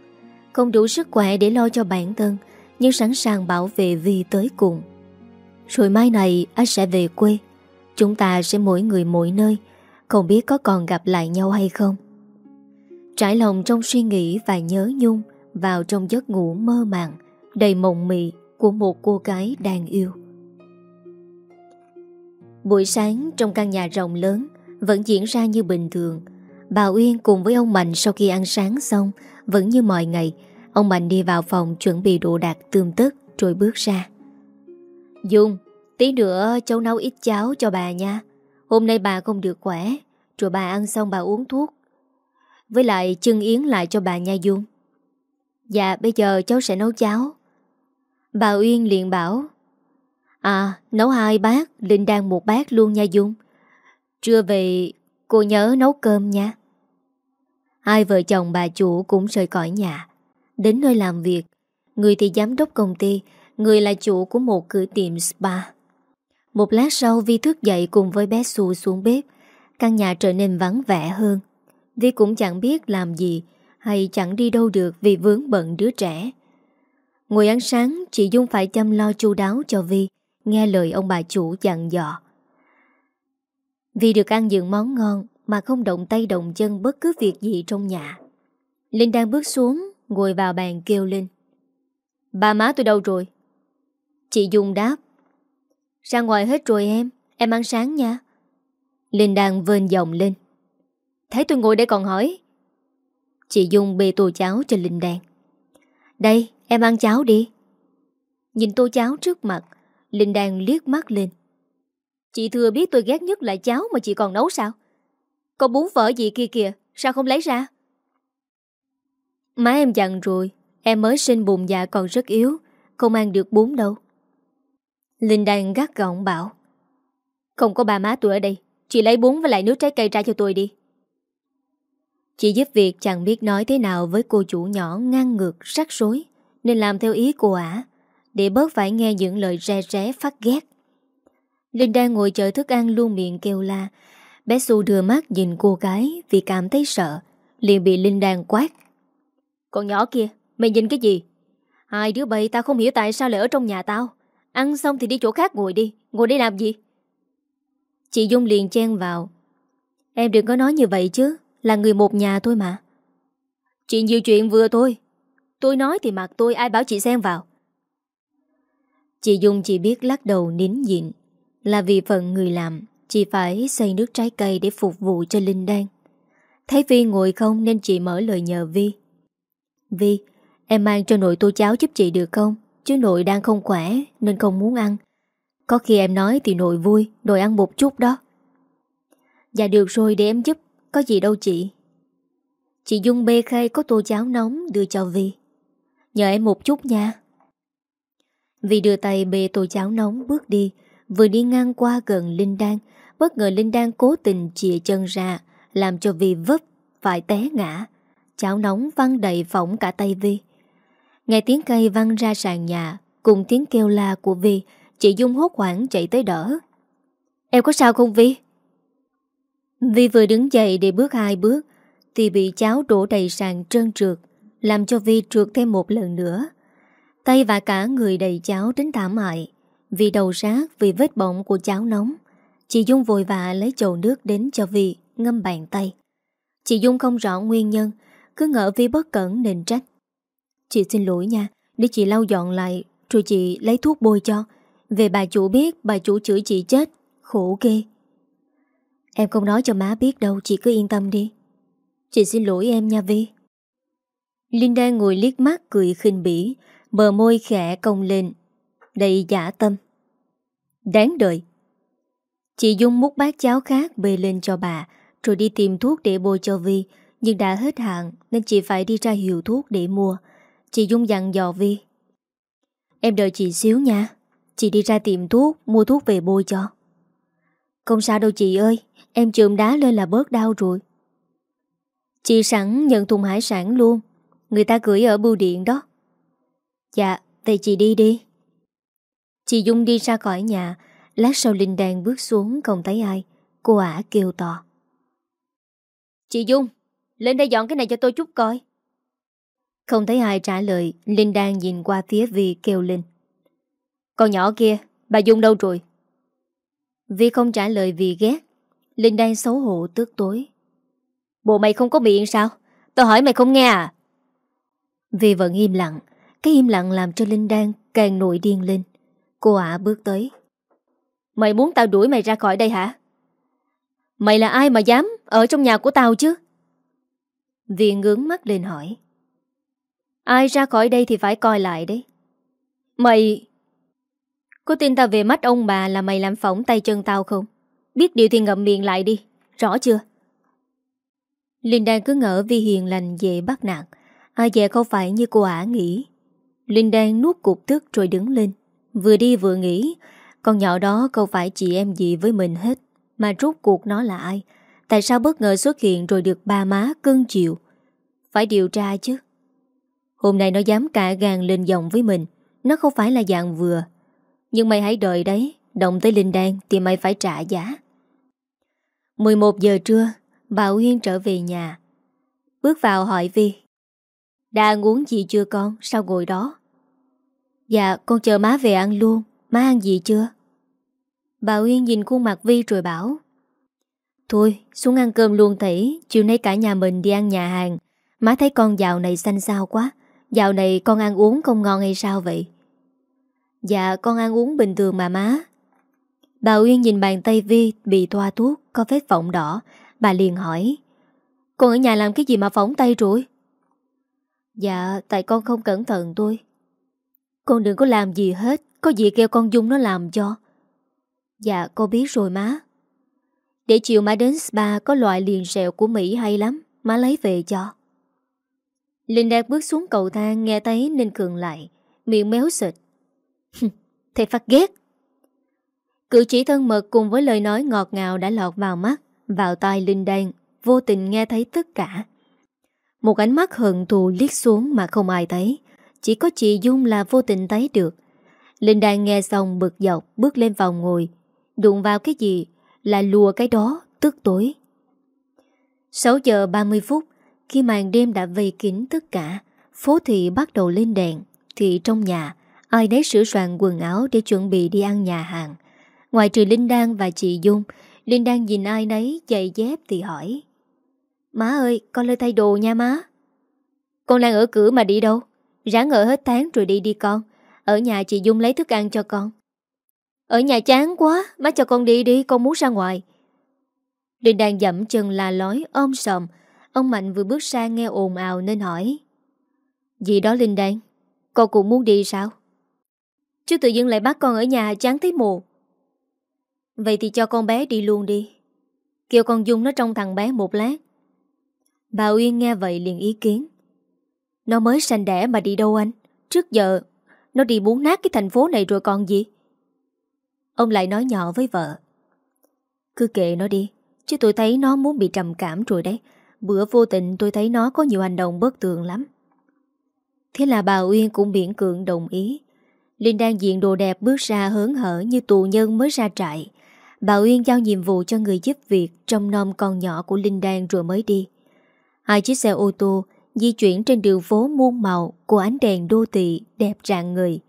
A: Không đủ sức khỏe để lo cho bản thân, Nhưng sẵn sàng bảo vệ Vi tới cùng. Rồi mai này, anh sẽ về quê. Chúng ta sẽ mỗi người mỗi nơi. Không biết có còn gặp lại nhau hay không. Trải lòng trong suy nghĩ và nhớ nhung Vào trong giấc ngủ mơ màng, Đầy mộng mị của một cô gái đang yêu. Buổi sáng trong căn nhà rộng lớn Vẫn diễn ra như bình thường. Bà Uyên cùng với ông Mạnh sau khi ăn sáng xong Vẫn như mọi ngày. Ông Mạnh đi vào phòng chuẩn bị đồ đạc tươm tất Rồi bước ra. Dung, Tí nữa cháu nấu ít cháo cho bà nha. Hôm nay bà không được khỏe, Rồi bà ăn xong bà uống thuốc. Với lại chân yến lại cho bà nha Dung. Dạ bây giờ cháu sẽ nấu cháo. Bà Uyên liền bảo À nấu hai bát Linh đang một bát luôn nha Dung. Trưa về cô nhớ nấu cơm nha. Hai vợ chồng bà chủ cũng rời khỏi nhà Đến nơi làm việc. Người thì giám đốc công ty Người là chủ của một cửa tiệm spa. Một lát sau Vi thức dậy cùng với bé xu xuống bếp. Căn nhà trở nên vắng vẻ hơn. Vi cũng chẳng biết làm gì hay chẳng đi đâu được vì vướng bận đứa trẻ. Ngồi ăn sáng, chị Dung phải chăm lo chu đáo cho Vi, nghe lời ông bà chủ dặn dò. vì được ăn những món ngon mà không động tay động chân bất cứ việc gì trong nhà. Linh đang bước xuống, ngồi vào bàn kêu lên. Ba má tôi đâu rồi? Chị Dung đáp. Ra ngoài hết rồi em, em ăn sáng nha. Linh đang vên giọng lên. Thấy tôi ngồi đây còn hỏi. Chị Dung bê tô cháo cho Linh Đan. Đây, em ăn cháo đi. Nhìn tô cháo trước mặt, Linh Đan liếc mắt lên. Chị thừa biết tôi ghét nhất là cháo mà chị còn nấu sao? Có bún phở gì kia kìa, sao không lấy ra? Má em dặn rồi, em mới sinh bụng dạ còn rất yếu, không ăn được bún đâu. Linh Đan gắt gỏng bảo. Không có bà má tôi ở đây, chị lấy bún với lại nước trái cây ra cho tôi đi. Chị giúp việc chẳng biết nói thế nào với cô chủ nhỏ ngang ngược, rắc rối, nên làm theo ý cô ả, để bớt phải nghe những lời re ré phát ghét. Linh đang ngồi chờ thức ăn luôn miệng kêu la. Bé Xu đưa mắt nhìn cô gái vì cảm thấy sợ, liền bị Linh đang quát. Con nhỏ kia, mày nhìn cái gì? Hai đứa bầy tao không hiểu tại sao lại ở trong nhà tao. Ăn xong thì đi chỗ khác ngồi đi, ngồi đây làm gì? Chị Dung liền chen vào. Em đừng có nói như vậy chứ, là người một nhà thôi mà Chị nhiều chuyện vừa thôi Tôi nói thì mặt tôi ai bảo chị xen vào Chị Dung chỉ biết lắc đầu nín nhịn. Là vì phận người làm Chị phải xây nước trái cây để phục vụ cho Linh Đan. Thấy Vi ngồi không nên chị mở lời nhờ Vi. Vi, em mang cho nội tô cháo giúp chị được không? Chứ nội đang không khỏe nên không muốn ăn. Có khi em nói thì nội vui Nội ăn một chút đó. Dạ được rồi để em giúp. Có gì đâu chị. Chị Dung bê khay có tô cháo nóng đưa cho Vi. Nhờ em một chút nha vì đưa tay bê tô cháo nóng bước đi, Vừa đi ngang qua gần Linh Đan, Bất ngờ Linh Đan cố tình chìa chân ra, Làm cho Vi vấp Phải té ngã. Cháo nóng văng đầy phỏng cả tay Vi. Nghe tiếng cây văng ra sàn nhà, Cùng tiếng kêu la của Vi, Chị Dung hốt hoảng chạy tới đỡ. Em có sao không Vi? Vi vừa đứng dậy để bước hai bước, Thì bị cháo đổ đầy sàn trơn trượt, Làm cho Vi trượt thêm một lần nữa. Tay và cả người đầy cháo đến thảm hại, Vì đầu rác, vì vết bỏng của cháo nóng. Chị Dung vội vã lấy chậu nước đến cho Vi, ngâm bàn tay. Chị Dung không rõ nguyên nhân, Cứ ngỡ Vi bất cẩn nên trách. Chị xin lỗi nha, Để chị lau dọn lại, Rồi chị lấy thuốc bôi cho. Về bà chủ biết, bà chủ chửi chị chết, Khổ ghê. Em không nói cho má biết đâu, Chị cứ yên tâm đi. Chị xin lỗi em nha Vi. Linda ngồi liếc mắt cười khinh bỉ Bờ môi khẽ cong lên. Đầy giả tâm. Đáng đợi Chị Dung múc bát cháo khác bê lên cho bà, Rồi đi tìm thuốc để bôi cho Vi, Nhưng đã hết hạn Nên chị phải đi ra hiệu thuốc để mua. Chị Dung dặn dò Vi. Em đợi chị xíu nha. Chị đi ra tìm thuốc, Mua thuốc về bôi cho. Không sao đâu chị ơi, Em chườm đá lên là bớt đau rồi. Chị sẵn nhận thùng hải sản luôn. Người ta gửi ở bưu điện đó. Dạ Vậy chị đi đi. Chị Dung đi ra khỏi nhà, Lát sau Linh đang bước xuống không thấy ai. Cô ả kêu to. Chị Dung, Lên đây dọn cái này cho tôi chút coi. Không thấy ai trả lời, Linh đang nhìn qua phía Vi kêu lên. Con nhỏ kia, Bà Dung đâu rồi? Vi không trả lời vì ghét. Linh đang xấu hổ tức tối. Bộ mày không có miệng sao? Tao hỏi mày không nghe à? Vi vẫn im lặng. Cái im lặng làm cho Linh Đan càng nổi điên lên. Cô ả bước tới. Mày muốn tao đuổi mày ra khỏi đây hả? Mày là ai mà dám Ở trong nhà của tao chứ? Vì ngướng mắt lên hỏi. Ai ra khỏi đây thì phải coi lại đấy. Mày Có tin tao về mắt ông bà là mày làm phỏng tay chân tao không? Biết điều thì ngậm miệng lại đi. Rõ chưa? Linh đang cứ ngỡ Vi hiền lành dễ bắt nạt. Ai dè không phải như cô ả nghĩ Linh đang nuốt cục tức rồi đứng lên. Vừa đi vừa nghĩ, Con nhỏ đó không phải chị em gì với mình hết? Mà rút cuộc nó là ai? Tại sao bất ngờ xuất hiện rồi được ba má cưng chịu Phải điều tra chứ. Hôm nay nó dám cả gàng lên giọng với mình. Nó không phải là dạng vừa. Nhưng mày hãy đợi đấy. Động tới Linh Đan thì mày phải trả giá. 11 giờ trưa, Bà Uyên trở về nhà. Bước vào hỏi Vi. Đang uống gì chưa con? Sao ngồi đó? Dạ con chờ má về ăn luôn. Má ăn gì chưa? Bà Uyên nhìn khuôn mặt Vi rồi bảo, Thôi, xuống ăn cơm luôn thỉ Chiều nay cả nhà mình đi ăn nhà hàng. Má thấy con dạo này xanh xao quá. Dạo này con ăn uống không ngon hay sao vậy? Dạ con ăn uống bình thường mà má. Bà Uyên nhìn bàn tay Vi bị toa thuốc, Có vết phỏng đỏ. Bà liền hỏi, Con ở nhà làm cái gì mà phỏng tay rồi? Dạ tại con không cẩn thận tôi con đừng có làm gì hết Có gì kêu con Dung nó làm cho. Dạ con biết rồi má. Để chiều má đến spa Có loại liền sẹo của Mỹ hay lắm Má lấy về cho. Linh đang bước xuống cầu thang Nghe thấy nên cường lại Miệng méo xịt Thầy phát ghét. Cử chỉ thân mật cùng với lời nói ngọt ngào đã lọt vào mắt, vào tai Linh Đan, vô tình nghe thấy tất cả. Một ánh mắt hận thù liếc xuống mà không ai thấy, chỉ có chị Dung là vô tình thấy được. Linh Đan nghe xong bực dọc bước lên vòng ngồi, đụng vào cái gì là lùa cái đó, tức tối. 6 giờ 30 phút, khi màn đêm đã vây kín tất cả, phố thị bắt đầu lên đèn, thì trong nhà, ai đấy sửa soạn quần áo để chuẩn bị đi ăn nhà hàng. Ngoài trừ Linh Đan và chị Dung Linh Đan nhìn ai nấy giày dép thì hỏi Má ơi con lên thay đồ nha má Con đang ở cửa mà đi đâu Ráng ở hết tháng rồi đi đi con. Ở nhà chị Dung lấy thức ăn cho con. Ở nhà chán quá, Má cho con đi đi, con muốn ra ngoài. Linh đang dẫm chân là lói ôm sòm. Ông Mạnh vừa bước sang nghe ồn ào nên hỏi, Gì đó Linh Đan? Con cũng muốn đi sao? Chứ tự dưng lại bắt con ở nhà chán thấy mù. Vậy thì cho con bé đi luôn đi. Kêu con Dung nó trong thằng bé một lát. Bà Uyên nghe vậy liền ý kiến. Nó mới sanh đẻ mà đi đâu anh? Trước giờ, Nó đi muốn nát cái thành phố này rồi còn gì? Ông lại nói nhỏ với vợ. Cứ kệ nó đi, Chứ tôi thấy nó muốn bị trầm cảm rồi đấy. Bữa vô tình tôi thấy nó có nhiều hành động bất thường lắm. Thế là bà Uyên cũng miễn cưỡng đồng ý. Linh đang diện đồ đẹp bước ra hớn hở như tù nhân mới ra trại. Bà Uyên giao nhiệm vụ cho người giúp việc trong nom con nhỏ của Linh Đan rồi mới đi. Hai chiếc xe ô tô di chuyển trên đường phố muôn màu của ánh đèn đô thị đẹp rạng người.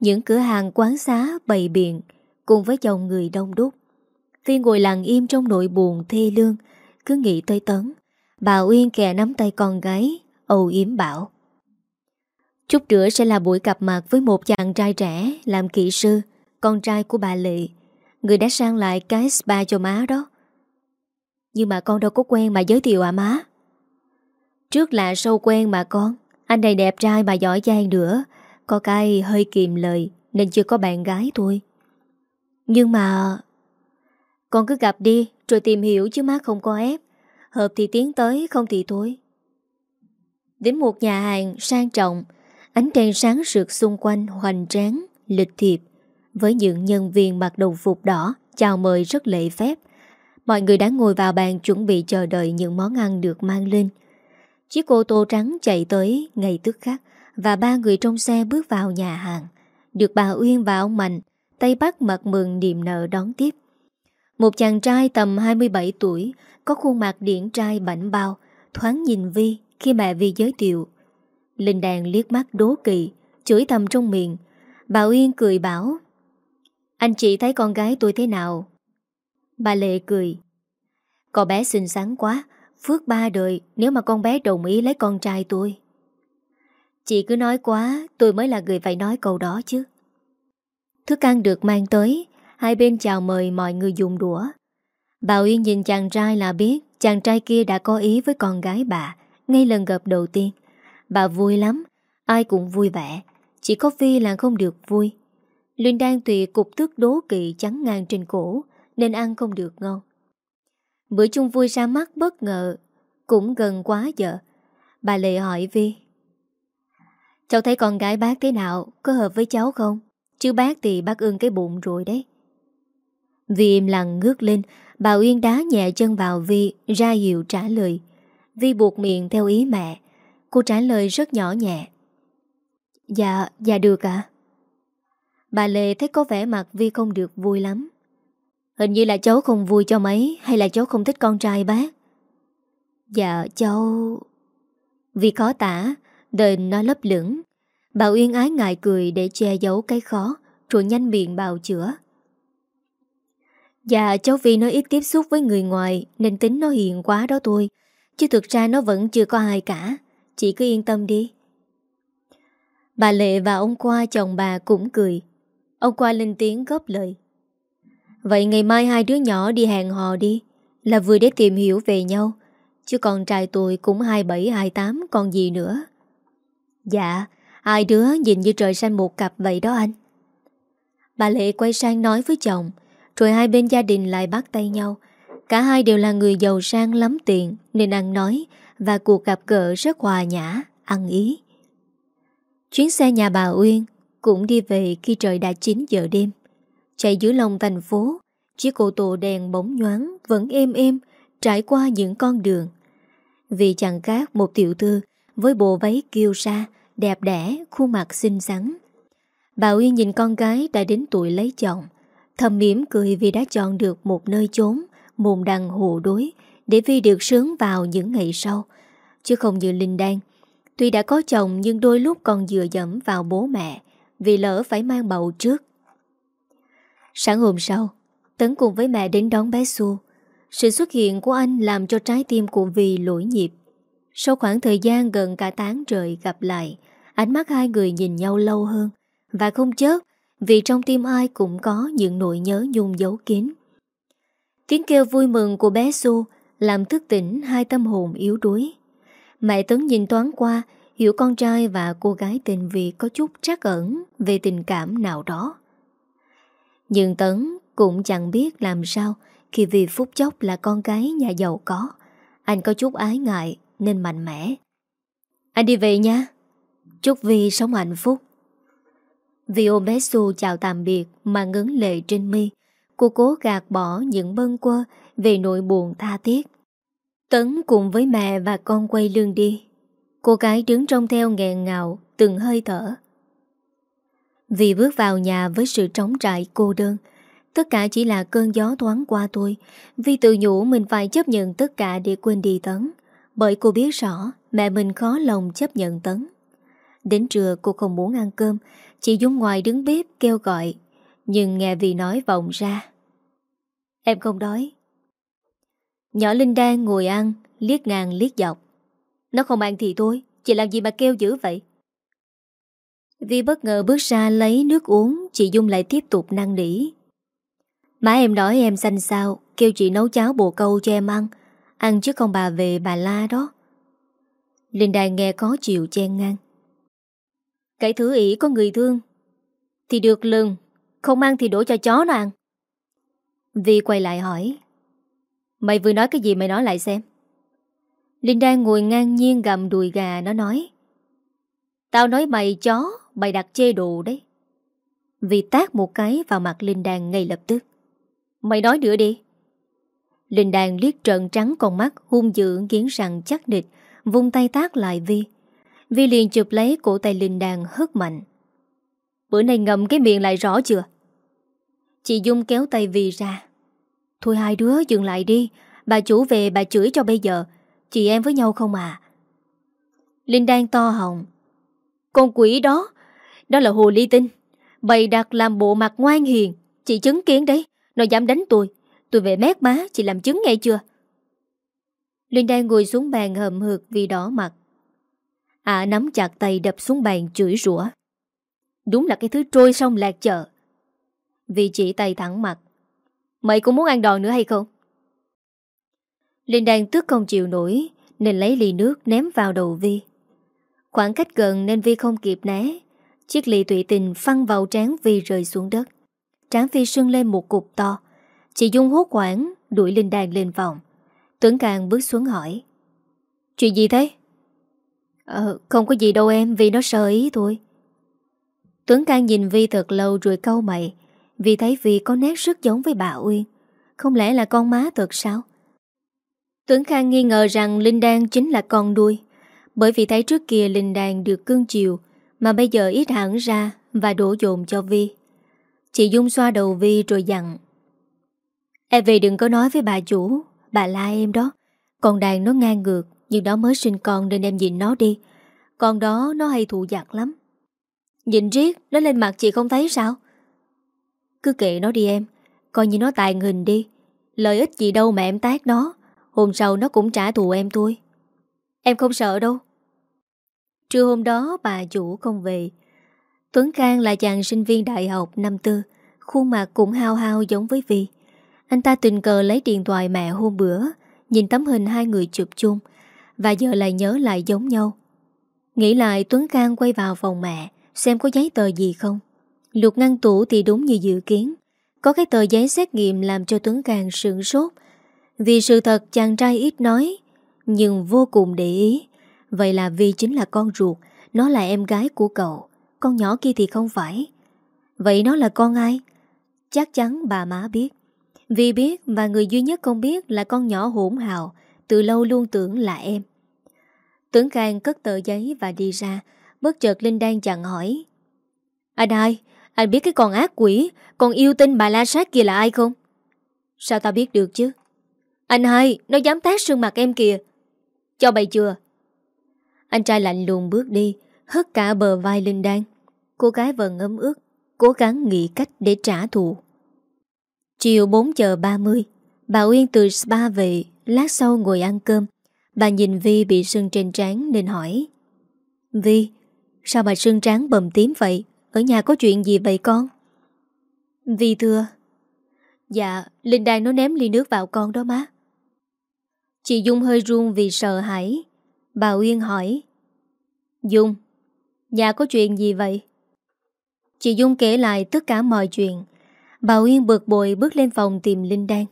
A: Những cửa hàng quán xá bày biện cùng với dòng người đông đúc. Phi ngồi lặng im trong nỗi buồn thê lương, cứ nghĩ tới tấn. Bà Uyên kè nắm tay con gái, âu yếm bảo. Chút nữa sẽ là buổi gặp mặt với một chàng trai trẻ làm kỹ sư, con trai của bà Lệ. Người đã sang lại cái spa cho má đó Nhưng mà con đâu có quen mà giới thiệu à má Trước là sâu quen mà con. Anh này đẹp trai mà giỏi giang nữa. Có cái hơi kìm lời Nên chưa có bạn gái thôi. Nhưng mà Con cứ gặp đi Rồi tìm hiểu chứ má không có ép. Hợp thì tiến tới không thì thôi. Đến một nhà hàng sang trọng Ánh đèn sáng rực xung quanh hoành tráng, lịch thiệp. Với những nhân viên mặc đồng phục đỏ chào mời rất lệ phép. Mọi người đã ngồi vào bàn chuẩn bị chờ đợi những món ăn được mang lên. Chiếc ô tô trắng chạy tới ngay tức khắc và ba người trong xe bước vào nhà hàng. Được bà Uyên và ông Mạnh tay bắt mặt mừng niềm nợ đón tiếp. Một chàng trai tầm 27 tuổi có khuôn mặt điển trai bảnh bao thoáng nhìn Vi khi mẹ Vi giới thiệu. Linh đàn liếc mắt đố kỵ chửi thầm trong miệng. Bà Uyên cười bảo anh chị thấy con gái tôi thế nào? Bà Lệ cười. Con bé xinh xắn quá, phước ba đời nếu mà con bé đồng ý lấy con trai tôi. Chị cứ nói quá, tôi mới là người phải nói câu đó chứ. Thức ăn được mang tới, hai bên chào mời mọi người dùng đũa. Bà Uyên nhìn chàng trai là biết chàng trai kia đã có ý với con gái bà ngay lần gặp đầu tiên. Bà vui lắm, ai cũng vui vẻ, chỉ có Phi là không được vui. Linh đang tùy cục tức đố kỵ trắng ngang trên cổ Nên ăn không được ngon Bữa chung vui ra mắt bất ngờ Cũng gần quá giờ. Bà Lệ hỏi Vi Cháu thấy con gái bác thế nào? Có hợp với cháu không? Chứ bác thì bác ương cái bụng rồi đấy. Vi im lặng ngước lên Bà Uyên đá nhẹ chân vào Vi Ra hiệu trả lời. Vi buộc miệng theo ý mẹ. Cô trả lời rất nhỏ nhẹ. Dạ, dạ được ạ. Bà lệ thấy có vẻ mặt Vi không được vui lắm. Hình như là cháu không vui cho mấy, Hay là cháu không thích con trai bác Dạ cháu Vì khó tả, Đền nó lấp lửng. Bà Uyên ái ngại cười để che giấu cái khó, Rồi nhanh miệng bào chữa. Dạ cháu vì nó ít tiếp xúc với người ngoài, Nên tính nó hiền quá đó thôi. Chứ thực ra nó vẫn chưa có ai cả. Chị cứ yên tâm đi. Bà Lệ và ông Qua chồng bà cũng cười. Ông Qua lên tiếng góp lời. Vậy ngày mai hai đứa nhỏ đi hẹn hò đi, Là vừa để tìm hiểu về nhau. Chứ còn trai tôi cũng 27-28 còn gì nữa. Dạ Hai đứa nhìn như trời xanh một cặp vậy đó anh. Bà Lệ quay sang nói với chồng, Rồi hai bên gia đình lại bắt tay nhau. Cả hai đều là người giàu sang lắm tiền, Nên ăn nói, Và cuộc gặp gỡ rất hòa nhã, Ăn ý. Chuyến xe nhà bà Uyên Cũng đi về khi trời đã 9 giờ đêm. Chạy giữa lòng thành phố Chiếc ô tô đèn bóng nhoáng Vẫn êm êm Trải qua những con đường. Vì chẳng khác một tiểu thư Với bộ váy kiêu sa Đẹp đẽ, khuôn mặt xinh xắn. Bà Uyên nhìn con gái đã đến tuổi lấy chồng Thầm mỉm cười vì đã chọn được một nơi chốn Mồm đằng hồ đối Để Vi được sướng vào những ngày sau. Chứ không như Linh Đan Tuy đã có chồng nhưng đôi lúc còn dựa dẫm vào bố mẹ Vì lỡ phải mang bầu trước. Sáng hôm sau, Tấn cùng với mẹ đến đón bé Xu. Sự xuất hiện của anh làm cho trái tim của vì lỗi nhịp. Sau khoảng thời gian gần cả tháng trời gặp lại, Ánh mắt hai người nhìn nhau lâu hơn. Và không chớp, Vì trong tim ai cũng có những nỗi nhớ nhung giấu kín. Tiếng kêu vui mừng của bé Xu Làm thức tỉnh hai tâm hồn yếu đuối. Mẹ Tấn nhìn toán qua, Hiểu con trai và cô gái tình vì có chút trắc ẩn Về tình cảm nào đó. Nhưng Tấn cũng chẳng biết làm sao Khi vì phút chốc là con gái nhà giàu có. Anh có chút ái ngại Nên mạnh mẽ. Anh đi về nha. Chúc Vi sống hạnh phúc. Vì ôm bé xu chào tạm biệt Mà ngấn lệ trên mi. Cô cố gạt bỏ những bân quơ Về nỗi buồn tha thiết. Tấn cùng với mẹ và con quay lưng đi. Cô gái đứng trong theo nghẹn ngào, Từng hơi thở. Vì bước vào nhà với sự trống trại cô đơn. Tất cả chỉ là cơn gió thoáng qua tôi Vì tự nhủ mình phải chấp nhận tất cả để quên đi Tấn. Bởi cô biết rõ, Mẹ mình khó lòng chấp nhận Tấn. Đến trưa, cô không muốn ăn cơm Chị Dung ngoài đứng bếp kêu gọi. Nhưng nghe vì nói vọng ra, Em không đói. Nhỏ Linh đang ngồi ăn, Liếc ngang liếc dọc. Nó không ăn thì thôi, Chị làm gì mà kêu dữ vậy? Vì bất ngờ bước ra lấy nước uống, Chị Dung lại tiếp tục năng nỉ. Má em nói em xanh sao Kêu chị nấu cháo bồ câu cho em ăn Ăn chứ không bà về bà la đó. Linh Đài nghe có chịu chen ngang. Cái thứ ý có người thương, Thì được lừng, Không ăn thì đổ cho chó nó ăn. Vi quay lại hỏi, Mày vừa nói cái gì mày nói lại xem. Linh đang ngồi ngang nhiên gầm đùi gà, Nó nói, Tao nói mày chó bày đặt chê đồ đấy. Vì tác một cái vào mặt Linh Đan ngay lập tức. Mày nói nữa đi. Linh Đan liếc trợn trắng con mắt, Hung dữ nghiến rằng chắc địch Vung tay tác lại Vi. Vi liền chụp lấy cổ tay Linh Đàn hất mạnh. Bữa nay ngậm cái miệng lại rõ chưa? Chị Dung kéo tay Vi ra. Thôi hai đứa dừng lại đi, Bà chủ về bà chửi cho bây giờ, Chị em với nhau không à? Linh Đan to hồng Con quỷ đó đó là hồ ly tinh. Bày đặt làm bộ mặt ngoan hiền. Chị chứng kiến đấy. Nó dám đánh tôi. Tôi về mét má, chị làm chứng nghe chưa? Linh đang ngồi xuống bàn hầm hực vì đỏ mặt. À nắm chặt tay đập xuống bàn chửi rủa. Đúng là cái thứ trôi sông lạc chợ. Vì chỉ tay thẳng mặt. Mày cũng muốn ăn đòn nữa hay không? Linh đang tức không chịu nổi, Nên lấy ly nước ném vào đầu Vi. Khoảng cách gần nên Vi không kịp né. Chiếc ly tụy tình phăng vào trán Vi rơi xuống đất. Trán Vi sưng lên một cục to. Chị Dung hốt quảng Đuổi Linh đàn lên phòng. Tuấn Càng bước xuống hỏi. Chuyện gì thế? Ờ, không có gì đâu em Vì nó sơ ý thôi. Tuấn Càng nhìn Vi thật lâu rồi câu mày. Vì thấy Vi có nét rất giống với bà Uyên. Không lẽ là con má thật sao? Tuấn Khang nghi ngờ rằng Linh Đan chính là con đuôi. Bởi vì thấy trước kia Linh Đan được cưng chiều mà bây giờ ít hẳn ra Và đổ dồn cho Vi. Chị Dung xoa đầu Vi rồi dặn Em về đừng có nói với bà chủ, Bà la em đó. Còn đàn nó ngang ngược, Nhưng nó mới sinh con nên em nhìn nó đi. Con đó nó hay thụ giặc lắm. Nhìn riết, Nó lên mặt chị không thấy sao? Cứ kệ nó đi em, Coi như nó tài hình đi. Lợi ích gì đâu mà em tác nó. Hôm sau nó cũng trả thù em thôi Em không sợ đâu Trưa hôm đó bà chủ không về. Tuấn Khang là chàng sinh viên đại học năm tư, Khuôn mặt cũng hao hao giống với Vi. Anh ta tình cờ lấy điện thoại mẹ hôm bữa, Nhìn tấm hình hai người chụp chung, Và giờ lại nhớ lại giống nhau. Nghĩ lại Tuấn Khang quay vào phòng mẹ, Xem có giấy tờ gì không. Lục ngăn tủ thì đúng như dự kiến. Có cái tờ giấy xét nghiệm làm cho Tuấn Khang sửng sốt. Vì sự thật chàng trai ít nói, Nhưng vô cùng để ý. Vậy là Vi chính là con ruột, Nó là em gái của cậu. Con nhỏ kia thì không phải. Vậy nó là con ai? Chắc chắn bà má biết. Vì biết và người duy nhất không biết là con nhỏ hỗn hào, Từ lâu luôn tưởng là em. Tưởng Khang cất tờ giấy và đi ra, Bất chợt Linh đang chặn hỏi. Anh hai, Anh biết cái con ác quỷ, Con yêu tinh bà la sát kia là ai không? Sao ta biết được chứ? Anh hai, Nó dám tát sương mặt em kìa. Cho bày chưa? Anh trai lạnh lùng bước đi, Hất cả bờ vai Linh Đan. Cô gái vẫn ấm ức, Cố gắng nghĩ cách để trả thù. Chiều 4 giờ 30 Bà Uyên từ spa về, Lát sau ngồi ăn cơm. Bà nhìn Vi bị sưng trên trán nên hỏi, Vi, Sao bà sưng trán bầm tím vậy? Ở nhà có chuyện gì vậy con? Vi thưa Dạ Linh đan nó ném ly nước vào con đó má. Chị Dung hơi run vì sợ hãi. Bà Uyên hỏi. Dung, Nhà có chuyện gì vậy? Chị Dung kể lại tất cả mọi chuyện. Bà Uyên bực bội bước lên phòng tìm Linh Đan.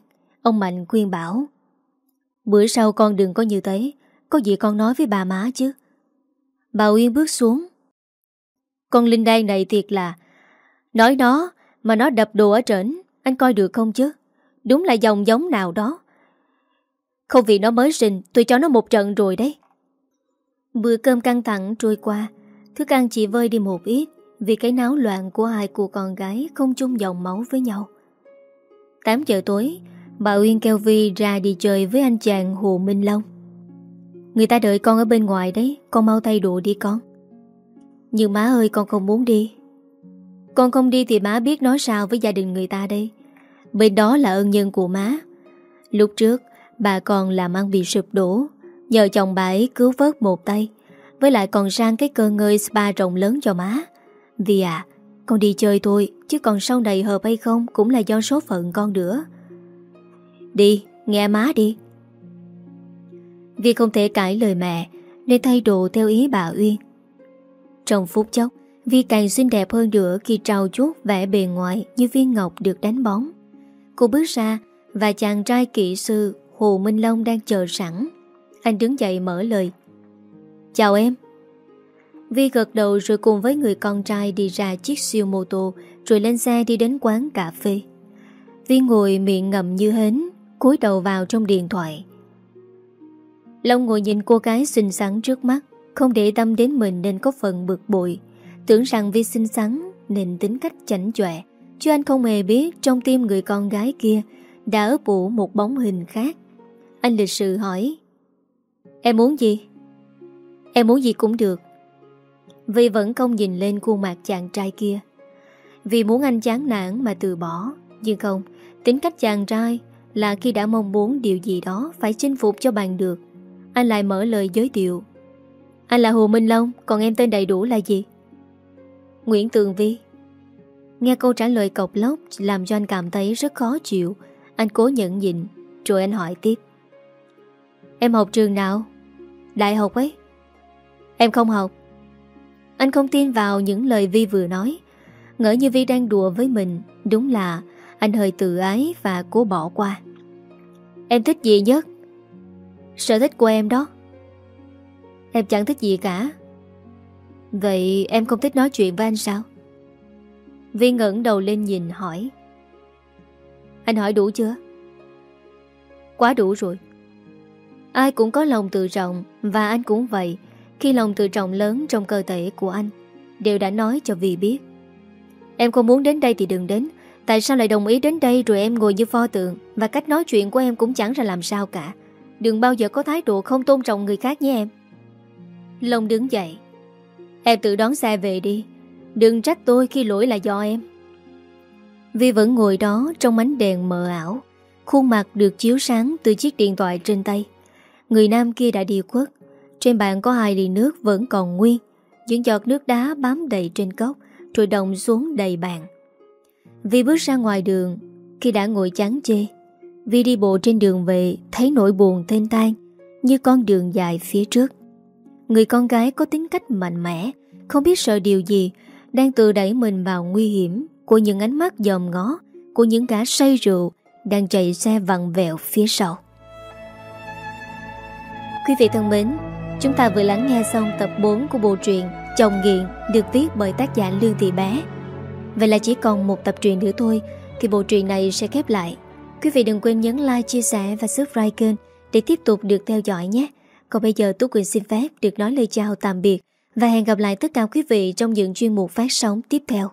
A: Ông Mạnh khuyên bảo. Bữa sau con đừng có như thế. Có gì con nói với bà má chứ? Bà Uyên bước xuống. Con Linh Đan này thiệt là, Nói nó Mà nó đập đồ ở trển, Anh coi được không chứ? Đúng là dòng giống nào đó. Không vì nó mới sinh, Tôi cho nó một trận rồi đấy. Bữa cơm căng thẳng trôi qua Thức ăn chỉ vơi đi một ít Vì cái náo loạn của hai cô con gái Không chung dòng máu với nhau. 8 giờ tối, Bà Uyên kêu Vi ra đi chơi với anh chàng Hồ Minh Long. Người ta đợi con ở bên ngoài đấy, Con mau thay đồ đi con. Nhưng má ơi, con không muốn đi. Con không đi thì má biết nói sao với gia đình người ta đây. Bên đó là ân nhân của má. Lúc trước, Bà còn làm ăn bị sụp đổ. Nhờ chồng bà ấy cứu vớt một tay Với lại còn sang cái cơ ngơi spa rộng lớn cho má Vì à Con đi chơi thôi Chứ còn sau này hợp hay không Cũng là do số phận con nữa Đi, nghe má đi Vì không thể cãi lời mẹ Nên thay đồ theo ý bà Uyên Trong phút chốc Vi càng xinh đẹp hơn nữa khi trao chuốt vẻ bề ngoài như viên ngọc được đánh bóng. Cô bước ra và chàng trai kỹ sư Hồ Minh Long đang chờ sẵn. Anh đứng dậy mở lời. Chào em. Vi gật đầu rồi cùng với người con trai đi ra chiếc siêu mô tô rồi lên xe đi đến quán cà phê. Vi ngồi miệng ngậm như hến cúi đầu vào trong điện thoại. Long ngồi nhìn cô gái xinh xắn trước mắt, không để tâm đến mình nên có phần bực bội. Tưởng rằng Vi xinh xắn nên tính cách chảnh chọe, chứ anh không hề biết trong tim người con gái kia đã ấp ủ một bóng hình khác. Anh lịch sự hỏi Em muốn gì? Em muốn gì cũng được Vi vẫn không nhìn lên khuôn mặt chàng trai kia Vì muốn anh chán nản mà từ bỏ Nhưng không Tính cách chàng trai là khi đã mong muốn điều gì đó phải chinh phục cho bằng được. Anh lại mở lời giới thiệu. Anh là Hồ Minh Long, còn em tên đầy đủ là gì? Nguyễn Tường Vi. Nghe câu trả lời cộc lốc làm cho anh cảm thấy rất khó chịu. Anh cố nhận nhịn, rồi anh hỏi tiếp. Em học trường nào? Đại học ấy. Em không học. Anh không tin vào những lời Vi vừa nói. Ngỡ như Vi đang đùa với mình, đúng là anh hơi tự ái và cố bỏ qua Em thích gì nhất? Sở thích của em đó Em chẳng thích gì cả Vậy em không thích nói chuyện với anh sao? Vi ngẩng đầu lên nhìn hỏi Anh hỏi đủ chưa? Quá đủ rồi Ai cũng có lòng tự trọng, Và anh cũng vậy, Khi lòng tự trọng lớn trong cơ thể của anh, Đều đã nói cho Vi biết. Em không muốn đến đây thì đừng đến, Tại sao lại đồng ý đến đây rồi em ngồi như pho tượng, Và cách nói chuyện của em cũng chẳng ra làm sao cả. Đừng bao giờ có thái độ không tôn trọng người khác nhé em. Long đứng dậy. Em tự đón xe về đi. Đừng trách tôi khi lỗi là do em. Vi vẫn ngồi đó trong ánh đèn mờ ảo. Khuôn mặt được chiếu sáng từ chiếc điện thoại trên tay. Người nam kia đã đi khuất. Trên bàn có hai ly nước vẫn còn nguyên. Những giọt nước đá bám đầy trên cốc Rồi đồng xuống đầy bàn. Vi bước ra ngoài đường. Khi đã ngồi chán chê, Vi đi bộ trên đường về, Thấy nỗi buồn thênh tan Như con đường dài phía trước. Người con gái có tính cách mạnh mẽ, Không biết sợ điều gì, Đang tự đẩy mình vào nguy hiểm Của những ánh mắt dòm ngó Của những gã say rượu Đang chạy xe vặn vẹo phía sau. Quý vị thân mến Chúng ta vừa lắng nghe xong tập 4 của bộ truyện Chồng nghiện được viết bởi tác giả Lương Thị Bé. Vậy là chỉ còn một tập truyện nữa thôi Thì bộ truyện này sẽ khép lại. Quý vị đừng quên nhấn like, chia sẻ và subscribe kênh Để tiếp tục được theo dõi nhé. Còn bây giờ Tú Quỳnh xin phép được nói lời chào tạm biệt Và hẹn gặp lại tất cả quý vị trong những chuyên mục phát sóng tiếp theo.